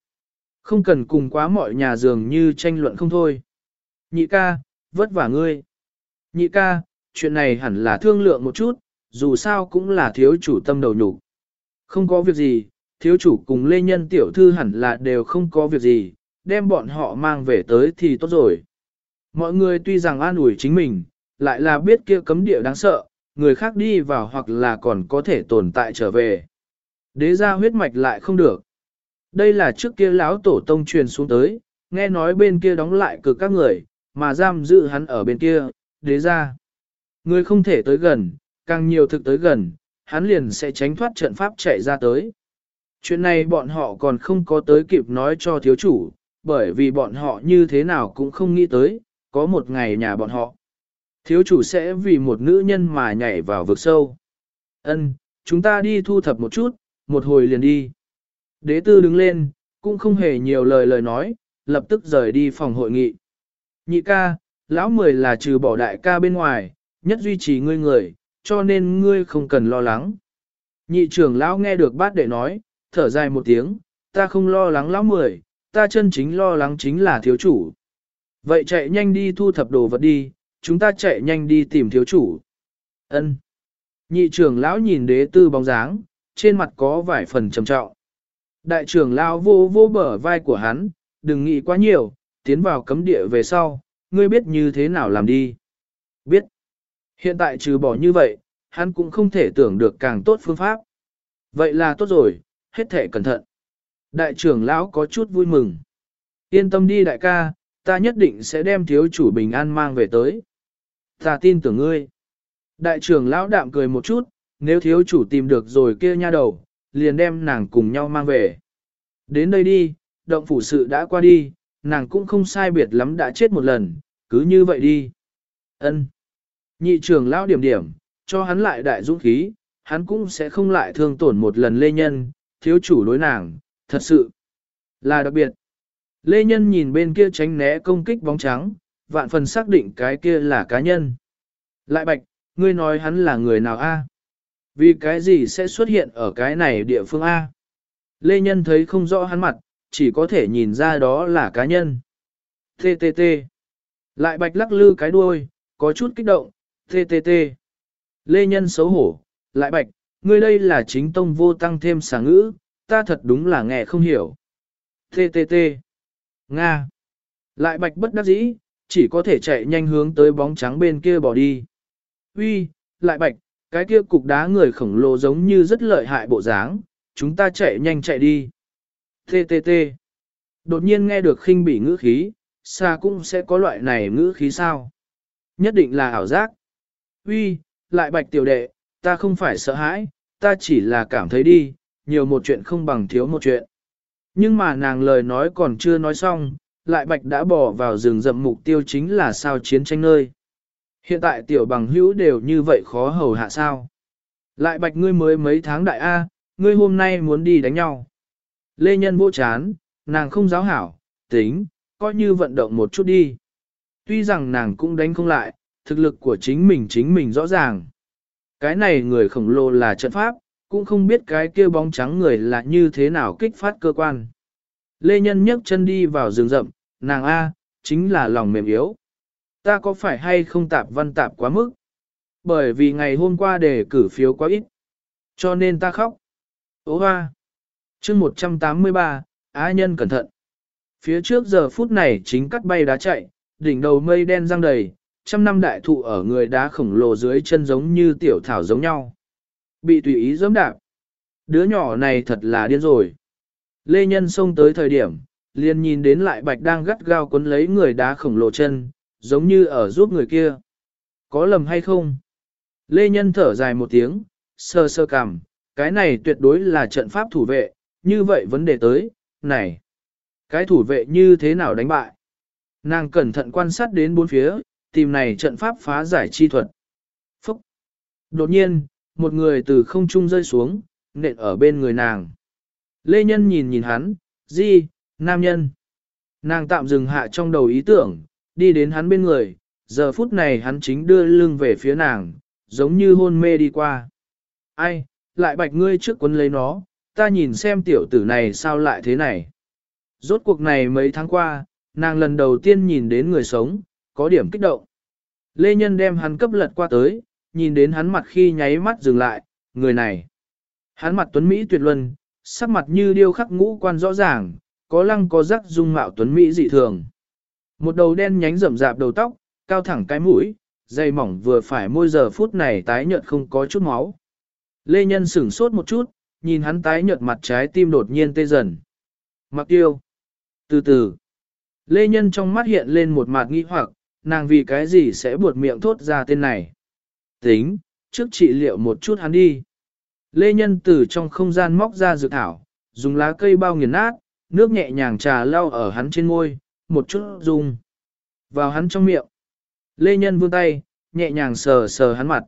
Không cần cùng quá mọi nhà dường như tranh luận không thôi. Nhị ca, vất vả ngươi. Nhị ca, chuyện này hẳn là thương lượng một chút, dù sao cũng là thiếu chủ tâm đầu nhục. Không có việc gì, thiếu chủ cùng lê nhân tiểu thư hẳn là đều không có việc gì, đem bọn họ mang về tới thì tốt rồi. Mọi người tuy rằng an ủi chính mình, lại là biết kia cấm địa đáng sợ, người khác đi vào hoặc là còn có thể tồn tại trở về. Đế ra huyết mạch lại không được. Đây là trước kia lão tổ tông truyền xuống tới, nghe nói bên kia đóng lại cực các người, mà giam giữ hắn ở bên kia, đế ra. Người không thể tới gần, càng nhiều thực tới gần, hắn liền sẽ tránh thoát trận pháp chạy ra tới. Chuyện này bọn họ còn không có tới kịp nói cho thiếu chủ, bởi vì bọn họ như thế nào cũng không nghĩ tới, có một ngày nhà bọn họ. Thiếu chủ sẽ vì một nữ nhân mà nhảy vào vực sâu. Ân, chúng ta đi thu thập một chút, một hồi liền đi. Đế tư đứng lên, cũng không hề nhiều lời lời nói, lập tức rời đi phòng hội nghị. Nhị ca, lão mười là trừ bỏ đại ca bên ngoài, nhất duy trì ngươi người, cho nên ngươi không cần lo lắng. Nhị trưởng lão nghe được bát đệ nói, thở dài một tiếng, ta không lo lắng lão mười, ta chân chính lo lắng chính là thiếu chủ. Vậy chạy nhanh đi thu thập đồ vật đi, chúng ta chạy nhanh đi tìm thiếu chủ. Ân. Nhị trưởng lão nhìn đế tư bóng dáng, trên mặt có vài phần trầm trọng. Đại trưởng lão vô vô bờ vai của hắn, đừng nghĩ quá nhiều, tiến vào cấm địa về sau, ngươi biết như thế nào làm đi. Biết. Hiện tại trừ bỏ như vậy, hắn cũng không thể tưởng được càng tốt phương pháp. Vậy là tốt rồi, hết thể cẩn thận. Đại trưởng lão có chút vui mừng. Yên tâm đi đại ca, ta nhất định sẽ đem thiếu chủ bình an mang về tới. Ta tin tưởng ngươi. Đại trưởng lão đạm cười một chút, nếu thiếu chủ tìm được rồi kia nha đầu, liền đem nàng cùng nhau mang về. Đến đây đi, động phủ sự đã qua đi, nàng cũng không sai biệt lắm đã chết một lần, cứ như vậy đi. Ân. Nhị trưởng lão điểm điểm, cho hắn lại đại dũng khí, hắn cũng sẽ không lại thương tổn một lần Lê Nhân, thiếu chủ đối nàng, thật sự là đặc biệt. Lê Nhân nhìn bên kia tránh né công kích bóng trắng, vạn phần xác định cái kia là cá nhân. Lại bạch, ngươi nói hắn là người nào a? Vì cái gì sẽ xuất hiện ở cái này địa phương A? Lê Nhân thấy không rõ hắn mặt, chỉ có thể nhìn ra đó là cá nhân. TTT. Lại bạch lắc lư cái đuôi, có chút kích động, TTT. Lê Nhân xấu hổ, lại bạch, ngươi đây là chính tông vô tăng thêm xả ngữ, ta thật đúng là nghe không hiểu. TTT. Nga. Lại bạch bất đắc dĩ, chỉ có thể chạy nhanh hướng tới bóng trắng bên kia bỏ đi. Uy, lại bạch, cái kia cục đá người khổng lồ giống như rất lợi hại bộ dáng, chúng ta chạy nhanh chạy đi. TTT. Đột nhiên nghe được khinh bỉ ngữ khí, xa cũng sẽ có loại này ngữ khí sao? Nhất định là ảo giác. Uy, lại bạch tiểu đệ, ta không phải sợ hãi, ta chỉ là cảm thấy đi, nhiều một chuyện không bằng thiếu một chuyện. Nhưng mà nàng lời nói còn chưa nói xong, lại bạch đã bỏ vào rừng rậm mục tiêu chính là sao chiến tranh nơi. Hiện tại tiểu bằng hữu đều như vậy khó hầu hạ sao. Lại bạch ngươi mới mấy tháng đại A, ngươi hôm nay muốn đi đánh nhau. Lê Nhân vô chán, nàng không giáo hảo, tính, coi như vận động một chút đi. Tuy rằng nàng cũng đánh không lại, thực lực của chính mình chính mình rõ ràng. Cái này người khổng lồ là trận pháp, cũng không biết cái kia bóng trắng người là như thế nào kích phát cơ quan. Lê Nhân nhấc chân đi vào rừng rậm, nàng A, chính là lòng mềm yếu. Ta có phải hay không tạp văn tạp quá mức? Bởi vì ngày hôm qua đề cử phiếu quá ít. Cho nên ta khóc. Ô hoa. chương 183, Á nhân cẩn thận. Phía trước giờ phút này chính cắt bay đá chạy, đỉnh đầu mây đen răng đầy, trăm năm đại thụ ở người đá khổng lồ dưới chân giống như tiểu thảo giống nhau. Bị tùy ý giẫm đạp. Đứa nhỏ này thật là điên rồi. Lê Nhân xông tới thời điểm, liền nhìn đến lại bạch đang gắt gao cuốn lấy người đá khổng lồ chân, giống như ở giúp người kia. Có lầm hay không? Lê Nhân thở dài một tiếng, sơ sơ cằm, cái này tuyệt đối là trận pháp thủ vệ, như vậy vấn đề tới, này, cái thủ vệ như thế nào đánh bại? Nàng cẩn thận quan sát đến bốn phía, tìm này trận pháp phá giải chi thuật. Phúc! Đột nhiên, một người từ không trung rơi xuống, nện ở bên người nàng. Lê Nhân nhìn nhìn hắn, di, nam nhân. Nàng tạm dừng hạ trong đầu ý tưởng, đi đến hắn bên người, giờ phút này hắn chính đưa lưng về phía nàng, giống như hôn mê đi qua. Ai, lại bạch ngươi trước quấn lấy nó, ta nhìn xem tiểu tử này sao lại thế này. Rốt cuộc này mấy tháng qua, nàng lần đầu tiên nhìn đến người sống, có điểm kích động. Lê Nhân đem hắn cấp lật qua tới, nhìn đến hắn mặt khi nháy mắt dừng lại, người này. Hắn mặt tuấn Mỹ tuyệt luân, sắc mặt như điêu khắc ngũ quan rõ ràng, có lăng có rắc dung mạo tuấn Mỹ dị thường. Một đầu đen nhánh rậm rạp đầu tóc, cao thẳng cái mũi, dây mỏng vừa phải môi giờ phút này tái nhợt không có chút máu. Lê Nhân sửng sốt một chút, nhìn hắn tái nhợt mặt trái tim đột nhiên tê dần. Mặc tiêu. Từ từ. Lê Nhân trong mắt hiện lên một mặt nghi hoặc, nàng vì cái gì sẽ buột miệng thốt ra tên này. Tính, trước trị liệu một chút hắn đi. Lê Nhân từ trong không gian móc ra dược thảo, dùng lá cây bao nghiền nát, nước nhẹ nhàng trà lau ở hắn trên môi, một chút dùng. Vào hắn trong miệng. Lê Nhân vươn tay, nhẹ nhàng sờ sờ hắn mặt.